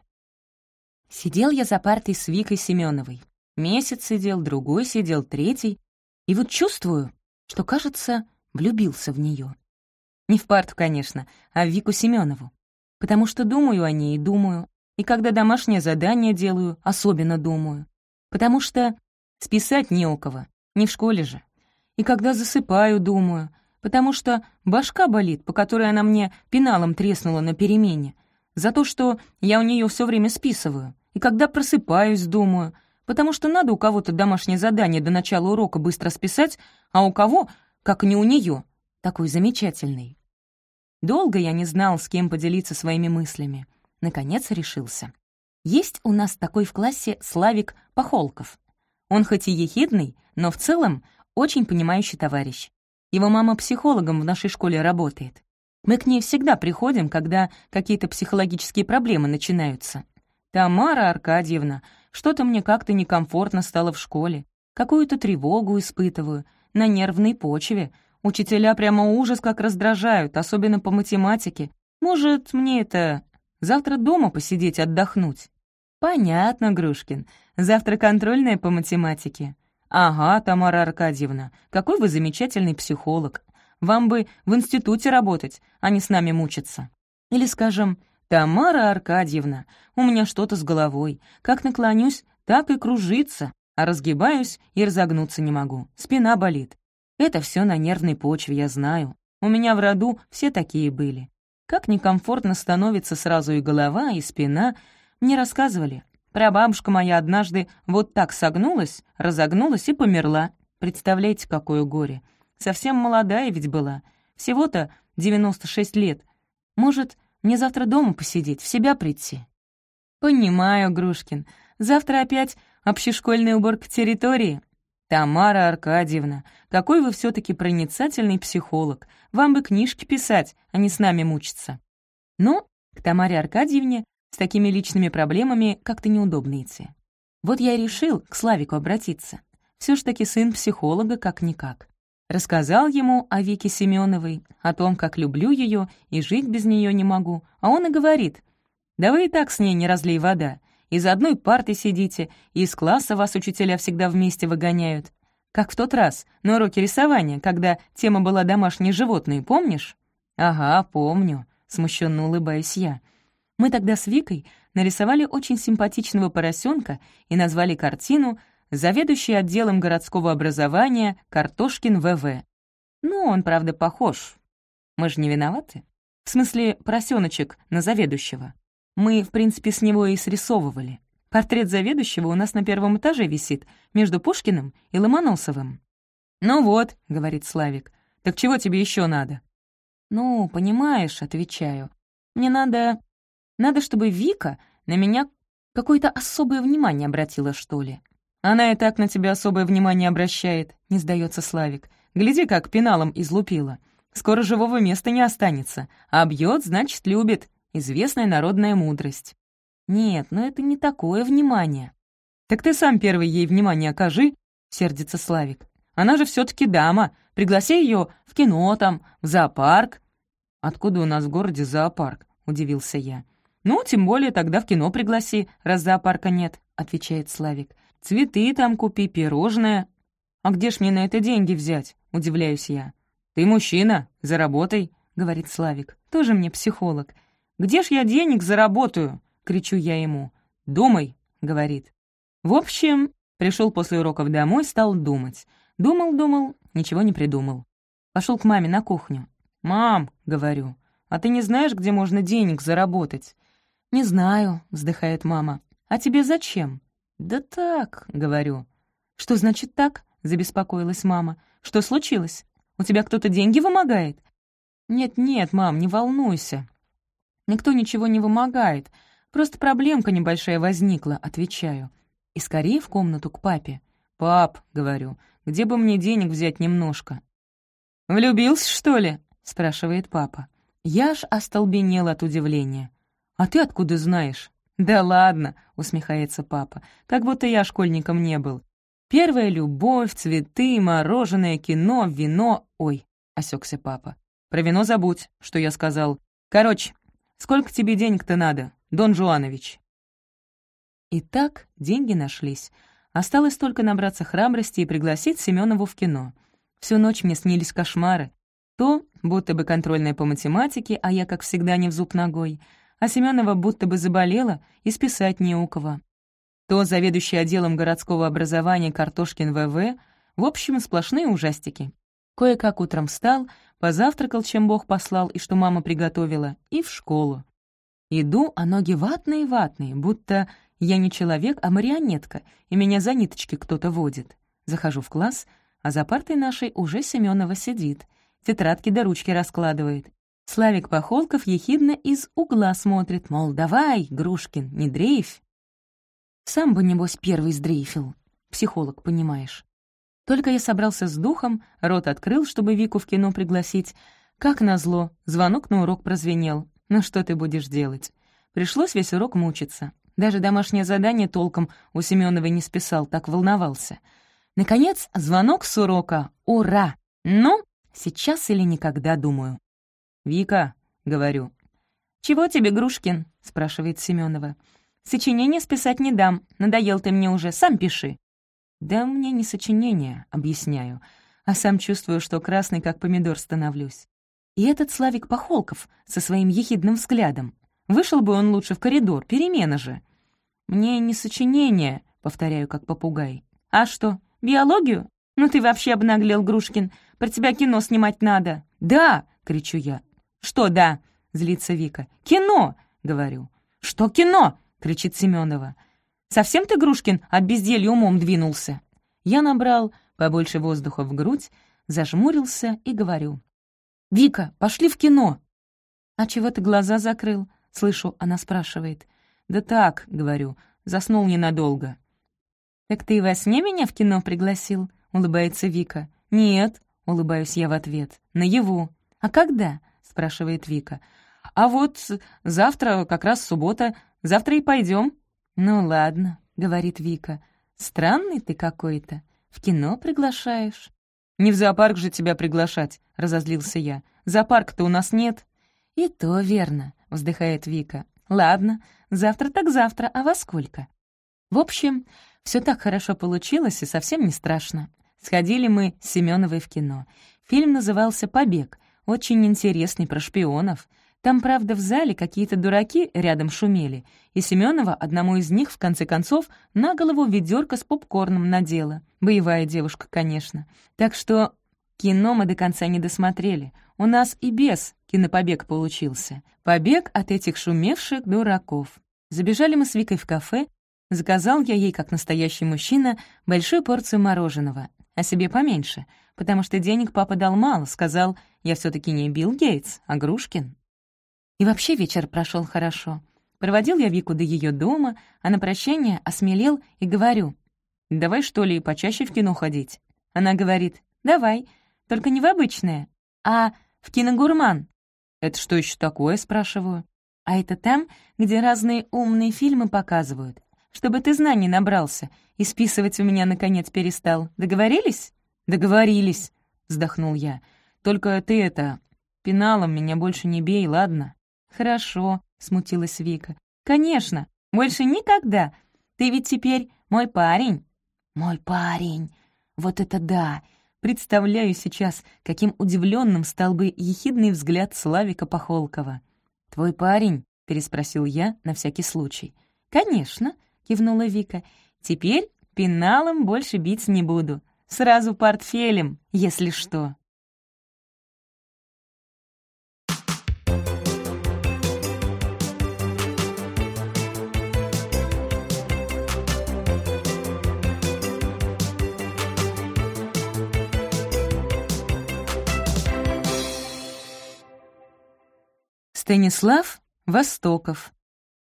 Сидел я за партой с Викой Семеновой. Месяц сидел, другой сидел, третий. И вот чувствую, что, кажется, влюбился в нее. Не в парту, конечно, а в Вику Семенову. Потому что думаю о ней и думаю. И когда домашнее задание делаю, особенно думаю. Потому что списать не у кого, не в школе же. И когда засыпаю, думаю. Потому что башка болит, по которой она мне пеналом треснула на перемене. За то, что я у нее все время списываю. И когда просыпаюсь, думаю — потому что надо у кого-то домашнее задание до начала урока быстро списать, а у кого, как не у нее, такой замечательный. Долго я не знал, с кем поделиться своими мыслями. Наконец решился. Есть у нас такой в классе Славик Пахолков. Он хоть и ехидный, но в целом очень понимающий товарищ. Его мама психологом в нашей школе работает. Мы к ней всегда приходим, когда какие-то психологические проблемы начинаются. Тамара Аркадьевна что-то мне как-то некомфортно стало в школе. Какую-то тревогу испытываю. На нервной почве. Учителя прямо ужас как раздражают, особенно по математике. Может, мне это... Завтра дома посидеть, отдохнуть? Понятно, Грушкин. Завтра контрольная по математике. Ага, Тамара Аркадьевна, какой вы замечательный психолог. Вам бы в институте работать, а не с нами мучиться. Или, скажем, «Тамара Аркадьевна, у меня что-то с головой. Как наклонюсь, так и кружится, а разгибаюсь и разогнуться не могу. Спина болит. Это все на нервной почве, я знаю. У меня в роду все такие были. Как некомфортно становится сразу и голова, и спина. Мне рассказывали. Прабабушка моя однажды вот так согнулась, разогнулась и померла. Представляете, какое горе. Совсем молодая ведь была. Всего-то 96 лет. Может, мне завтра дома посидеть, в себя прийти». «Понимаю, Грушкин. Завтра опять общешкольная уборка территории?» «Тамара Аркадьевна, какой вы все таки проницательный психолог. Вам бы книжки писать, а не с нами мучиться». Но к Тамаре Аркадьевне с такими личными проблемами как-то неудобно идти. Вот я и решил к Славику обратиться. Все ж таки сын психолога как-никак. Рассказал ему о Вике Семеновой, о том, как люблю ее и жить без нее не могу, а он и говорит, Да вы и так с ней не разлей вода. Из одной парты сидите, и из класса вас учителя всегда вместе выгоняют. Как в тот раз, на уроке рисования, когда тема была «домашние животные», помнишь? «Ага, помню», — смущенно улыбаюсь я. Мы тогда с Викой нарисовали очень симпатичного поросенка и назвали картину «Заведующий отделом городского образования Картошкин ВВ». Ну, он, правда, похож. Мы же не виноваты. В смысле, поросеночек на заведующего. Мы, в принципе, с него и срисовывали. Портрет заведующего у нас на первом этаже висит, между Пушкиным и Ломоносовым. «Ну вот», — говорит Славик, — «так чего тебе еще надо?» «Ну, понимаешь», — отвечаю, — «мне надо... надо, чтобы Вика на меня какое-то особое внимание обратила, что ли». «Она и так на тебя особое внимание обращает», — не сдается Славик. «Гляди, как пеналом излупила. Скоро живого места не останется, а бьет, значит, любит. Известная народная мудрость». «Нет, но это не такое внимание». «Так ты сам первый ей внимание окажи», — сердится Славик. «Она же все таки дама. Пригласи ее в кино там, в зоопарк». «Откуда у нас в городе зоопарк?» — удивился я. «Ну, тем более тогда в кино пригласи, раз зоопарка нет», — отвечает Славик. «Цветы там купи, пирожное». «А где ж мне на это деньги взять?» — удивляюсь я. «Ты мужчина, заработай», — говорит Славик. «Тоже мне психолог. Где ж я денег заработаю?» — кричу я ему. «Думай», — говорит. В общем, пришел после уроков домой, стал думать. Думал-думал, ничего не придумал. Пошел к маме на кухню. «Мам», — говорю, — «а ты не знаешь, где можно денег заработать?» «Не знаю», — вздыхает мама. «А тебе зачем?» «Да так», — говорю. «Что значит так?» — забеспокоилась мама. «Что случилось? У тебя кто-то деньги вымогает?» «Нет-нет, мам, не волнуйся. Никто ничего не вымогает. Просто проблемка небольшая возникла», — отвечаю. И скорее в комнату к папе. «Пап», — говорю, — «где бы мне денег взять немножко?» «Влюбился, что ли?» — спрашивает папа. Я аж остолбенел от удивления. «А ты откуда знаешь?» «Да ладно», — усмехается папа, «как будто я школьником не был. Первая любовь, цветы, мороженое, кино, вино...» «Ой», — осекся папа. «Про вино забудь, что я сказал. Короче, сколько тебе денег-то надо, Дон Жуанович?» Итак, деньги нашлись. Осталось только набраться храбрости и пригласить Семенову в кино. Всю ночь мне снились кошмары. То, будто бы контрольная по математике, а я, как всегда, не в зуб ногой — а Семенова будто бы заболела и списать не у кого. То заведующий отделом городского образования Картошкин ВВ, в общем, сплошные ужастики. Кое-как утром встал, позавтракал, чем Бог послал и что мама приготовила, и в школу. Иду, а ноги ватные-ватные, будто я не человек, а марионетка, и меня за ниточки кто-то водит. Захожу в класс, а за партой нашей уже Семенова сидит, тетрадки до ручки раскладывает. Славик Похолков ехидно из угла смотрит, мол, давай, Грушкин, не дрейфь. Сам бы, небось, первый сдрейфил. Психолог, понимаешь. Только я собрался с духом, рот открыл, чтобы Вику в кино пригласить. Как назло, звонок на урок прозвенел. Ну что ты будешь делать? Пришлось весь урок мучиться. Даже домашнее задание толком у Семеновой не списал, так волновался. Наконец, звонок с урока. Ура! Ну, сейчас или никогда, думаю. «Вика», — говорю. «Чего тебе, Грушкин?» — спрашивает Семенова. «Сочинение списать не дам. Надоел ты мне уже. Сам пиши». «Да мне не сочинение», — объясняю, а сам чувствую, что красный как помидор становлюсь. И этот Славик Похолков со своим ехидным взглядом. Вышел бы он лучше в коридор, перемена же. «Мне не сочинение», — повторяю как попугай. «А что, биологию? Ну ты вообще обнаглел, Грушкин. Про тебя кино снимать надо». «Да!» — кричу я. «Что да?» — злится Вика. «Кино!» — говорю. «Что кино?» — кричит Семенова. «Совсем ты, Грушкин, от безделья умом двинулся?» Я набрал побольше воздуха в грудь, зажмурился и говорю. «Вика, пошли в кино!» «А чего ты глаза закрыл?» — слышу, она спрашивает. «Да так», — говорю, — заснул ненадолго. «Так ты во сне меня в кино пригласил?» — улыбается Вика. «Нет», — улыбаюсь я в ответ, — «наяву». «А когда?» Спрашивает Вика. «А вот завтра, как раз суббота, завтра и пойдем. «Ну ладно», — говорит Вика. «Странный ты какой-то. В кино приглашаешь». «Не в зоопарк же тебя приглашать», — разозлился я. «Зоопарка-то у нас нет». «И то верно», — вздыхает Вика. Ладно, завтра так завтра, а во сколько? В общем, все так хорошо получилось и совсем не страшно. Сходили мы с Семеновой в кино. Фильм назывался «Побег», очень интересный, про шпионов. Там, правда, в зале какие-то дураки рядом шумели, и Семенова одному из них, в конце концов, на голову ведерко с попкорном надела. Боевая девушка, конечно. Так что кино мы до конца не досмотрели. У нас и без кинопобег получился. Побег от этих шумевших дураков. Забежали мы с Викой в кафе, заказал я ей, как настоящий мужчина, большую порцию мороженого, а себе поменьше, потому что денег папа дал мало, сказал, я все таки не Билл Гейтс, а Грушкин. И вообще вечер прошел хорошо. Проводил я Вику до ее дома, а на прощание осмелел и говорю, «Давай, что ли, почаще в кино ходить?» Она говорит, «Давай, только не в обычное, а в киногурман». «Это что еще такое?» — спрашиваю. «А это там, где разные умные фильмы показывают, чтобы ты знаний набрался и списывать у меня, наконец, перестал. Договорились?» «Договорились», — вздохнул я. «Только ты это, пеналом меня больше не бей, ладно?» «Хорошо», — смутилась Вика. «Конечно, больше никогда. Ты ведь теперь мой парень». «Мой парень. Вот это да!» Представляю сейчас, каким удивленным стал бы ехидный взгляд Славика Похолкова. «Твой парень?» — переспросил я на всякий случай. «Конечно», — кивнула Вика. «Теперь пеналом больше бить не буду. Сразу портфелем, если что». Станислав Востоков.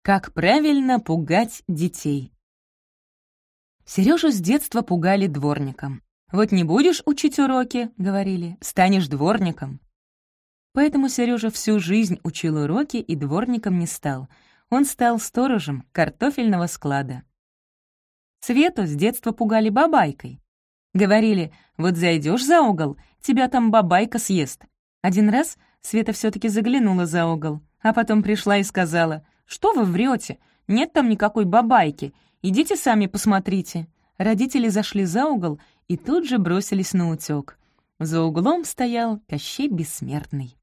Как правильно пугать детей. Сережу с детства пугали дворником. «Вот не будешь учить уроки», — говорили, — «станешь дворником». Поэтому Сережа всю жизнь учил уроки и дворником не стал. Он стал сторожем картофельного склада. Свету с детства пугали бабайкой. Говорили, вот зайдешь за угол, тебя там бабайка съест. Один раз Света все таки заглянула за угол, а потом пришла и сказала, «Что вы врете? Нет там никакой бабайки. Идите сами посмотрите». Родители зашли за угол и тут же бросились на утёк. За углом стоял Кощей Бессмертный.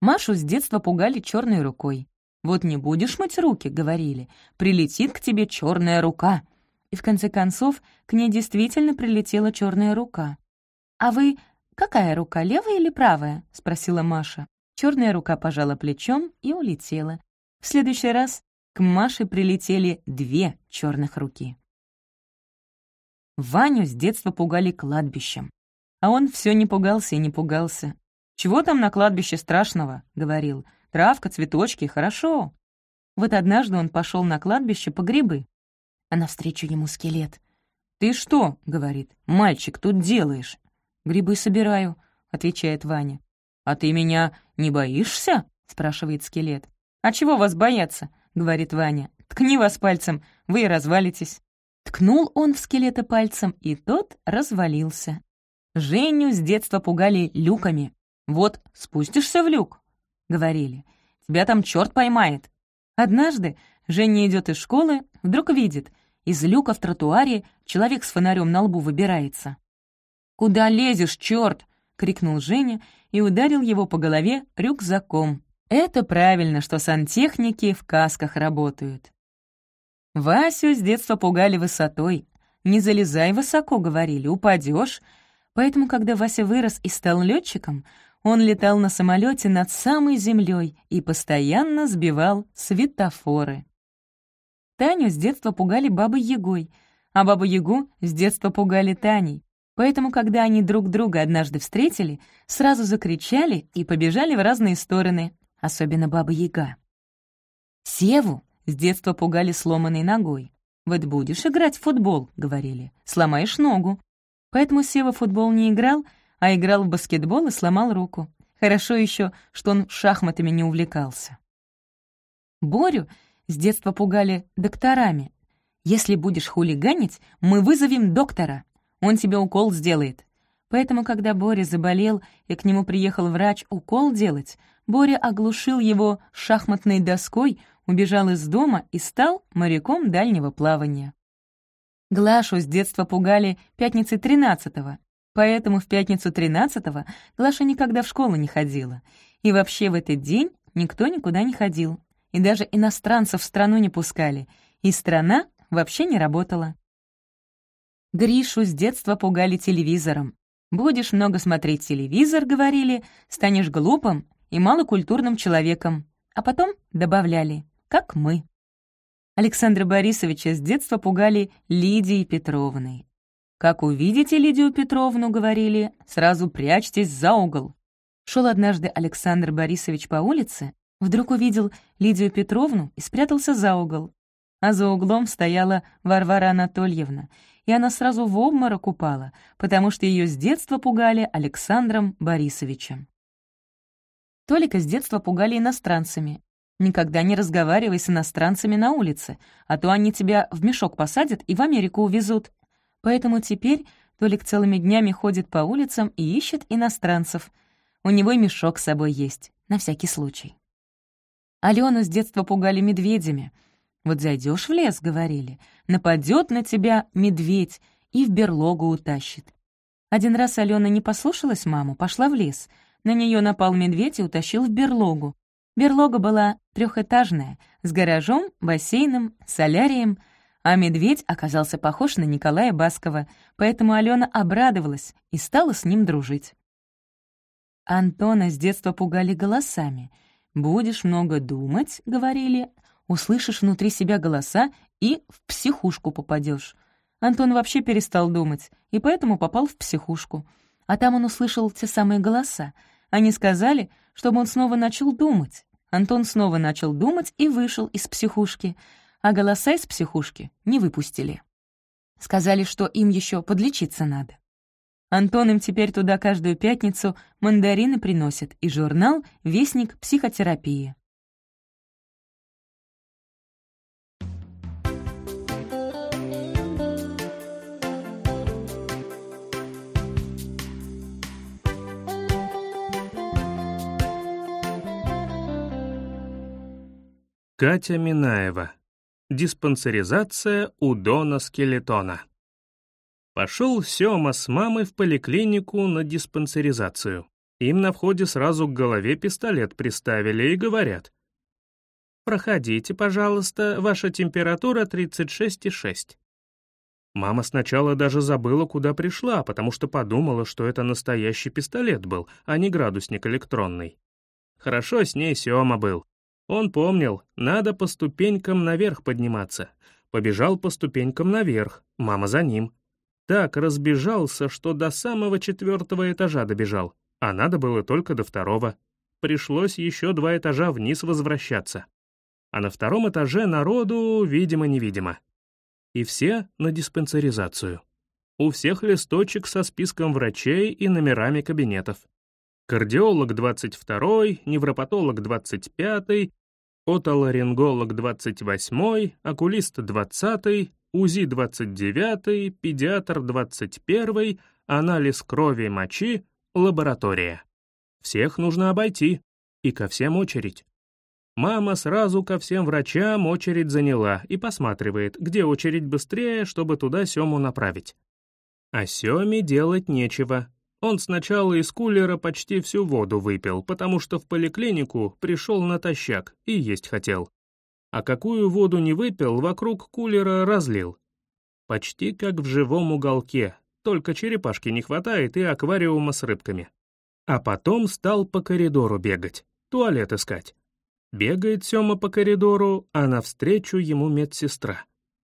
Машу с детства пугали черной рукой. «Вот не будешь мыть руки», — говорили, — «прилетит к тебе черная рука». И в конце концов к ней действительно прилетела черная рука. «А вы «Какая рука, левая или правая?» — спросила Маша. Черная рука пожала плечом и улетела. В следующий раз к Маше прилетели две черных руки. Ваню с детства пугали кладбищем. А он все не пугался и не пугался. «Чего там на кладбище страшного?» — говорил. «Травка, цветочки, хорошо». Вот однажды он пошел на кладбище по грибы. А навстречу ему скелет. «Ты что?» — говорит. «Мальчик, тут делаешь?» «Грибы собираю», — отвечает Ваня. «А ты меня не боишься?» — спрашивает скелет. «А чего вас бояться?» — говорит Ваня. «Ткни вас пальцем, вы и развалитесь». Ткнул он в скелета пальцем, и тот развалился. Женю с детства пугали люками. «Вот, спустишься в люк», — говорили. «Тебя там черт поймает». Однажды Женя идет из школы, вдруг видит, из люка в тротуаре человек с фонарем на лбу выбирается. «Куда лезешь, черт?» — крикнул Женя и ударил его по голове рюкзаком. Это правильно, что сантехники в касках работают. Васю с детства пугали высотой. «Не залезай высоко», — говорили, — «упадешь». Поэтому, когда Вася вырос и стал летчиком, он летал на самолете над самой землей и постоянно сбивал светофоры. Таню с детства пугали бабой Ягой, а бабу Ягу с детства пугали Таней. Поэтому, когда они друг друга однажды встретили, сразу закричали и побежали в разные стороны, особенно Баба-Яга. Севу с детства пугали сломанной ногой. «Вот будешь играть в футбол», — говорили, — «сломаешь ногу». Поэтому Сева в футбол не играл, а играл в баскетбол и сломал руку. Хорошо еще, что он шахматами не увлекался. Борю с детства пугали докторами. «Если будешь хулиганить, мы вызовем доктора», он тебе укол сделает». Поэтому, когда Боря заболел и к нему приехал врач укол делать, Боря оглушил его шахматной доской, убежал из дома и стал моряком дальнего плавания. Глашу с детства пугали пятницы тринадцатого, поэтому в пятницу тринадцатого Глаша никогда в школу не ходила. И вообще в этот день никто никуда не ходил. И даже иностранцев в страну не пускали. И страна вообще не работала. Гришу с детства пугали телевизором. «Будешь много смотреть телевизор», — говорили, «станешь глупым и малокультурным человеком». А потом добавляли «как мы». Александра Борисовича с детства пугали Лидией Петровной. «Как увидите Лидию Петровну, — говорили, — сразу прячьтесь за угол». Шел однажды Александр Борисович по улице, вдруг увидел Лидию Петровну и спрятался за угол. А за углом стояла Варвара Анатольевна, и она сразу в обморок упала, потому что ее с детства пугали Александром Борисовичем. Толика с детства пугали иностранцами, Никогда не разговаривай с иностранцами на улице, а то они тебя в мешок посадят и в Америку увезут. Поэтому теперь Толик целыми днями ходит по улицам и ищет иностранцев. У него и мешок с собой есть, на всякий случай. Алену с детства пугали медведями. Вот зайдешь в лес, говорили, нападет на тебя медведь и в берлогу утащит. Один раз Алена не послушалась маму, пошла в лес. На нее напал медведь и утащил в берлогу. Берлога была трехэтажная, с гаражом, бассейном, солярием, а медведь оказался похож на Николая Баскова, поэтому Алена обрадовалась и стала с ним дружить. Антона с детства пугали голосами. «Будешь много думать», — говорили, «услышишь внутри себя голоса и в психушку попадешь. Антон вообще перестал думать, и поэтому попал в психушку. А там он услышал те самые голоса. Они сказали, чтобы он снова начал думать. Антон снова начал думать и вышел из психушки, а голоса из психушки не выпустили. Сказали, что им еще подлечиться надо. Антон им теперь туда каждую пятницу мандарины приносит и журнал «Вестник психотерапии». Катя Минаева. Диспансеризация у Дона Скелетона. Пошел Сёма с мамой в поликлинику на диспансеризацию. Им на входе сразу к голове пистолет приставили и говорят. «Проходите, пожалуйста, ваша температура 36,6». Мама сначала даже забыла, куда пришла, потому что подумала, что это настоящий пистолет был, а не градусник электронный. Хорошо с ней Сёма был. Он помнил, надо по ступенькам наверх подниматься. Побежал по ступенькам наверх, мама за ним. Так разбежался, что до самого четвертого этажа добежал, а надо было только до второго. Пришлось еще два этажа вниз возвращаться. А на втором этаже народу, видимо-невидимо. И все на диспансеризацию. У всех листочек со списком врачей и номерами кабинетов. Кардиолог 22, невропатолог 25, отоларинголог 28, окулист 20, УЗИ 29, педиатр 21, анализ крови и мочи, лаборатория. Всех нужно обойти, и ко всем очередь. Мама сразу ко всем врачам очередь заняла и посматривает, где очередь быстрее, чтобы туда Сему направить. А Семе делать нечего, он сначала из кулера почти всю воду выпил, потому что в поликлинику пришел натощак и есть хотел. А какую воду не выпил, вокруг кулера разлил. Почти как в живом уголке, только черепашки не хватает и аквариума с рыбками. А потом стал по коридору бегать, туалет искать. Бегает Сёма по коридору, а навстречу ему медсестра.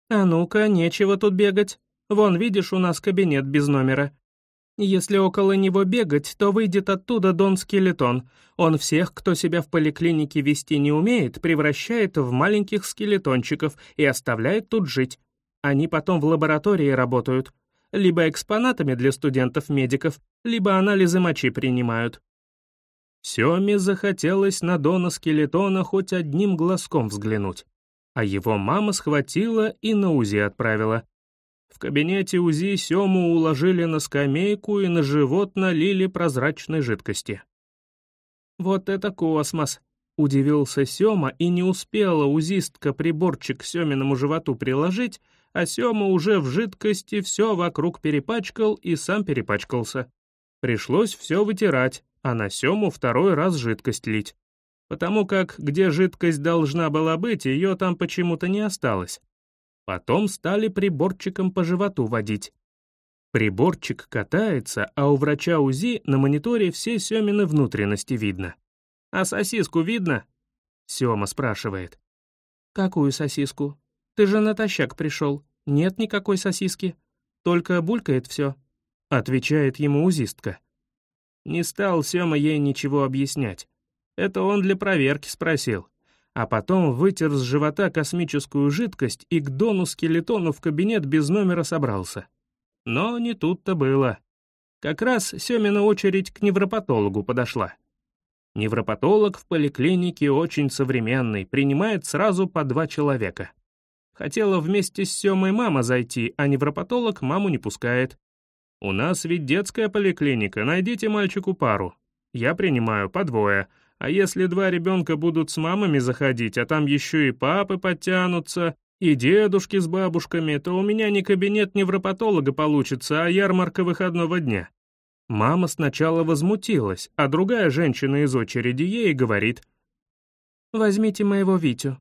«А ну-ка, нечего тут бегать. Вон, видишь, у нас кабинет без номера. Если около него бегать, то выйдет оттуда Дон Скелетон. Он всех, кто себя в поликлинике вести не умеет, превращает в маленьких скелетончиков и оставляет тут жить. Они потом в лаборатории работают. Либо экспонатами для студентов-медиков, либо анализы мочи принимают. Сёме захотелось на Дона Скелетона хоть одним глазком взглянуть. А его мама схватила и на УЗИ отправила. Кабинете УЗИ Сему уложили на скамейку и на живот налили прозрачной жидкости. Вот это космос! Удивился Сёма и не успела узистка приборчик к Сёминому животу приложить, а Сёма уже в жидкости все вокруг перепачкал и сам перепачкался. Пришлось все вытирать, а на Сёму второй раз жидкость лить. Потому как где жидкость должна была быть, ее там почему-то не осталось. Потом стали приборчиком по животу водить. Приборчик катается, а у врача УЗИ на мониторе все Семины внутренности видно. «А сосиску видно?» Сема спрашивает. «Какую сосиску? Ты же натощак пришел. Нет никакой сосиски. Только булькает все», — отвечает ему узистка. Не стал Сема ей ничего объяснять. Это он для проверки спросил. А потом вытер с живота космическую жидкость и к Дону-скелетону в кабинет без номера собрался. Но не тут-то было. Как раз Семина очередь к невропатологу подошла. Невропатолог в поликлинике очень современный, принимает сразу по два человека. Хотела вместе с Семой мама зайти, а невропатолог маму не пускает. «У нас ведь детская поликлиника, найдите мальчику пару. Я принимаю по двое, а если два ребенка будут с мамами заходить, а там еще и папы подтянутся, и дедушки с бабушками, то у меня не кабинет невропатолога получится, а ярмарка выходного дня. Мама сначала возмутилась, а другая женщина из очереди ей говорит, «Возьмите моего Витю».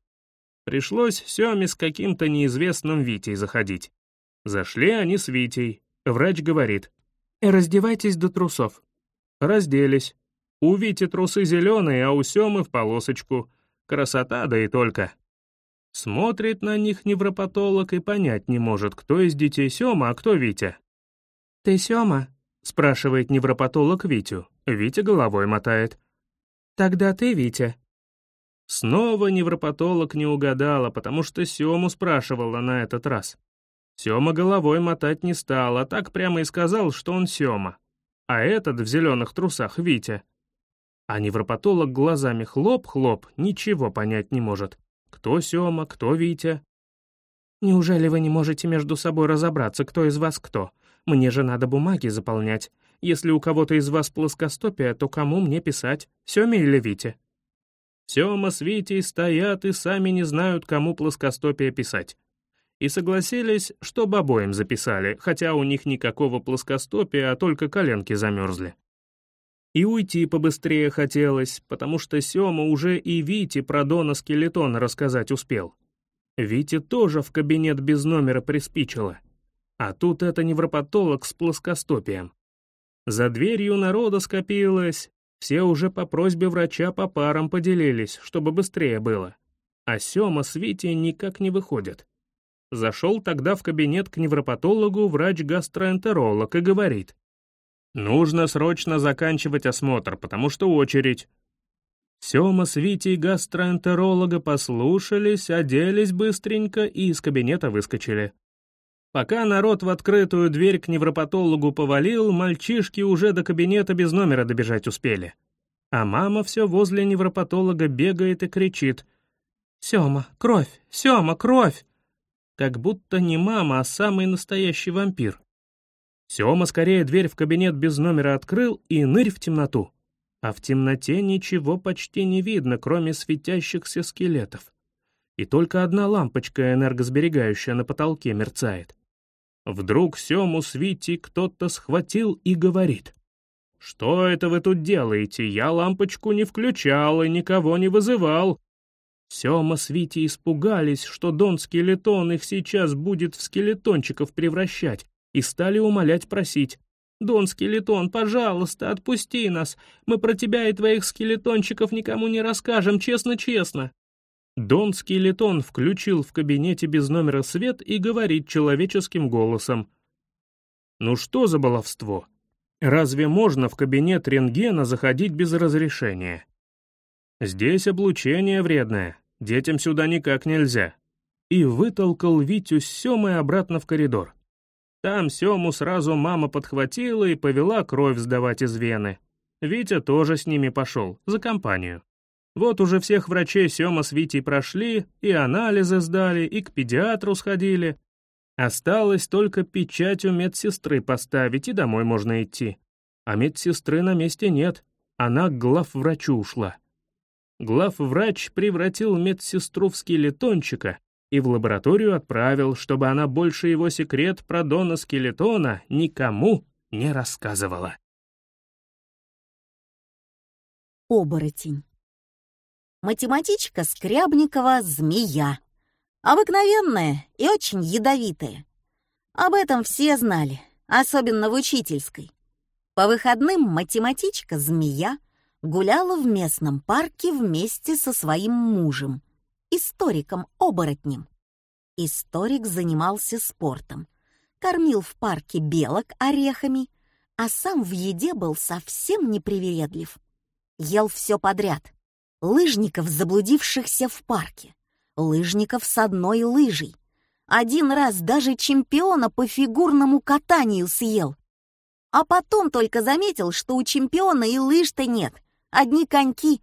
Пришлось Сёме с каким-то неизвестным Витей заходить. Зашли они с Витей. Врач говорит, «Раздевайтесь до трусов». Разделись. У Вити трусы зеленые, а у Сёмы в полосочку. Красота, да и только. Смотрит на них невропатолог и понять не может, кто из детей Сёма, а кто Витя. «Ты Сёма?» спрашивает невропатолог Витю. Витя головой мотает. «Тогда ты, Витя». Снова невропатолог не угадала, потому что Сему спрашивала на этот раз. Сема головой мотать не стал, а так прямо и сказал, что он Сема. А этот в зеленых трусах Витя. А невропатолог глазами хлоп-хлоп, ничего понять не может. Кто Сема, кто Витя? Неужели вы не можете между собой разобраться, кто из вас кто? Мне же надо бумаги заполнять. Если у кого-то из вас плоскостопие, то кому мне писать, Сёме или Вите?» Сёма с Витей стоят и сами не знают, кому плоскостопие писать. И согласились, что обоим записали, хотя у них никакого плоскостопия, а только коленки замерзли. И уйти побыстрее хотелось, потому что Сёма уже и Вите про Дона Скелетона рассказать успел. Вите тоже в кабинет без номера приспичило. А тут это невропатолог с плоскостопием. За дверью народа скопилось, все уже по просьбе врача по парам поделились, чтобы быстрее было. А Сёма с Витей никак не выходят. Зашел тогда в кабинет к невропатологу врач-гастроэнтеролог и говорит. «Нужно срочно заканчивать осмотр, потому что очередь». Сёма с Витей гастроэнтеролога послушались, оделись быстренько и из кабинета выскочили. Пока народ в открытую дверь к невропатологу повалил, мальчишки уже до кабинета без номера добежать успели. А мама все возле невропатолога бегает и кричит «Сема, кровь! Сема, кровь!» Как будто не мама, а самый настоящий вампир. Сема скорее дверь в кабинет без номера открыл и нырь в темноту. А в темноте ничего почти не видно, кроме светящихся скелетов. И только одна лампочка энергосберегающая на потолке мерцает. Вдруг Сему с Вити кто-то схватил и говорит. «Что это вы тут делаете? Я лампочку не включал и никого не вызывал». Сема с Вити испугались, что Дон Скелетон их сейчас будет в скелетончиков превращать, и стали умолять просить. «Дон Скелетон, пожалуйста, отпусти нас. Мы про тебя и твоих скелетончиков никому не расскажем, честно-честно». Дон Скелетон включил в кабинете без номера свет и говорит человеческим голосом. «Ну что за баловство? Разве можно в кабинет рентгена заходить без разрешения? Здесь облучение вредное, детям сюда никак нельзя». И вытолкал Витю с Семой обратно в коридор. Там Сему сразу мама подхватила и повела кровь сдавать из вены. Витя тоже с ними пошел, за компанию. Вот уже всех врачей Сёма с Витей прошли, и анализы сдали, и к педиатру сходили. Осталось только печать у медсестры поставить, и домой можно идти. А медсестры на месте нет. она к главврачу ушла. Главврач превратил медсестру в скелетончика и в лабораторию отправил, чтобы она больше его секрет про Дона Скелетона никому не рассказывала. Оборотень. Математичка Скрябникова — змея. Обыкновенная и очень ядовитая. Об этом все знали, особенно в учительской. По выходным математичка, змея, гуляла в местном парке вместе со своим мужем, историком-оборотнем. Историк занимался спортом, кормил в парке белок орехами, а сам в еде был совсем непривередлив. Ел все подряд. Лыжников, заблудившихся в парке, лыжников с одной лыжей. Один раз даже чемпиона по фигурному катанию съел. А потом только заметил, что у чемпиона и лыж-то нет, одни коньки.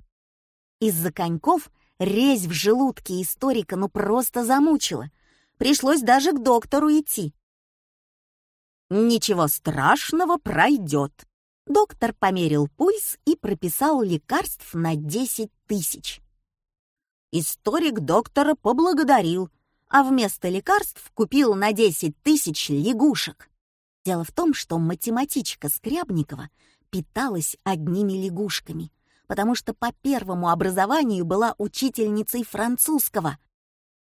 Из-за коньков резь в желудке историка ну просто замучила. Пришлось даже к доктору идти. Ничего страшного пройдет. Доктор померил пульс и прописал лекарств на 10 тысяч. Историк доктора поблагодарил, а вместо лекарств купил на 10 тысяч лягушек. Дело в том, что математичка Скрябникова питалась одними лягушками, потому что по первому образованию была учительницей французского.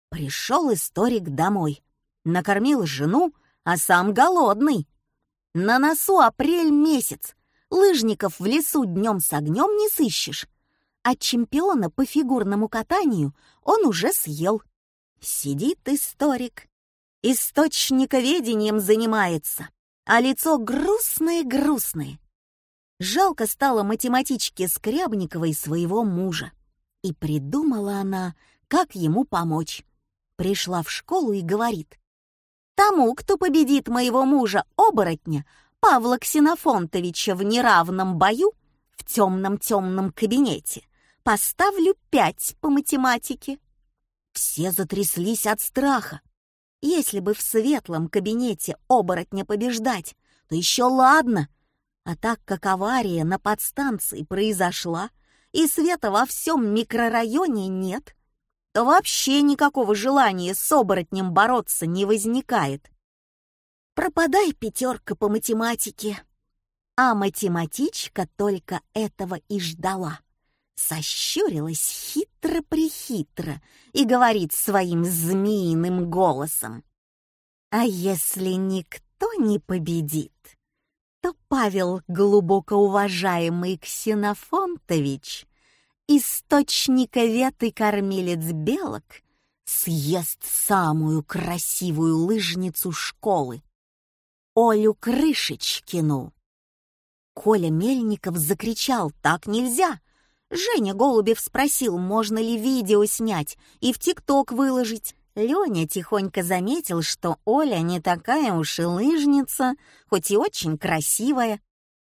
Пришел историк домой, накормил жену, а сам голодный. На носу апрель месяц, лыжников в лесу днем с огнем не сыщешь, а чемпиона по фигурному катанию он уже съел. Сидит историк, источниковедением занимается, а лицо грустное-грустное. Жалко стало математичке Скрябниковой своего мужа. И придумала она, как ему помочь. Пришла в школу и говорит, «Тому, кто победит моего мужа-оборотня, Павла Ксенофонтовича в неравном бою в темном-темном кабинете, поставлю пять по математике». Все затряслись от страха. Если бы в светлом кабинете оборотня побеждать, то еще ладно. А так как авария на подстанции произошла, и света во всем микрорайоне нет, то вообще никакого желания с оборотнем бороться не возникает. Пропадай пятерка по математике. А математичка только этого и ждала сощурилась хитро-прихитро и говорит своим змеиным голосом. «А если никто не победит, то Павел глубокоуважаемый Ксенофонтович, источниковед и кормилец белок, съест самую красивую лыжницу школы, Олю Крышечкину». Коля Мельников закричал «Так нельзя!» Женя Голубев спросил, можно ли видео снять и в ТикТок выложить. Леня тихонько заметил, что Оля не такая уж и лыжница, хоть и очень красивая.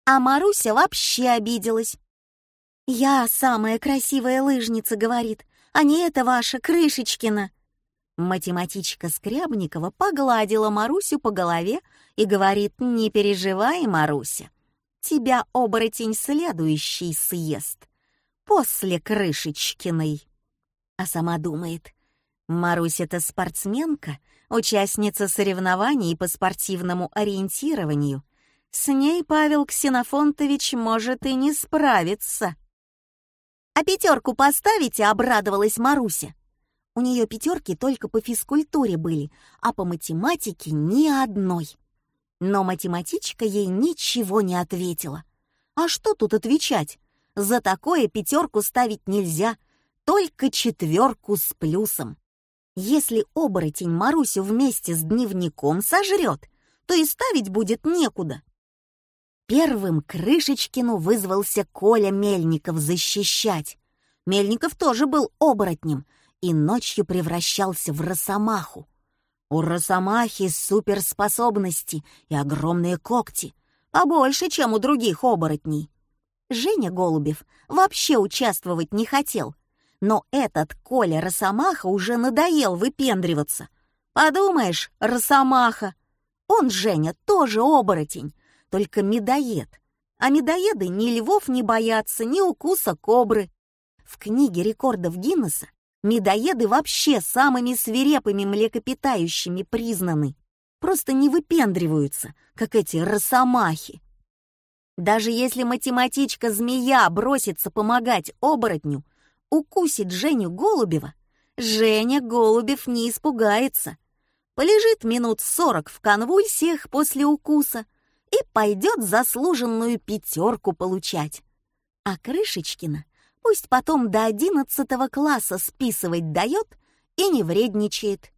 А Маруся вообще обиделась. «Я самая красивая лыжница», — говорит, «а не это ваша Крышечкина». Математичка Скрябникова погладила Марусю по голове и говорит, «Не переживай, Маруся, тебя оборотень следующий съест» после Крышечкиной. А сама думает, Маруся-то спортсменка, участница соревнований по спортивному ориентированию. С ней Павел Ксенофонтович может и не справиться. «А пятерку поставите?» — обрадовалась Маруся. У нее пятерки только по физкультуре были, а по математике ни одной. Но математичка ей ничего не ответила. А что тут отвечать? За такое пятерку ставить нельзя, только четверку с плюсом. Если оборотень Марусю вместе с дневником сожрет, то и ставить будет некуда. Первым Крышечкину вызвался Коля Мельников защищать. Мельников тоже был оборотнем и ночью превращался в росомаху. У росомахи суперспособности и огромные когти, побольше, чем у других оборотней. Женя Голубев вообще участвовать не хотел. Но этот Коля Росомаха уже надоел выпендриваться. Подумаешь, Росомаха. Он, Женя, тоже оборотень, только медоед. А медоеды ни львов не боятся, ни укуса кобры. В книге рекордов Гиннесса медоеды вообще самыми свирепыми млекопитающими признаны. Просто не выпендриваются, как эти росомахи. Даже если математичка-змея бросится помогать оборотню, укусит Женю Голубева, Женя Голубев не испугается. Полежит минут сорок в конвульсиях после укуса и пойдет заслуженную пятерку получать. А Крышечкина пусть потом до одиннадцатого класса списывать дает и не вредничает.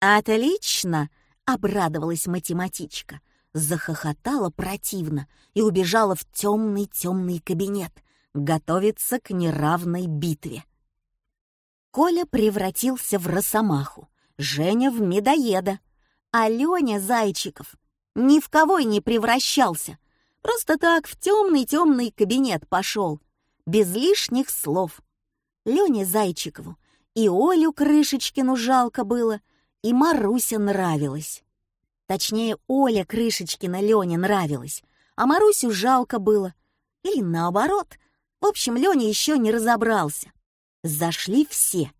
«Отлично!» — обрадовалась математичка захохотала противно и убежала в темный-темный кабинет, готовиться к неравной битве. Коля превратился в росомаху, Женя в медоеда, а Леня Зайчиков ни в кого и не превращался, просто так в темный-темный кабинет пошел, без лишних слов. Лене Зайчикову и Олю Крышечкину жалко было, и Маруся нравилась. Точнее, Оля Крышечкина Лене нравилась, а Марусю жалко было. Или наоборот. В общем, Леня еще не разобрался. Зашли все.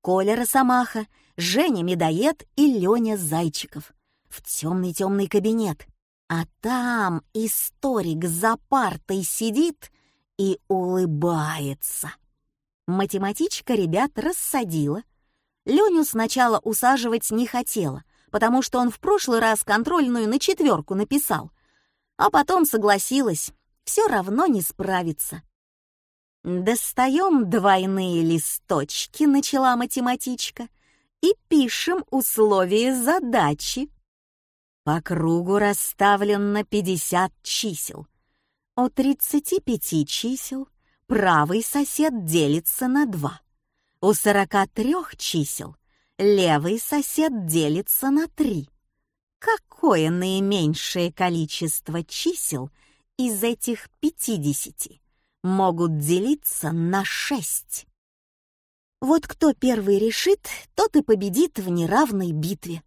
Коля Росомаха, Женя Медоед и Леня Зайчиков. В темный-темный кабинет. А там историк за партой сидит и улыбается. Математичка ребят рассадила. Леню сначала усаживать не хотела — потому что он в прошлый раз контрольную на четверку написал. А потом согласилась, все равно не справится. «Достаем двойные листочки», — начала математичка, «и пишем условия задачи». По кругу расставлено 50 чисел. От 35 чисел правый сосед делится на 2. У 43 чисел левый сосед делится на три. Какое наименьшее количество чисел из этих пятидесяти могут делиться на шесть? Вот кто первый решит, тот и победит в неравной битве.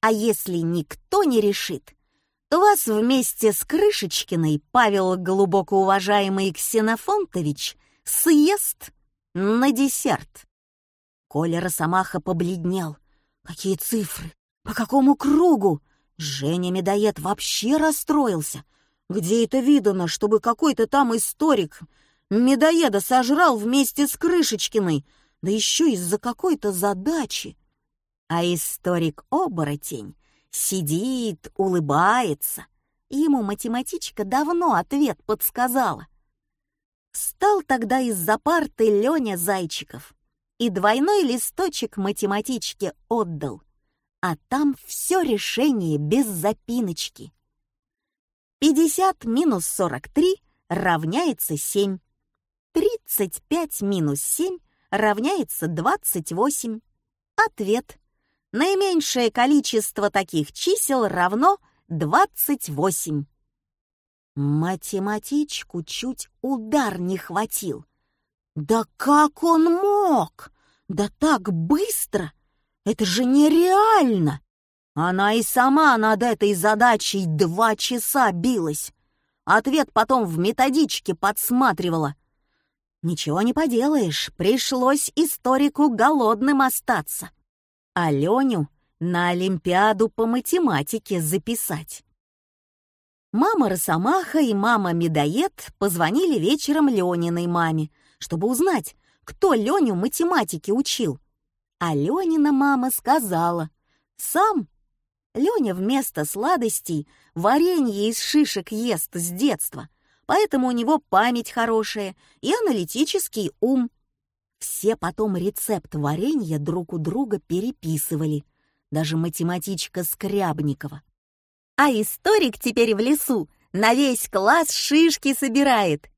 А если никто не решит, то вас вместе с Крышечкиной Павел глубоко уважаемый Ксенофонтович съест на десерт. Коля Росомаха побледнел. Какие цифры? По какому кругу? Женя Медоед вообще расстроился. Где это видано, чтобы какой-то там историк Медоеда сожрал вместе с Крышечкиной, да еще из-за какой-то задачи? А историк-оборотень сидит, улыбается. Ему математичка давно ответ подсказала. Встал тогда из-за парты Леня Зайчиков и двойной листочек математичке отдал, а там все решение без запиночки. 50 минус 43 равняется 7. 35 минус 7 равняется 28. Ответ. Наименьшее количество таких чисел равно 28. Математичку чуть удар не хватил. Да как он мог? Да так быстро! Это же нереально! Она и сама над этой задачей два часа билась. Ответ потом в методичке подсматривала. Ничего не поделаешь, пришлось историку голодным остаться. А Леню на Олимпиаду по математике записать. Мама Росомаха и мама Медоед позвонили вечером Лениной маме, чтобы узнать, кто Леню математике учил. А Ленина мама сказала, «Сам». Леня вместо сладостей варенье из шишек ест с детства, поэтому у него память хорошая и аналитический ум. Все потом рецепт варенья друг у друга переписывали, даже математичка Скрябникова. А историк теперь в лесу на весь класс шишки собирает.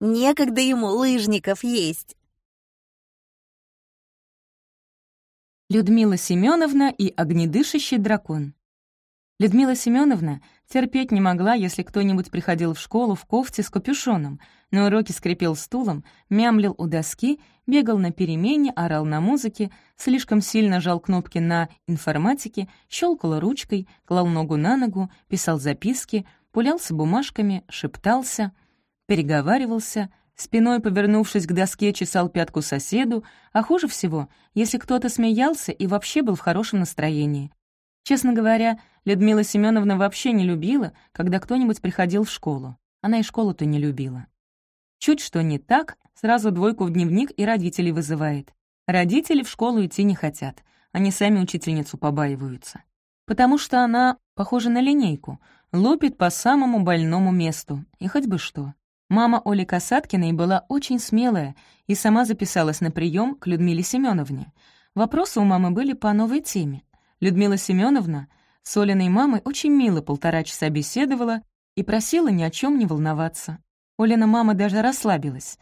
Некогда ему лыжников есть. Людмила Семеновна и огнедышащий дракон. Людмила Семеновна терпеть не могла, если кто-нибудь приходил в школу в кофте с капюшоном, на уроке скрипел стулом, мямлил у доски, бегал на перемене, орал на музыке, слишком сильно жал кнопки на информатике, щелкал ручкой, клал ногу на ногу, писал записки, пулялся бумажками, шептался, переговаривался, спиной повернувшись к доске, чесал пятку соседу, а хуже всего, если кто-то смеялся и вообще был в хорошем настроении. Честно говоря, Людмила Семеновна вообще не любила, когда кто-нибудь приходил в школу. Она и школу-то не любила. Чуть что не так, сразу двойку в дневник и родителей вызывает. Родители в школу идти не хотят, они сами учительницу побаиваются. Потому что она похожа на линейку, лупит по самому больному месту, и хоть бы что. Мама Оли Касаткиной была очень смелая и сама записалась на прием к Людмиле Семеновне. Вопросы у мамы были по новой теме. Людмила Семеновна с Олиной мамой очень мило полтора часа беседовала и просила ни о чем не волноваться. Олина мама даже расслабилась.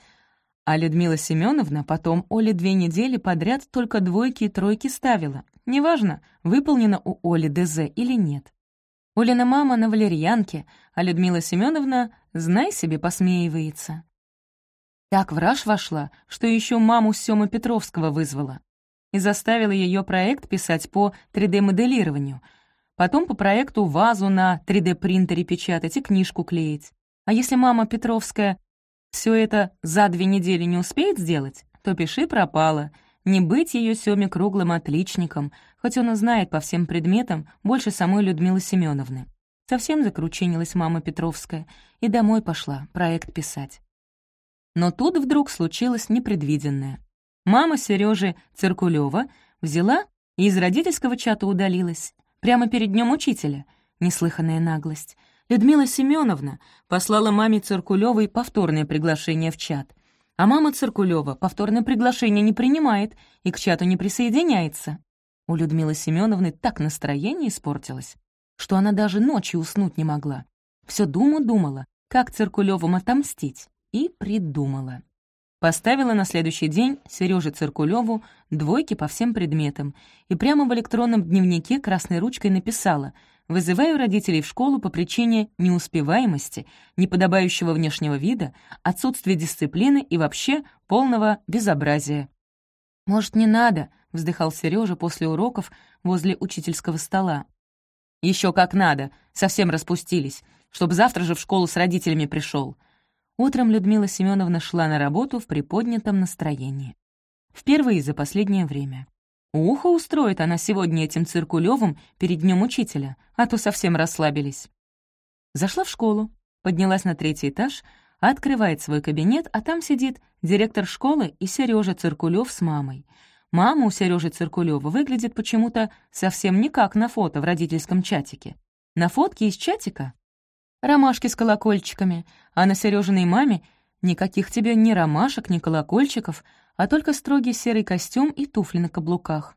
А Людмила Семеновна потом Оле две недели подряд только двойки и тройки ставила. Неважно, выполнено у Оли ДЗ или нет. Олина мама на валерьянке, а Людмила Семеновна, знай себе, посмеивается. Так враж вошла, что еще маму Сёмы Петровского вызвала и заставила ее проект писать по 3D-моделированию, потом по проекту вазу на 3D-принтере печатать и книжку клеить. А если мама Петровская все это за две недели не успеет сделать, то пиши пропало. Не быть ее Семе круглым отличником, хоть он и знает по всем предметам больше самой Людмилы Семеновны. Совсем закрученилась мама Петровская и домой пошла проект писать. Но тут вдруг случилось непредвиденное. Мама Сережи Циркулева взяла и из родительского чата удалилась, прямо перед днем учителя. Неслыханная наглость. Людмила Семеновна послала маме Циркулевой повторное приглашение в чат. А мама Циркулева повторное приглашение не принимает и к чату не присоединяется. У Людмилы Семеновны так настроение испортилось, что она даже ночью уснуть не могла. Все думу-думала, как Циркулевым отомстить, и придумала. Поставила на следующий день Сереже Циркулеву двойки по всем предметам и прямо в электронном дневнике красной ручкой написала — Вызываю родителей в школу по причине неуспеваемости, неподобающего внешнего вида, отсутствия дисциплины и вообще полного безобразия. «Может, не надо?» — вздыхал Сережа после уроков возле учительского стола. Еще как надо, совсем распустились, чтобы завтра же в школу с родителями пришел. Утром Людмила Семеновна шла на работу в приподнятом настроении. Впервые за последнее время. Ухо устроит она сегодня этим циркулевым перед днем учителя, а то совсем расслабились. Зашла в школу, поднялась на третий этаж, открывает свой кабинет, а там сидит директор школы и Сережа Циркулев с мамой. Мама у Сережи Циркулева выглядит почему-то совсем не как на фото в родительском чатике. На фотке из чатика — ромашки с колокольчиками, а на Сережиной маме никаких тебе ни ромашек, ни колокольчиков, а только строгий серый костюм и туфли на каблуках.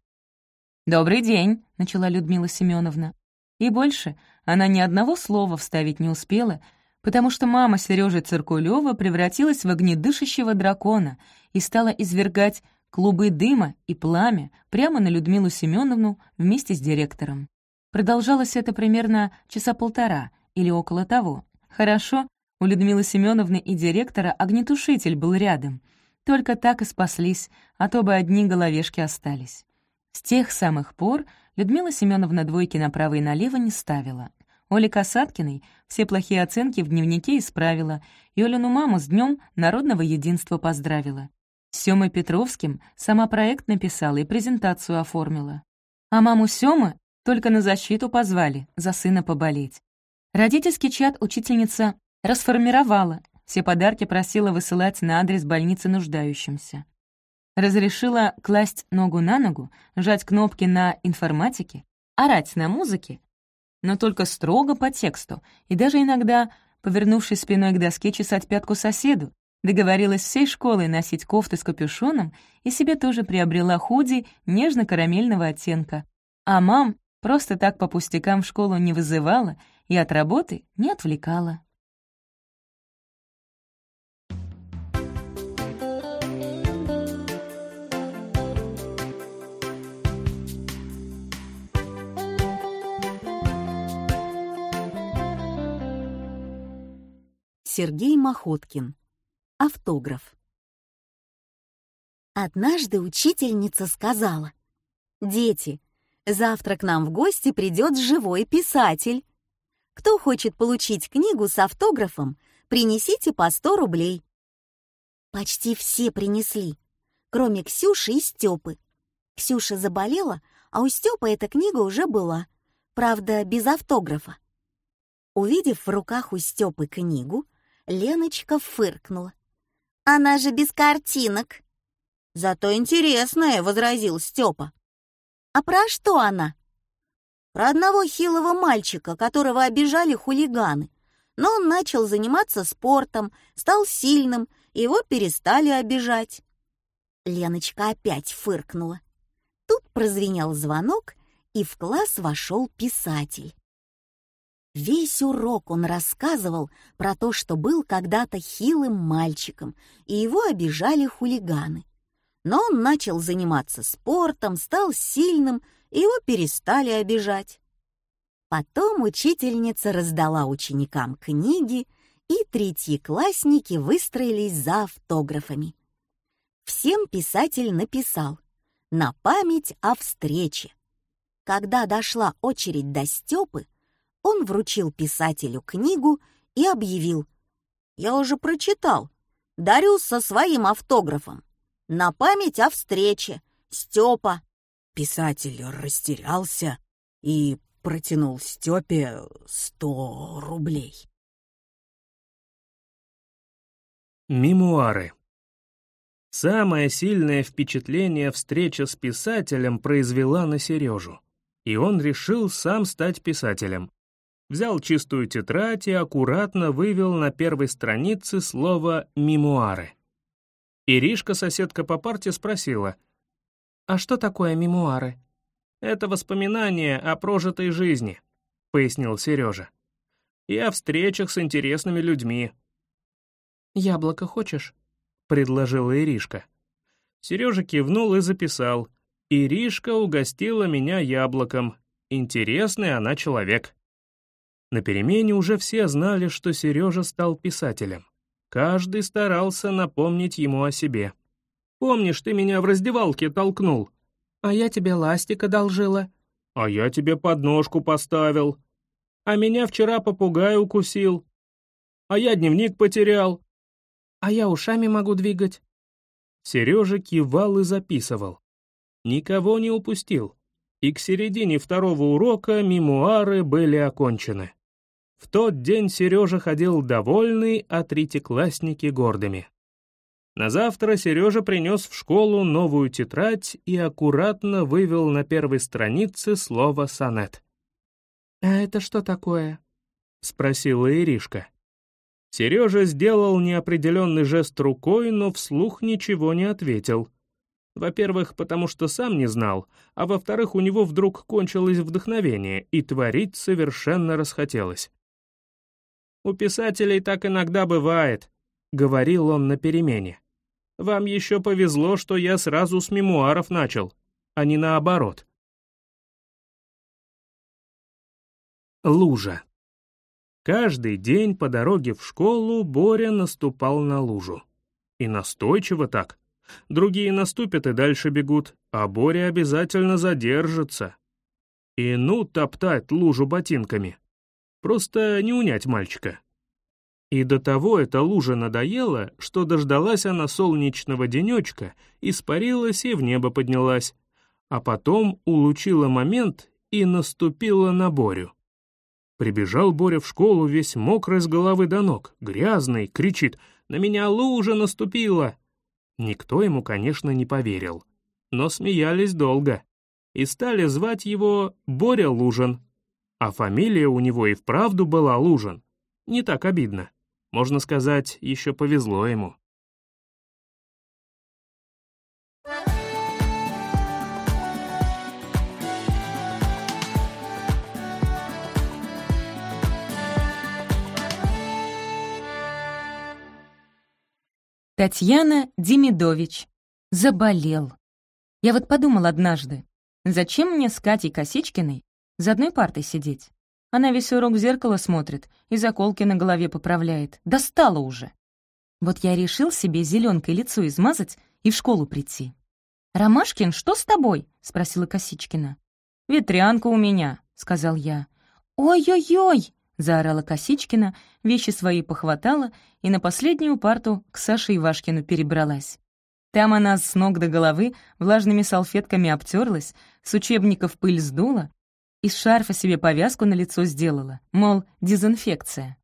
«Добрый день», — начала Людмила Семеновна. И больше она ни одного слова вставить не успела, потому что мама Сережи Циркулева превратилась в огнедышащего дракона и стала извергать клубы дыма и пламя прямо на Людмилу Семеновну вместе с директором. Продолжалось это примерно часа полтора или около того. Хорошо, у Людмилы Семеновны и директора огнетушитель был рядом — только так и спаслись, а то бы одни головешки остались. С тех самых пор Людмила Семеновна двойки направо и налево не ставила. Оле Касаткиной все плохие оценки в дневнике исправила, и Олину маму с днем народного единства поздравила. Сёмой Петровским сама проект написала и презентацию оформила. А маму Сёмы только на защиту позвали, за сына поболеть. Родительский чат учительница расформировала, все подарки просила высылать на адрес больницы нуждающимся. Разрешила класть ногу на ногу, жать кнопки на информатике, орать на музыке, но только строго по тексту, и даже иногда, повернувшись спиной к доске, чесать пятку соседу, договорилась всей школой носить кофты с капюшоном и себе тоже приобрела худи нежно-карамельного оттенка. А мам просто так по пустякам в школу не вызывала и от работы не отвлекала. Сергей Махоткин. Автограф. Однажды учительница сказала, «Дети, завтра к нам в гости придет живой писатель». Кто хочет получить книгу с автографом, принесите по 100 рублей. Почти все принесли, кроме Ксюши и Степы. Ксюша заболела, а у Степы эта книга уже была, правда, без автографа. Увидев в руках у Степы книгу, Леночка фыркнула. «Она же без картинок!» «Зато интересная», — возразил Степа. «А про что она?» «Про одного хилого мальчика, которого обижали хулиганы. Но он начал заниматься спортом, стал сильным, его перестали обижать». Леночка опять фыркнула. Тут прозвенел звонок, и в класс вошел писатель. Весь урок он рассказывал про то, что был когда-то хилым мальчиком, и его обижали хулиганы. Но он начал заниматься спортом, стал сильным, и его перестали обижать. Потом учительница раздала ученикам книги, и третьеклассники выстроились за автографами. Всем писатель написал «На память о встрече». Когда дошла очередь до Степы, он вручил писателю книгу и объявил. «Я уже прочитал. Дарю со своим автографом. На память о встрече. Степа». Писатель растерялся и протянул Степе сто рублей. Мемуары Самое сильное впечатление встреча с писателем произвела на Сережу, и он решил сам стать писателем взял чистую тетрадь и аккуратно вывел на первой странице слово «мемуары». Иришка, соседка по парте, спросила, «А что такое мемуары?» «Это воспоминания о прожитой жизни», — пояснил Сережа. «И о встречах с интересными людьми». «Яблоко хочешь?» — предложила Иришка. Сережа кивнул и записал. «Иришка угостила меня яблоком. Интересный она человек». На перемене уже все знали, что Сережа стал писателем. Каждый старался напомнить ему о себе. «Помнишь, ты меня в раздевалке толкнул?» «А я тебе ластик одолжила». «А я тебе подножку поставил». «А меня вчера попугай укусил». «А я дневник потерял». «А я ушами могу двигать». Сережа кивал и записывал. Никого не упустил. И к середине второго урока мемуары были окончены. В тот день Сережа ходил довольный, а третьеклассники гордыми. На завтра Сережа принес в школу новую тетрадь и аккуратно вывел на первой странице слово «сонет». «А это что такое?» — спросила Иришка. Сережа сделал неопределенный жест рукой, но вслух ничего не ответил. Во-первых, потому что сам не знал, а во-вторых, у него вдруг кончилось вдохновение, и творить совершенно расхотелось. У писателей так иногда бывает», — говорил он на перемене. «Вам еще повезло, что я сразу с мемуаров начал, а не наоборот». Лужа. Каждый день по дороге в школу Боря наступал на лужу. И настойчиво так. Другие наступят и дальше бегут, а Боря обязательно задержится. И ну топтать лужу ботинками. Просто не унять мальчика. И до того эта лужа надоела, что дождалась она солнечного денечка, испарилась и в небо поднялась, а потом улучила момент и наступила на Борю. Прибежал Боря в школу весь мокрый с головы до ног, грязный, кричит «На меня лужа наступила!» Никто ему, конечно, не поверил, но смеялись долго и стали звать его Боря Лужин, а фамилия у него и вправду была Лужин. Не так обидно. Можно сказать, еще повезло ему. Татьяна Демидович. Заболел. Я вот подумал однажды, зачем мне с Катей Косичкиной за одной партой сидеть. Она весь урок в зеркало смотрит и заколки на голове поправляет. Достала уже. Вот я решил себе зеленкой лицо измазать и в школу прийти. «Ромашкин, что с тобой?» — спросила Косичкина. «Ветрянка у меня», — сказал я. «Ой-ой-ой!» —— заорала Косичкина, вещи свои похватала и на последнюю парту к Саше Ивашкину перебралась. Там она с ног до головы влажными салфетками обтерлась, с учебников пыль сдула, из шарфа себе повязку на лицо сделала, мол, дезинфекция.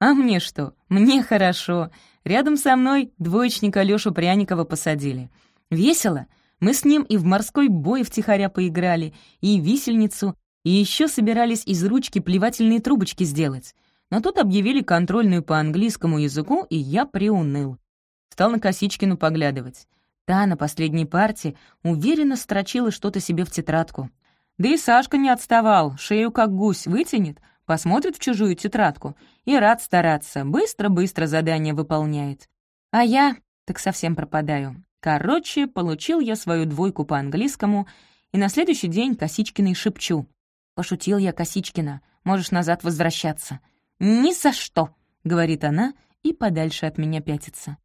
А мне что? Мне хорошо. Рядом со мной двоечника Лёшу Пряникова посадили. Весело. Мы с ним и в морской бой втихаря поиграли, и висельницу, и еще собирались из ручки плевательные трубочки сделать. Но тут объявили контрольную по английскому языку, и я приуныл. Стал на Косичкину поглядывать. Та на последней парте уверенно строчила что-то себе в тетрадку. Да и Сашка не отставал, шею как гусь вытянет, посмотрит в чужую тетрадку и рад стараться, быстро-быстро задание выполняет. А я так совсем пропадаю. Короче, получил я свою двойку по английскому, и на следующий день Косичкиной шепчу. Пошутил я Косичкина, можешь назад возвращаться. «Ни за что!» — говорит она и подальше от меня пятится.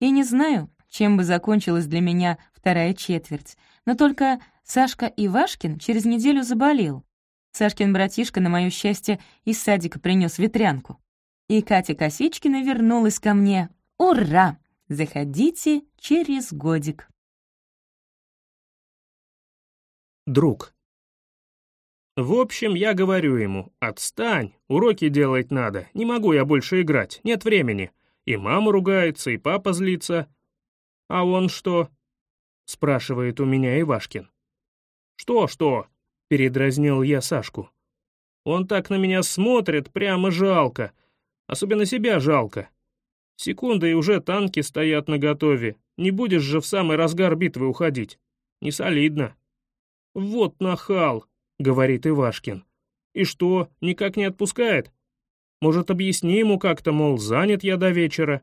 И не знаю, чем бы закончилась для меня вторая четверть, но только Сашка Ивашкин через неделю заболел. Сашкин братишка, на моё счастье, из садика принёс ветрянку. И Катя Косичкина вернулась ко мне. Ура! Заходите через годик. Друг. В общем, я говорю ему, отстань, уроки делать надо, не могу я больше играть, нет времени. И мама ругается, и папа злится. А он что? Спрашивает у меня Ивашкин. Что, что? Передразнил я Сашку. Он так на меня смотрит, прямо жалко. Особенно себя жалко. Секунда, и уже танки стоят наготове. Не будешь же в самый разгар битвы уходить. Не солидно. «Вот нахал», — говорит Ивашкин. «И что, никак не отпускает? Может, объясни ему как-то, мол, занят я до вечера?»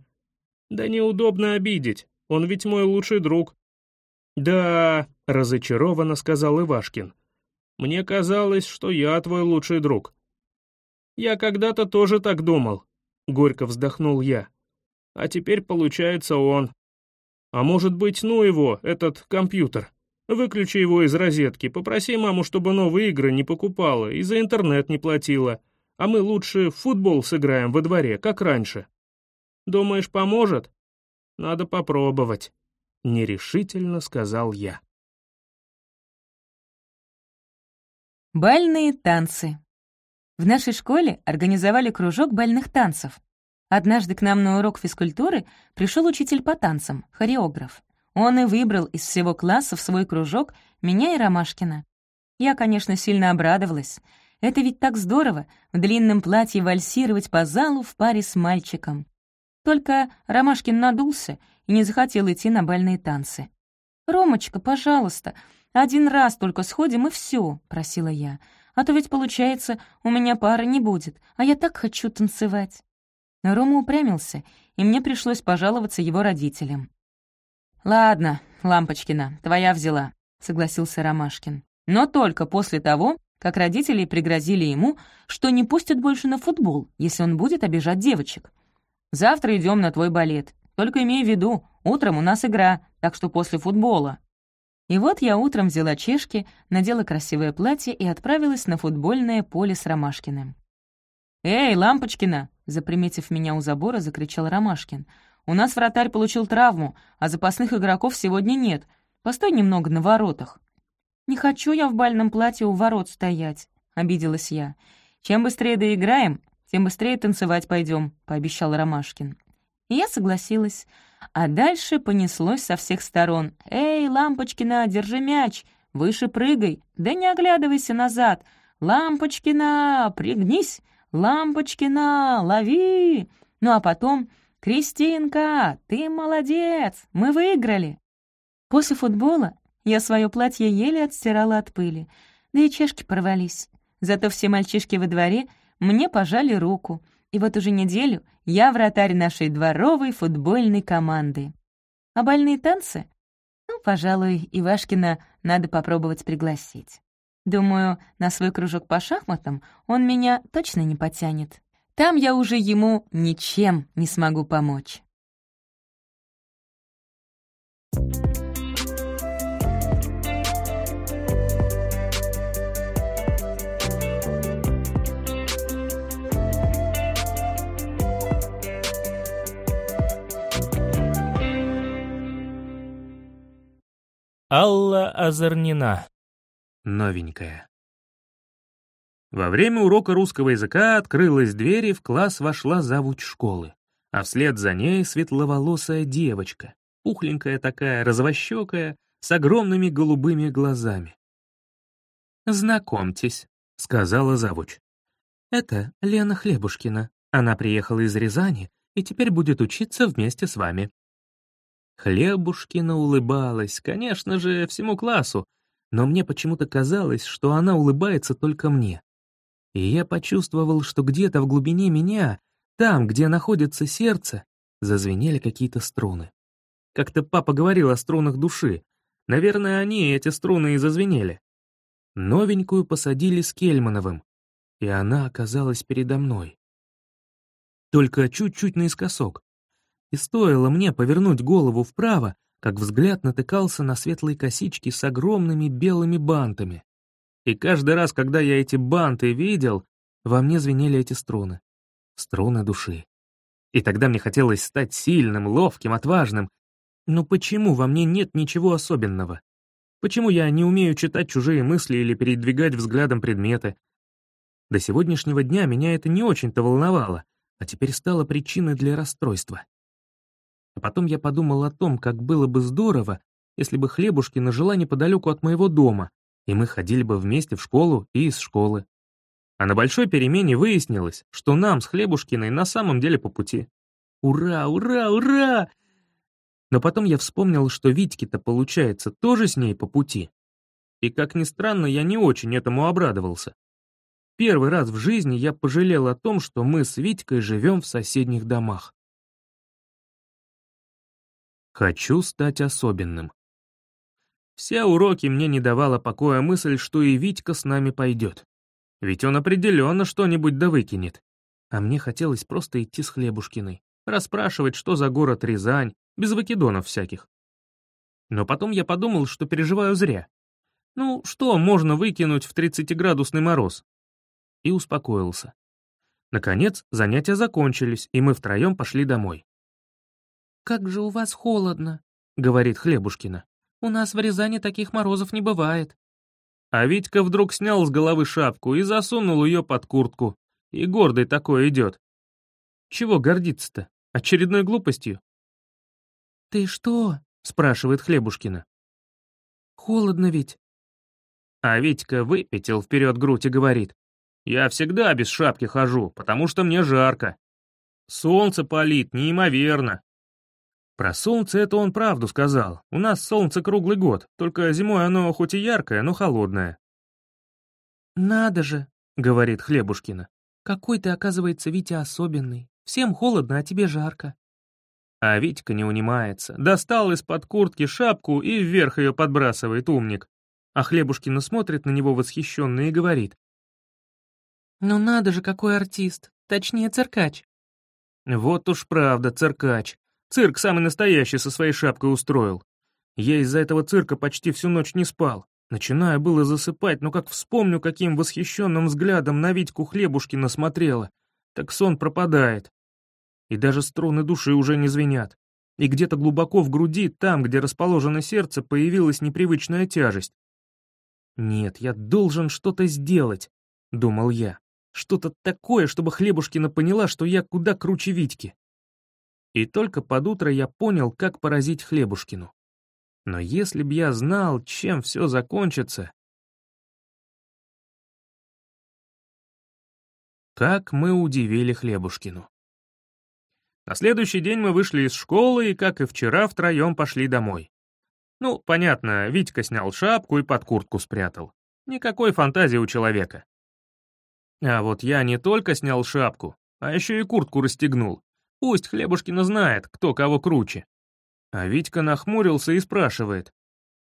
«Да неудобно обидеть, он ведь мой лучший друг». «Да», — разочарованно сказал Ивашкин. «Мне казалось, что я твой лучший друг». «Я когда-то тоже так думал», — горько вздохнул я. «А теперь, получается, он. А может быть, ну его, этот компьютер. Выключи его из розетки, попроси маму, чтобы новые игры не покупала и за интернет не платила, а мы лучше в футбол сыграем во дворе, как раньше. Думаешь, поможет? Надо попробовать», — нерешительно сказал я. Бальные танцы. В нашей школе организовали кружок бальных танцев. Однажды к нам на урок физкультуры пришел учитель по танцам, хореограф. Он и выбрал из всего класса в свой кружок меня и Ромашкина. Я, конечно, сильно обрадовалась. Это ведь так здорово — в длинном платье вальсировать по залу в паре с мальчиком. Только Ромашкин надулся и не захотел идти на бальные танцы. «Ромочка, пожалуйста, один раз только сходим, и все, просила я. «А то ведь, получается, у меня пары не будет, а я так хочу танцевать». Но Рома упрямился, и мне пришлось пожаловаться его родителям. «Ладно, Лампочкина, твоя взяла», — согласился Ромашкин. «Но только после того, как родители пригрозили ему, что не пустят больше на футбол, если он будет обижать девочек. Завтра идем на твой балет. Только имей в виду, утром у нас игра, так что после футбола». И вот я утром взяла чешки, надела красивое платье и отправилась на футбольное поле с Ромашкиным. «Эй, Лампочкина!» — заприметив меня у забора, закричал Ромашкин. «У нас вратарь получил травму, а запасных игроков сегодня нет. Постой немного на воротах». «Не хочу я в бальном платье у ворот стоять», — обиделась я. «Чем быстрее доиграем, тем быстрее танцевать пойдем», — пообещал Ромашкин. Я согласилась. А дальше понеслось со всех сторон. «Эй, Лампочкина, держи мяч! Выше прыгай! Да не оглядывайся назад! Лампочкина, пригнись! Лампочкина, лови!» Ну а потом «Кристинка, ты молодец! Мы выиграли!» После футбола я свое платье еле отстирала от пыли, да и чешки порвались. Зато все мальчишки во дворе мне пожали руку — и вот уже неделю я вратарь нашей дворовой футбольной команды. А больные танцы? Ну, пожалуй, Ивашкина надо попробовать пригласить. Думаю, на свой кружок по шахматам он меня точно не потянет. Там я уже ему ничем не смогу помочь. Алла Озорнина. Новенькая. Во время урока русского языка открылась дверь, и в класс вошла завуч школы. А вслед за ней светловолосая девочка, пухленькая такая, развощекая, с огромными голубыми глазами. «Знакомьтесь», — сказала завуч. «Это Лена Хлебушкина. Она приехала из Рязани и теперь будет учиться вместе с вами». Хлебушкина улыбалась, конечно же, всему классу, но мне почему-то казалось, что она улыбается только мне. И я почувствовал, что где-то в глубине меня, там, где находится сердце, зазвенели какие-то струны. Как-то папа говорил о струнах души. Наверное, они, эти струны, и зазвенели. Новенькую посадили с Кельмановым, и она оказалась передо мной. Только чуть-чуть наискосок. И стоило мне повернуть голову вправо, как взгляд натыкался на светлые косички с огромными белыми бантами. И каждый раз, когда я эти банты видел, во мне звенели эти струны. Струны души. И тогда мне хотелось стать сильным, ловким, отважным. Но почему во мне нет ничего особенного? Почему я не умею читать чужие мысли или передвигать взглядом предметы? До сегодняшнего дня меня это не очень-то волновало, а теперь стало причиной для расстройства. А потом я подумал о том, как было бы здорово, если бы Хлебушкина жила неподалеку от моего дома, и мы ходили бы вместе в школу и из школы. А на большой перемене выяснилось, что нам с Хлебушкиной на самом деле по пути. Ура, ура, ура! Но потом я вспомнил, что Витьке-то, получается, тоже с ней по пути. И, как ни странно, я не очень этому обрадовался. Первый раз в жизни я пожалел о том, что мы с Витькой живем в соседних домах. Хочу стать особенным. Все уроки мне не давала покоя мысль, что и Витька с нами пойдет. Ведь он определенно что-нибудь да выкинет. А мне хотелось просто идти с Хлебушкиной, расспрашивать, что за город Рязань, без выкидонов всяких. Но потом я подумал, что переживаю зря. Ну, что можно выкинуть в 30-градусный мороз? И успокоился. Наконец, занятия закончились, и мы втроем пошли домой. «Как же у вас холодно», — говорит Хлебушкина. У нас в Рязани таких морозов не бывает». А Витька вдруг снял с головы шапку и засунул ее под куртку. И гордый такой идет. Чего гордиться-то? Очередной глупостью? «Ты что?» — спрашивает Хлебушкина. «Холодно ведь». А Витька выпятил вперед грудь и говорит. «Я всегда без шапки хожу, потому что мне жарко. Солнце палит неимоверно, про солнце это он правду сказал. У нас солнце круглый год, только зимой оно хоть и яркое, но холодное. «Надо же», — говорит Хлебушкина, — «какой ты, оказывается, Витя особенный. Всем холодно, а тебе жарко». А Витька не унимается. Достал из-под куртки шапку и вверх ее подбрасывает умник. А Хлебушкина смотрит на него восхищенно и говорит. «Ну надо же, какой артист! Точнее, циркач!» Вот уж правда, циркач. Цирк самый настоящий со своей шапкой устроил. Я из-за этого цирка почти всю ночь не спал. Начинаю было засыпать, но как вспомню, каким восхищенным взглядом на Витьку Хлебушкина смотрела, так сон пропадает. И даже струны души уже не звенят. И где-то глубоко в груди, там, где расположено сердце, появилась непривычная тяжесть. «Нет, я должен что-то сделать», — думал я. «Что-то такое, чтобы Хлебушкина поняла, что я куда круче Витьки». И только под утро я понял, как поразить Хлебушкину. Но если б я знал, чем все закончится... Как мы удивили Хлебушкину. На следующий день мы вышли из школы и, как и вчера, втроем пошли домой. Ну, понятно, Витька снял шапку и под куртку спрятал. Никакой фантазии у человека. А вот я не только снял шапку, а еще и куртку расстегнул. Пусть Хлебушкина знает, кто кого круче. А Витька нахмурился и спрашивает.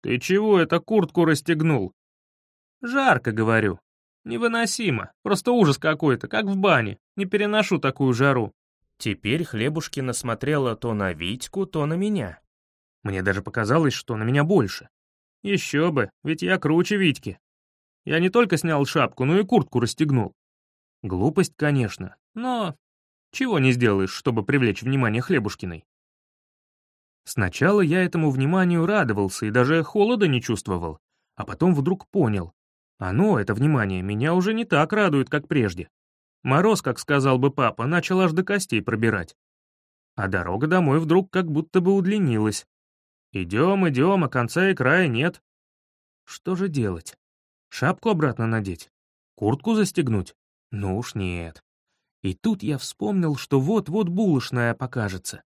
«Ты чего это куртку расстегнул?» «Жарко, говорю. Невыносимо. Просто ужас какой-то, как в бане. Не переношу такую жару». Теперь Хлебушкина смотрела то на Витьку, то на меня. Мне даже показалось, что на меня больше. Еще бы, ведь я круче Витьки. Я не только снял шапку, но и куртку расстегнул. Глупость, конечно, но чего не сделаешь, чтобы привлечь внимание Хлебушкиной? Сначала я этому вниманию радовался и даже холода не чувствовал, а потом вдруг понял. Оно, это внимание, меня уже не так радует, как прежде. Мороз, как сказал бы папа, начал аж до костей пробирать. А дорога домой вдруг как будто бы удлинилась. Идем, идем, а конца и края нет. Что же делать? Шапку обратно надеть? Куртку застегнуть? Ну уж нет. И тут я вспомнил, что вот-вот булочная покажется.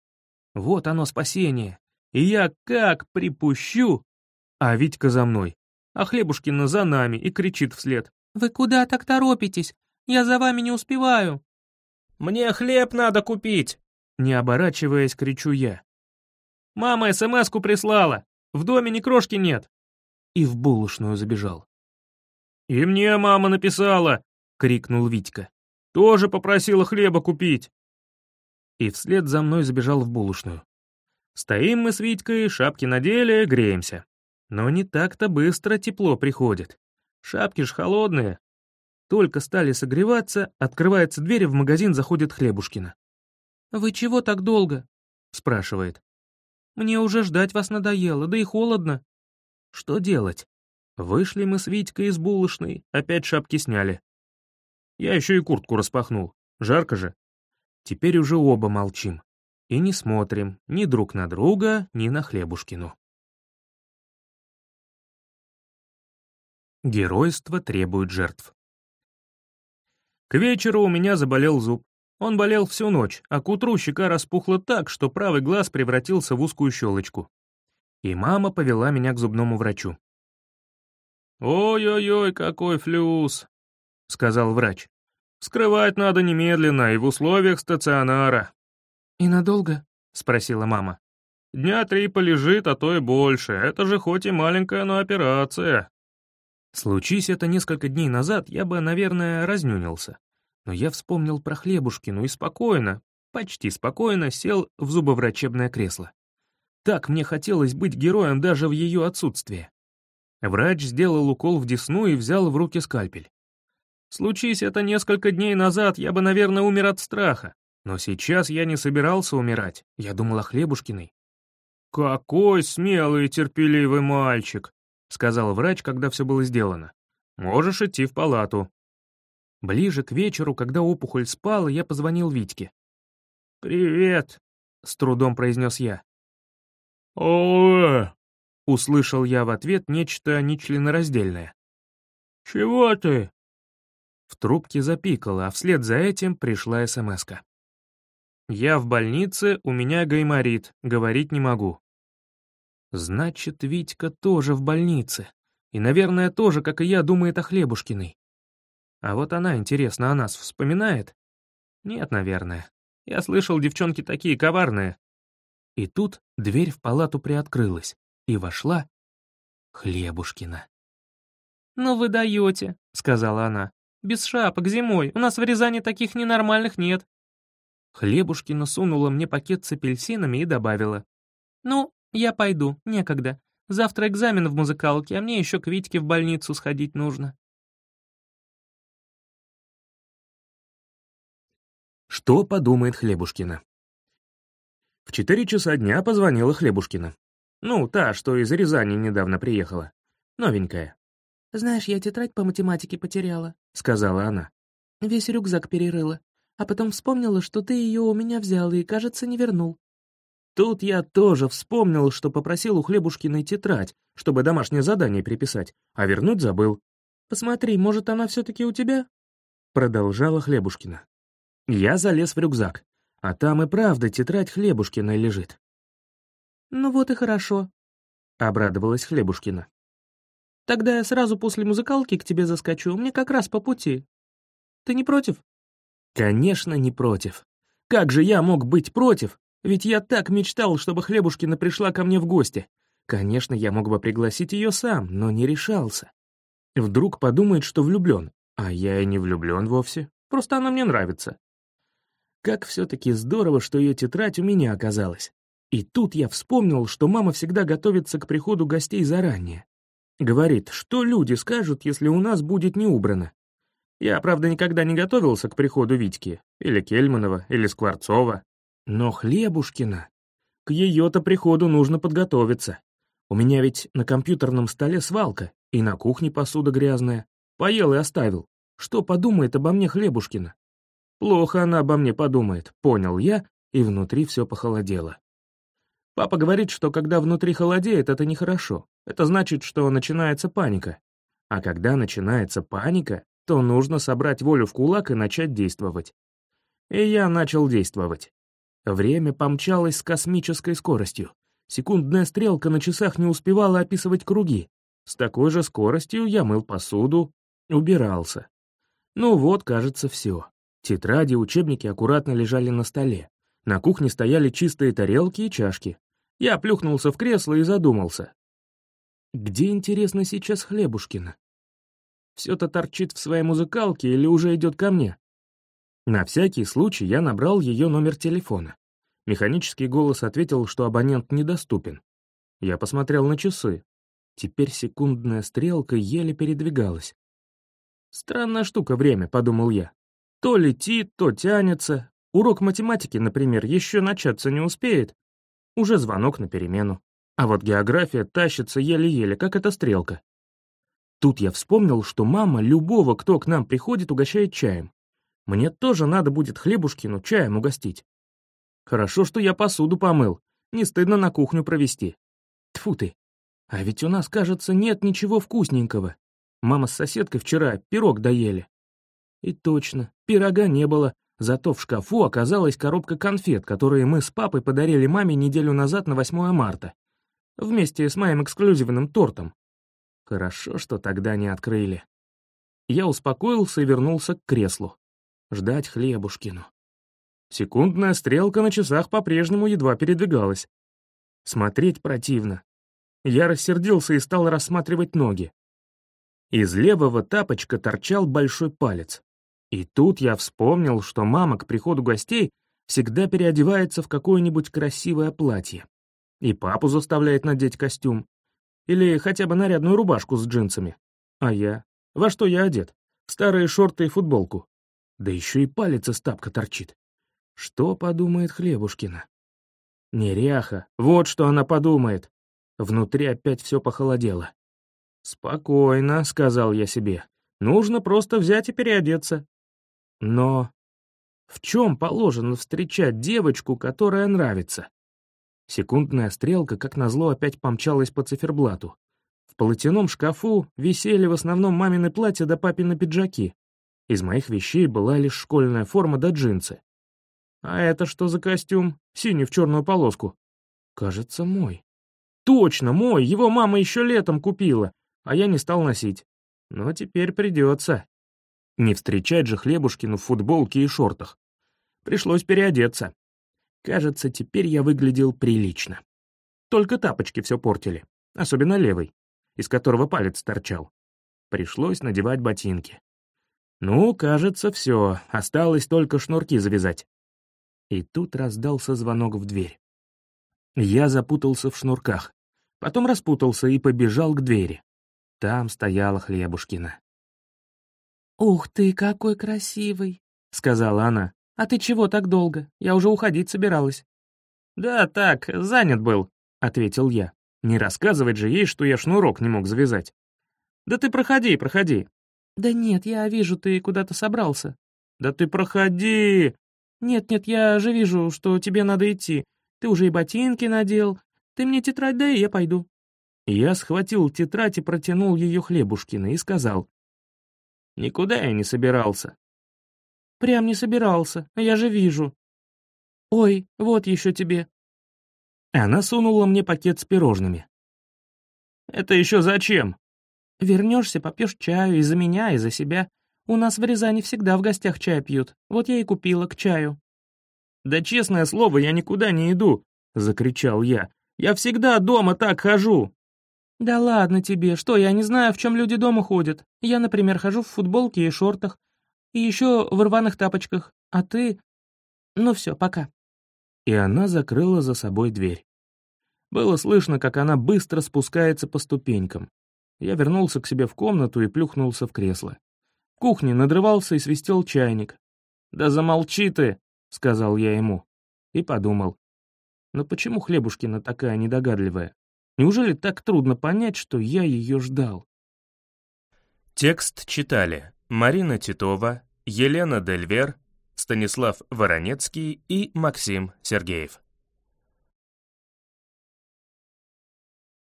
Вот оно спасение. И я как припущу. А Витька за мной. А Хлебушкина за нами и кричит вслед. «Вы куда так торопитесь? Я за вами не успеваю». «Мне хлеб надо купить!» Не оборачиваясь, кричу я. «Мама СМС-ку прислала! В доме ни крошки нет!» И в булочную забежал. «И мне мама написала!» — крикнул Витька. «Тоже попросила хлеба купить!» и вслед за мной забежал в булочную. Стоим мы с Витькой, шапки надели, греемся. Но не так-то быстро тепло приходит. Шапки ж холодные. Только стали согреваться, открывается дверь, и в магазин заходит Хлебушкина. «Вы чего так долго?» — спрашивает. «Мне уже ждать вас надоело, да и холодно». «Что делать?» Вышли мы с Витькой из булочной, опять шапки сняли. Я еще и куртку распахнул. Жарко же. Теперь уже оба молчим и не смотрим ни друг на друга, ни на Хлебушкину. Геройство требует жертв. К вечеру у меня заболел зуб. Он болел всю ночь, а к утру щека распухла так, что правый глаз превратился в узкую щелочку. И мама повела меня к зубному врачу. «Ой-ой-ой, какой флюс!» — сказал врач. Скрывать надо немедленно и в условиях стационара». «И надолго?» — спросила мама. «Дня три полежит, а то и больше. Это же хоть и маленькая, но операция». Случись это несколько дней назад, я бы, наверное, разнюнился. Но я вспомнил про Хлебушкину и спокойно, почти спокойно сел в зубоврачебное кресло. Так мне хотелось быть героем даже в ее отсутствие. Врач сделал укол в десну и взял в руки скальпель. Случись это несколько дней назад, я бы, наверное, умер от страха. Но сейчас я не собирался умирать, я думал о Хлебушкиной. «Какой смелый и терпеливый мальчик», — сказал врач, когда все было сделано. «Можешь идти в палату». Ближе к вечеру, когда опухоль спала, я позвонил Витьке. «Привет», — с трудом произнес я. «О-э!» — услышал я в ответ нечто нечленораздельное. «Чего ты?» В трубке запикало, а вслед за этим пришла смс -ка. «Я в больнице, у меня гайморит, говорить не могу». Значит, Витька тоже в больнице. И, наверное, тоже, как и я, думает о Хлебушкиной. А вот она, интересно, о нас вспоминает? Нет, наверное. Я слышал, девчонки такие коварные. И тут дверь в палату приоткрылась, и вошла Хлебушкина. «Ну вы даете», — сказала она. Без шапок, зимой. У нас в Рязани таких ненормальных нет». Хлебушкина сунула мне пакет с апельсинами и добавила. «Ну, я пойду, некогда. Завтра экзамен в музыкалке, а мне еще к Витьке в больницу сходить нужно». Что подумает Хлебушкина? В четыре часа дня позвонила Хлебушкина. Ну, та, что из Рязани недавно приехала. Новенькая. «Знаешь, я тетрадь по математике потеряла», — сказала она. «Весь рюкзак перерыла, а потом вспомнила, что ты ее у меня взял и, кажется, не вернул». Тут я тоже вспомнил, что попросил у Хлебушкиной тетрадь, чтобы домашнее задание приписать, а вернуть забыл. «Посмотри, может, она все-таки у тебя?» Продолжала Хлебушкина. Я залез в рюкзак, а там и правда тетрадь Хлебушкиной лежит. «Ну вот и хорошо», — обрадовалась Хлебушкина. Тогда я сразу после музыкалки к тебе заскочу, мне как раз по пути. Ты не против?» «Конечно, не против. Как же я мог быть против? Ведь я так мечтал, чтобы Хлебушкина пришла ко мне в гости. Конечно, я мог бы пригласить ее сам, но не решался. Вдруг подумает, что влюблен, а я и не влюблен вовсе, просто она мне нравится. Как все-таки здорово, что ее тетрадь у меня оказалась. И тут я вспомнил, что мама всегда готовится к приходу гостей заранее. Говорит, что люди скажут, если у нас будет не убрано. Я, правда, никогда не готовился к приходу Витьки, или Кельманова, или Скворцова. Но Хлебушкина... К ее-то приходу нужно подготовиться. У меня ведь на компьютерном столе свалка, и на кухне посуда грязная. Поел и оставил. Что подумает обо мне Хлебушкина? Плохо она обо мне подумает, понял я, и внутри все похолодело. Папа говорит, что когда внутри холодеет, это нехорошо. Это значит, что начинается паника. А когда начинается паника, то нужно собрать волю в кулак и начать действовать. И я начал действовать. Время помчалось с космической скоростью. Секундная стрелка на часах не успевала описывать круги. С такой же скоростью я мыл посуду, убирался. Ну вот, кажется, все. Тетради, учебники аккуратно лежали на столе. На кухне стояли чистые тарелки и чашки. Я плюхнулся в кресло и задумался. Где, интересно, сейчас Хлебушкина? Все-то торчит в своей музыкалке или уже идет ко мне? На всякий случай я набрал ее номер телефона. Механический голос ответил, что абонент недоступен. Я посмотрел на часы. Теперь секундная стрелка еле передвигалась. Странная штука время, подумал я. То летит, то тянется. Урок математики, например, еще начаться не успеет. Уже звонок на перемену. А вот география тащится еле-еле, как эта стрелка. Тут я вспомнил, что мама любого, кто к нам приходит, угощает чаем. Мне тоже надо будет хлебушкину чаем угостить. Хорошо, что я посуду помыл. Не стыдно на кухню провести. Тфу ты. А ведь у нас, кажется, нет ничего вкусненького. Мама с соседкой вчера пирог доели. И точно, пирога не было, зато в шкафу оказалась коробка конфет, которые мы с папой подарили маме неделю назад на 8 марта. Вместе с моим эксклюзивным тортом. Хорошо, что тогда не открыли. Я успокоился и вернулся к креслу ждать хлебушкину. Секундная стрелка на часах по-прежнему едва передвигалась. Смотреть противно. Я рассердился и стал рассматривать ноги. Из левого тапочка торчал большой палец. И тут я вспомнил, что мама к приходу гостей всегда переодевается в какое-нибудь красивое платье. И папу заставляет надеть костюм. Или хотя бы нарядную рубашку с джинсами. А я? Во что я одет? Старые шорты и футболку. Да еще и палец из тапка торчит. Что подумает Хлебушкина? Неряха, вот что она подумает. Внутри опять все похолодело. «Спокойно», — сказал я себе. «Нужно просто взять и переодеться». Но в чем положено встречать девочку, которая нравится? Секундная стрелка, как назло, опять помчалась по циферблату. В полотяном шкафу висели в основном мамины платья да папины пиджаки. Из моих вещей была лишь школьная форма да джинсы. А это что за костюм? Синий в черную полоску. Кажется, мой. Точно, мой, его мама еще летом купила, а я не стал носить. Но теперь придется. Не встречать же Хлебушкину в футболке и шортах. Пришлось переодеться. Кажется, теперь я выглядел прилично. Только тапочки все портили, особенно левый, из которого палец торчал. Пришлось надевать ботинки. Ну, кажется, все, осталось только шнурки завязать. И тут раздался звонок в дверь. Я запутался в шнурках, потом распутался и побежал к двери. Там стояла Хлебушкина. «Ух ты, какой красивый!» — сказала она. «А ты чего так долго? Я уже уходить собиралась». «Да так, занят был», — ответил я. «Не рассказывать же ей, что я шнурок не мог завязать». «Да ты проходи, проходи, «Да нет, я вижу, ты куда-то собрался». «Да ты проходи!» «Нет-нет, я же вижу, что тебе надо идти. Ты уже и ботинки надел. Ты мне тетрадь дай, я пойду». Я схватил тетрадь и протянул ее Хлебушкина и сказал. «Никуда я не собирался». «Прям не собирался, я же вижу». «Ой, вот еще тебе». Она сунула мне пакет с пирожными. «Это еще зачем?» Вернешься, попьешь чаю и за меня, и за себя. У нас в Рязани всегда в гостях чай пьют. Вот я и купила к чаю». «Да честное слово, я никуда не иду», — закричал я. «Я всегда дома так хожу». «Да ладно тебе, что, я не знаю, в чем люди дома ходят. Я, например, хожу в футболке и шортах, и еще в рваных тапочках, а ты... Ну все, пока». И она закрыла за собой дверь. Было слышно, как она быстро спускается по ступенькам. Я вернулся к себе в комнату и плюхнулся в кресло. В кухне надрывался и свистел чайник. «Да замолчи ты!» — сказал я ему. И подумал. Но почему Хлебушкина такая недогадливая? Неужели так трудно понять, что я ее ждал? Текст читали Марина Титова, Елена Дельвер, Станислав Воронецкий и Максим Сергеев.